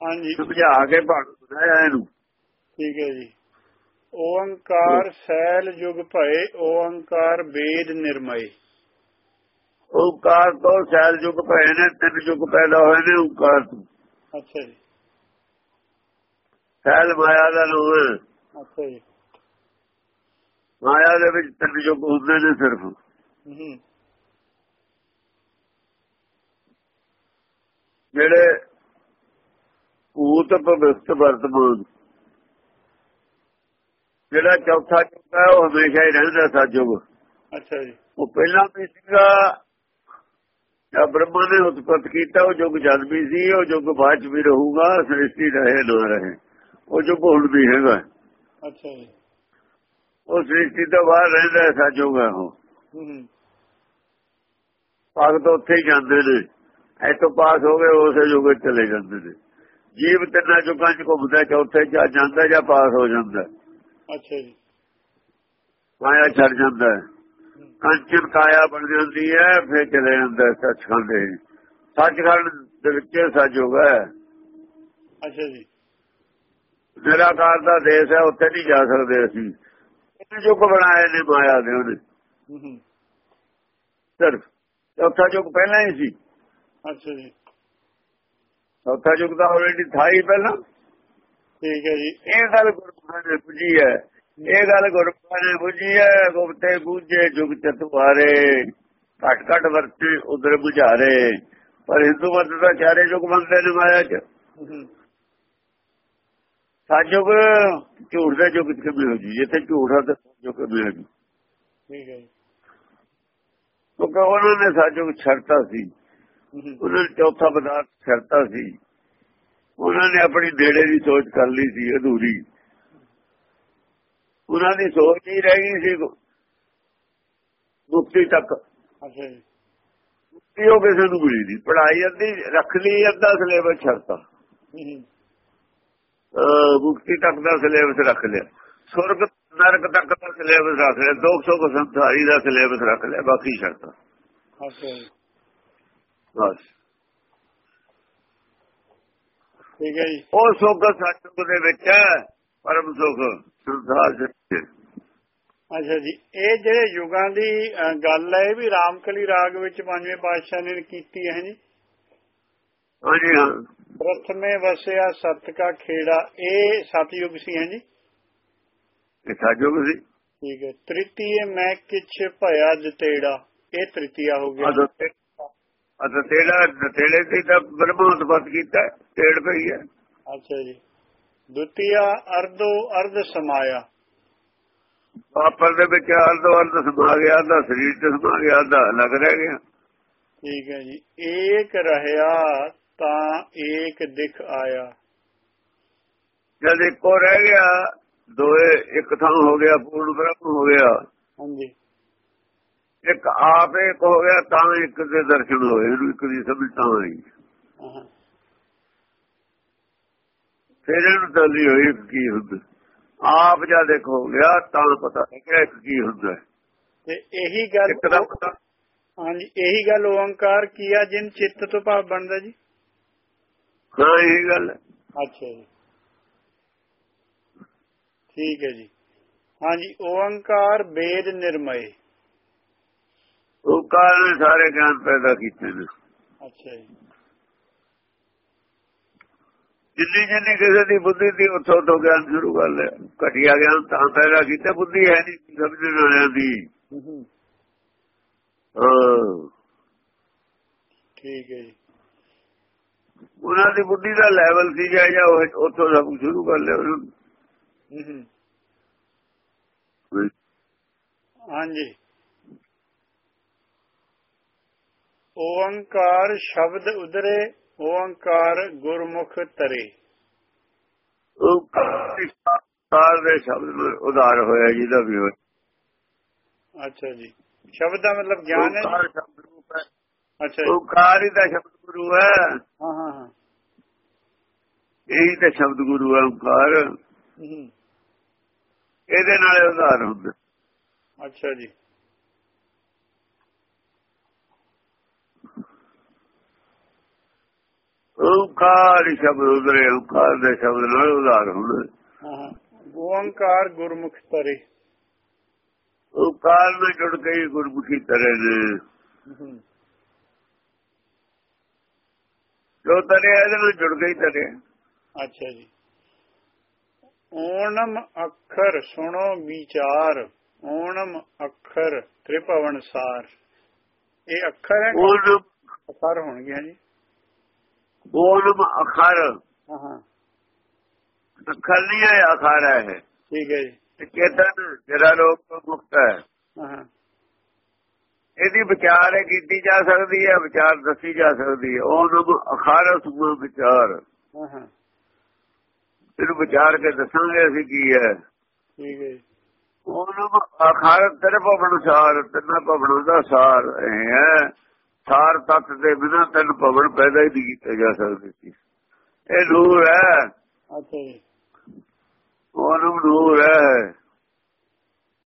ਹਾਂਜੀ। ਸਮਝਾ ਕੇ ਪਾਣਾ ਬਣਾਇਆ ਇਹਨੂੰ। ਠੀਕ ਹੈ ਜੀ। ਓੰਕਾਰ ਸੈਲ ਜੁਗ ਭਏ ਓੰਕਾਰ ਵੇਦ ਨਿਰਮਈ। ਓਂਕਾਰ ਤੋਂ ਸੈਲ ਯੁਗ ਪਏ ਨੇ ਤਿੰਨ ਯੁਗ ਪੈਦਾ ਹੋਏ ਨੇ ਓਂਕਾਰ ਤੋਂ। ਅੱਛਾ ਜੀ। ਸੈਲ ਮਾਇਆ ਦਾ ਨਾਮ ਹੈ ਅੱਛਾ ਜੀ। ਮਾਇਆ ਦੇ ਵਿੱਚ ਤਿੰਨ ਯੁਗ ਹੁੰਦੇ ਨੇ ਸਿਰਫ। ਹੂੰ। ਜਿਹੜੇ ਭੂਤ ਭਵਿਸ਼ਟ ਵਰਤਮਾਨ ਜਿਹੜਾ ਚੌਥਾ ਯੁੱਗ ਹੈ ਉਹ ਹਮੇਸ਼ਾ ਹੀ ਰਹਿੰਦਾ ਸਤਜੁਗ ਅੱਛਾ ਜੀ। ਉਹ ਪਹਿਲਾਂ ਵੀ ਸੀਗਾ ਜਦ ਬ੍ਰਹਮਾ ਨੇ ਉਤਪਤ ਕੀਤਾ ਉਹ ਯੁੱਗ ਜਦ ਵੀ ਸੀ ਉਹ ਯੁੱਗ ਬਾਅਦ ਚ ਵੀ ਰਹੂਗਾ ਸ੍ਰਿਸ਼ਟੀ ਰਹੇ ਨਾ ਰਹੇ। ਉਹ ਯੁੱਗ ਹੁਣ ਵੀ ਹੈਗਾ ਅੱਛਾ ਜੀ। ਉਹ ਸ੍ਰਿਸ਼ਟੀ ਤੋਂ ਬਾਹਰ ਰਹਿੰਦਾ ਸਤਜੁਗ ਹੈ ਉਹ ਹੂੰ ਭਗਤ ਉੱਥੇ ਹੀ ਜਾਂਦੇ ਨੇ। ਇੱਥੋਂ ਪਾਸ ਹੋ ਗਏ ਉਸੇ ਯੁੱਗ ਚਲੇ ਜਾਂਦੇ ਨੇ। ਜੀਵ ਤਿੰਨਾਂ ਯੁੱਗਾਂ ਚ ਘੁੰਮਦਾ ਚੌਥੇ ਚ ਜਾਂਦਾ ਜਾਂ ਪਾਸ ਹੋ ਜਾਂਦਾ ਅੱਛਾ ਜੀ। ਮਾਇਆ ਛੱਡ ਜਾਂਦਾ ਕੰਚਨ ਕਾਇਆ ਬਣ ਜਾਂਦੀ ਹੈ ਫਿਰ ਚਲੇ ਜਾਂਦਾ ਸੱਚਖੰਡ ਸੱਚਖੰਡ ਦੇ ਵਿੱਚ ਸੱਜੋਗ ਹੈ ਅੱਛਾ ਜੀ। ਨਿਰਾਕਾਰ ਦਾ ਦੇਸ਼ ਹੈ ਉੱਥੇ ਨਹੀਂ ਜਾ ਸਕਦੇ ਅਸੀਂ। ਇਹ ਯੁੱਗ ਬਣਾਏ ਨੇ ਮਾਇਆ ਦੇ ਉਹਨੇ। ਸਿਰਫ। ਚੌਥਾ ਯੁੱਗ ਪਹਿਲਾਂ ਹੀ ਸੀ। ਅੱਛਾ ਜੀ। ਚੌਥਾ ਯੁੱਗ ਤਾਂ ਆਲਰੇਡੀ ਥਾ ਹੀ ਪਹਿਲਾਂ। ਠੀਕ ਹੈ ਜੀ। ਇਹ ਗੱਲ ਗੁਰਬਾਣੀ ਨੇ ਬੁਝੀ ਹੈ। ਇਹ ਗੱਲ ਗੁਰਬਾਣੀ ਨੇ ਬੁਝੀ ਹੈ। ਗੁਪਤੇ ਬੂਝੇ ਜੁਗ ਚਤੁਆਰੇ ਘਟ ਘਟ ਵਰਤੇ ਉਧਰ ਬੁਝਾਰੇ। ਪਰ ਹਿੰਦੂ ਮਤ ਦਾ ਚਾਰੇ ਯੁਗ ਮੰਨਦੇ ਨੇ ਮਾਇਆ ਚ। ਸਾਜੁਗ ਝੂਠ ਦੇ ਚ ਕਿਵੇਂ ਹੋ ਜੀ ਜਿੱਥੇ ਝੂਠ ਤੇ ਸਤਜੁਗ ਕਿਵੇਂ ਹੋ ਜੀ ਠੀਕ ਹੈ ਜੀ। ਕਿਉਂਕਿ ਉਹਨਾਂ ਨੇ ਸਾਜੁਗ ਛੱਡਤਾ ਸੀ। ਉਹਨਾਂ ਨੇ ਚੌਥਾ ਪਦਾਰਥ ਛੱਡਤਾ ਸੀ। ਉਹਨਾਂ ਨੇ ਆਪਣੀ ਨੇੜੇ ਦੀ ਸੋਚ ਕਰ ਲਈ ਸੀ ਅਧੂਰੀ। ਉਹਨਾਂ ਦੀ ਸੋਚ ਹੀ ਰਹਿ ਗਈ ਸੀ ਮੁਕਤੀ ਤੱਕ। ਮੁਕਤੀ ਉਹ ਕਿਸੇ ਨੂੰ ਮਿਲੀ ਨਹੀਂ। ਪੜਾਈ ਅੱਧੀ ਰੱਖ ਲਈ ਅੱਧਾ ਸਿਲੇਬਸ ਛੱਡਤਾ। ਮੁਕਤੀ ਤੱਕ ਦਾ ਸਿਲੇਬਸ ਰੱਖ ਲਿਆ। ਸੁਰਗ ਨਰਕ ਤੱਕ ਦਾ ਸਿਲੇਬਸ ਰੱਖ ਲਿਆ। 200 ਕੋ ਸੰਸਾਰੀ ਦਾ ਸਿਲੇਬਸ ਰੱਖ ਲਿਆ। ਬਾਕੀ ਛੱਡਤਾ। ਬਸ। ਠੀਕ ਹੈ ਜੀ। ਉਹ ਸੁੱਖ ਸੱਚੁਗ ਦੇ ਵਿੱਚ ਹੈ ਪਰਮ ਸੁੱਖ ਸੰਸਾਰ ਚ ਅੱਛਾ ਜੀ ਇਹ ਜਿਹੜੇ ਯੁਗਾਂ ਦੀ ਗੱਲ ਹੈ ਇਹ ਵੀ ਰਾਮਕਲੀ ਰਾਗ ਵਿੱਚ ਪੰਜਵੇਂ ਪਾਤਸ਼ਾਹ ਨੇ ਕੀਤੀ ਹੈ ਜੀ? ਹਾਂਜੀ ਹਾਂ। ਪ੍ਰਥਮੇ ਵਸਿਆ ਸਤ ਕਾ ਖੇੜਾ ਇਹ ਸਤਯੁਗ ਸੀ ਹੈ ਜੀ? ਇਹ ਸੱਚੁਗ ਸੀ। ਠੀਕ ਹੈ। ਤ੍ਰਿਤੀਏ ਮੈਂ ਕਿਛ ਭਇਆ ਜਤੇੜਾ ਇਹ ਤ੍ਰਿਤੀਆ ਹੋ ਗਿਆ। ਅਦਰ ਤੇੜਾ ਤੇੜੇ ਤੇ ਤਾਂ ਬ੍ਰਹਮ ਉਤਪਤ ਕੀਤਾ ਤੇੜ ਪਈ ਹੈ। ਅੱਛਾ ਜੀ। ਦੁਤੀਆ ਅਰਧੋ ਅਰਧ ਸਮਾਇਆ। ਆਪਰ ਦੇ ਵਿੱਚ ਅਰਧ ਅਰਧ ਸਮਾ ਗਿਆ ਦਾ ਸਰੀਰ ਤੇ ਸਮਾ ਗਿਆ ਦਾ ਲੱਗ ਰਹਿ ਗਿਆ। ਠੀਕ ਹੈ ਜੀ। ਏਕ ਰਹਿਆ ਤਾਂ ਏਕ ਦਿਖ ਆਇਆ। ਜਦ ਇੱਕੋ ਰਹਿ ਗਿਆ ਦੋਏ ਇੱਕ ਥਾਂ ਹੋ ਗਿਆ ਪੂਰਨ ਬ੍ਰਹਮ ਹੋ ਗਿਆ। ਹਾਂਜੀ। ਇੱਕ ਆਪ ਇੱਕ ਹੋ ਗਿਆ ਤਾਂ ਇੱਕ ਦੇ ਦਰਸ਼ਨ ਹੋਏ ਇਹਨੂੰ ਇੱਕ ਦੀ ਸਮਝ ਤਾਂ ਆਈ ਫਿਰ ਇਹਨੂੰ ਤਸੱਲੀ ਹੋਈ ਕੀ ਹੁੰਦਾ। ਆਪ ਜਦ ਇੱਕ ਹੋ ਗਿਆ ਤਾਂ ਪਤਾ ਲੱਗਿਆ ਇੱਕ ਕੀ ਹੁੰਦਾ। ਤੇ ਇਹੀ ਗੱਲ ਹਾਂਜੀ ਇਹੀ ਗੱਲ ਓੰਕਾਰ ਕੀਆ ਜਿਨ ਚਿੱਤ ਤੋਂ ਭਾਵ ਬਣਦਾ ਜੀ? ਹਾਂ ਇਹ ਗੱਲ। ਅੱਛਾ ਜੀ। ਠੀਕ ਹੈ ਜੀ। ਹਾਂਜੀ ਓੰਕਾਰ ਵੇਦ ਨਿਰਮਏ। ਓਕਾਰ ਨੇ ਸਾਰੇ ਗਿਆਨ ਪੈਦਾ ਕੀਤੇ ਨੇ। ਅੱਛਾ ਜੀ। ਜਿੰਨੀ ਜਿੰਨੀ ਕਿਸੇ ਦੀ ਬੁੱਧੀ ਦੀ ਉੱਥੋਂ ਤੋਂ ਗਿਆਨ ਸ਼ੁਰੂ ਕਰ ਲਿਆ। ਘਟਿਆ ਗਿਆਨ ਤਾਂ ਪੈਦਾ ਕੀਤਾ ਬੁੱਧੀ ਹੈ ਨਹੀਂ ਸਮਝਣ ਵਾਲਿਆਂ ਦੀ। ਹਾਂ ਠੀਕ ਹੈ ਜੀ। ਉਹਨਾਂ ਦੀ ਬੁੱਧੀ ਦਾ ਲੈਵਲ ਸੀ ਜਾਂ ਜਾਂ ਉਹ ਉੱਥੋਂ ਸਭ ਸ਼ੁਰੂ ਕਰ ਲਿਆ ਉਹਨਾਂ। ਹਾਂਜੀ। ਓੰਕਾਰ ਸ਼ਬਦ ਉਦਰੇ ਓੰਕਾਰ ਗੁਰਮੁਖ ਤਰੇ। ਉਹ ਕਾਰ ਦੇ ਸ਼ਬਦ ਨੂੰ ਉਧਾਰ ਹੋਇਆ ਜਿਹਦਾ ਵੀ ਹੋਇਆ। ਅੱਛਾ ਜੀ। ਸ਼ਬਦ ਦਾ ਮਤਲਬ ਗਿਆਨ ਹੈ ਜੀ? ਓਂਕਾਰ ਸ਼ਬਦ ਰੂਪ ਹੈ। ਅੱਛਾ ਜੀ। ਓਂਕਾਰ ਹੀ ਦਾ ਸ਼ਬਦ ਗੁਰੂ ਹੈ। ਹਾਂ ਹਾਂ ਹਾਂ। ਇਹੀ ਤਾਂ ਸ਼ਬਦ ਗੁਰੂ ਹੈ ਓਂਕਾਰ। ਇਹਦੇ ਨਾਲ ਉਧਾਰ ਹੁੰਦਾ। ਅੱਛਾ ਜੀ। ਓਂਕਾਰ ਸ਼ਬਦ ਉਧਰੇ ਓਂਕਾਰ ਦੇ ਸ਼ਬਦ ਨਾਲ ਉਧਾਰ ਹੁੰਦਾ। ਓੰਕਾਰ ਗੁਰਮੁਖ ਤਰੇ ਓਂਕਾਰ ਨਾਲ ਜੁੜ ਕੇ ਗੁਰਮੁਖੀ ਤਰੇ ਨੇ। ਜੋ ਤਰੇ ਇਹਦੇ ਨਾਲ ਜੁੜ ਹੀ ਤਰੇ ਅੱਛਾ ਜੀ। ਓਣਮ ਅੱਖਰ ਸੁਣੋ ਵਿਚਾਰ ਓਣਮ ਅੱਖਰ ਤ੍ਰਿਭਵਨ ਸਾਰ। ਇਹ ਅੱਖਰ ਹੈ ਅੱਖਰ ਹੋਣਗੇ ਜੀ। ਓਨਮ ਅਖਰ। ਹਾਂ ਹਾਂ ਅੱਖਰ ਨਹੀਂ ਹੈ ਅਖਰ ਹੈ ਠੀਕ ਹੈ ਜੀ। ਚੇਤਨ ਜਿਹੜਾ ਲੋਕ ਤੋਂ ਮੁਕਤ ਹੈ। ਹਾਂ ਇਹਦੀ ਵਿਚਾਰ ਹੈ ਕੀਤੀ ਜਾ ਸਕਦੀ ਹੈ ਵਿਚਾਰ ਦੱਸੀ ਜਾ ਸਕਦੀ ਹੈ। ਉਹਨੂੰ ਅਖਾਰ ਸੁਭ ਵਿਚਾਰ। ਹਾਂ ਹਾਂ ਇਹਨੂੰ ਵਿਚਾਰ ਕੇ ਦੱਸਾਂਗੇ ਅਸੀਂ ਕੀ ਹੈ। ਠੀਕ ਹੈ ਉਹਨੂੰ ਅਖਾਰ ਤੇਰੇ ਭਵਨ ਸਾਰ ਤੇਨਾ ਭਵਨ ਦਾ ਸਾਰ ਹੈ। ਸਾਰ ਤੱਤ ਦੇ ਬਿਨਾਂ ਤਨ ਭਵਨ ਪੈਦਾ ਹੀ ਨਹੀਂ ਕੀਤਾ ਜਾ ਸਕਦਾ ਸੀ। ਇਹ ਨੂਰ ਹੈ। ਅੱਛਾ ਜੀ ਉਹਨੂੰ ਨੂਰ ਹੈ।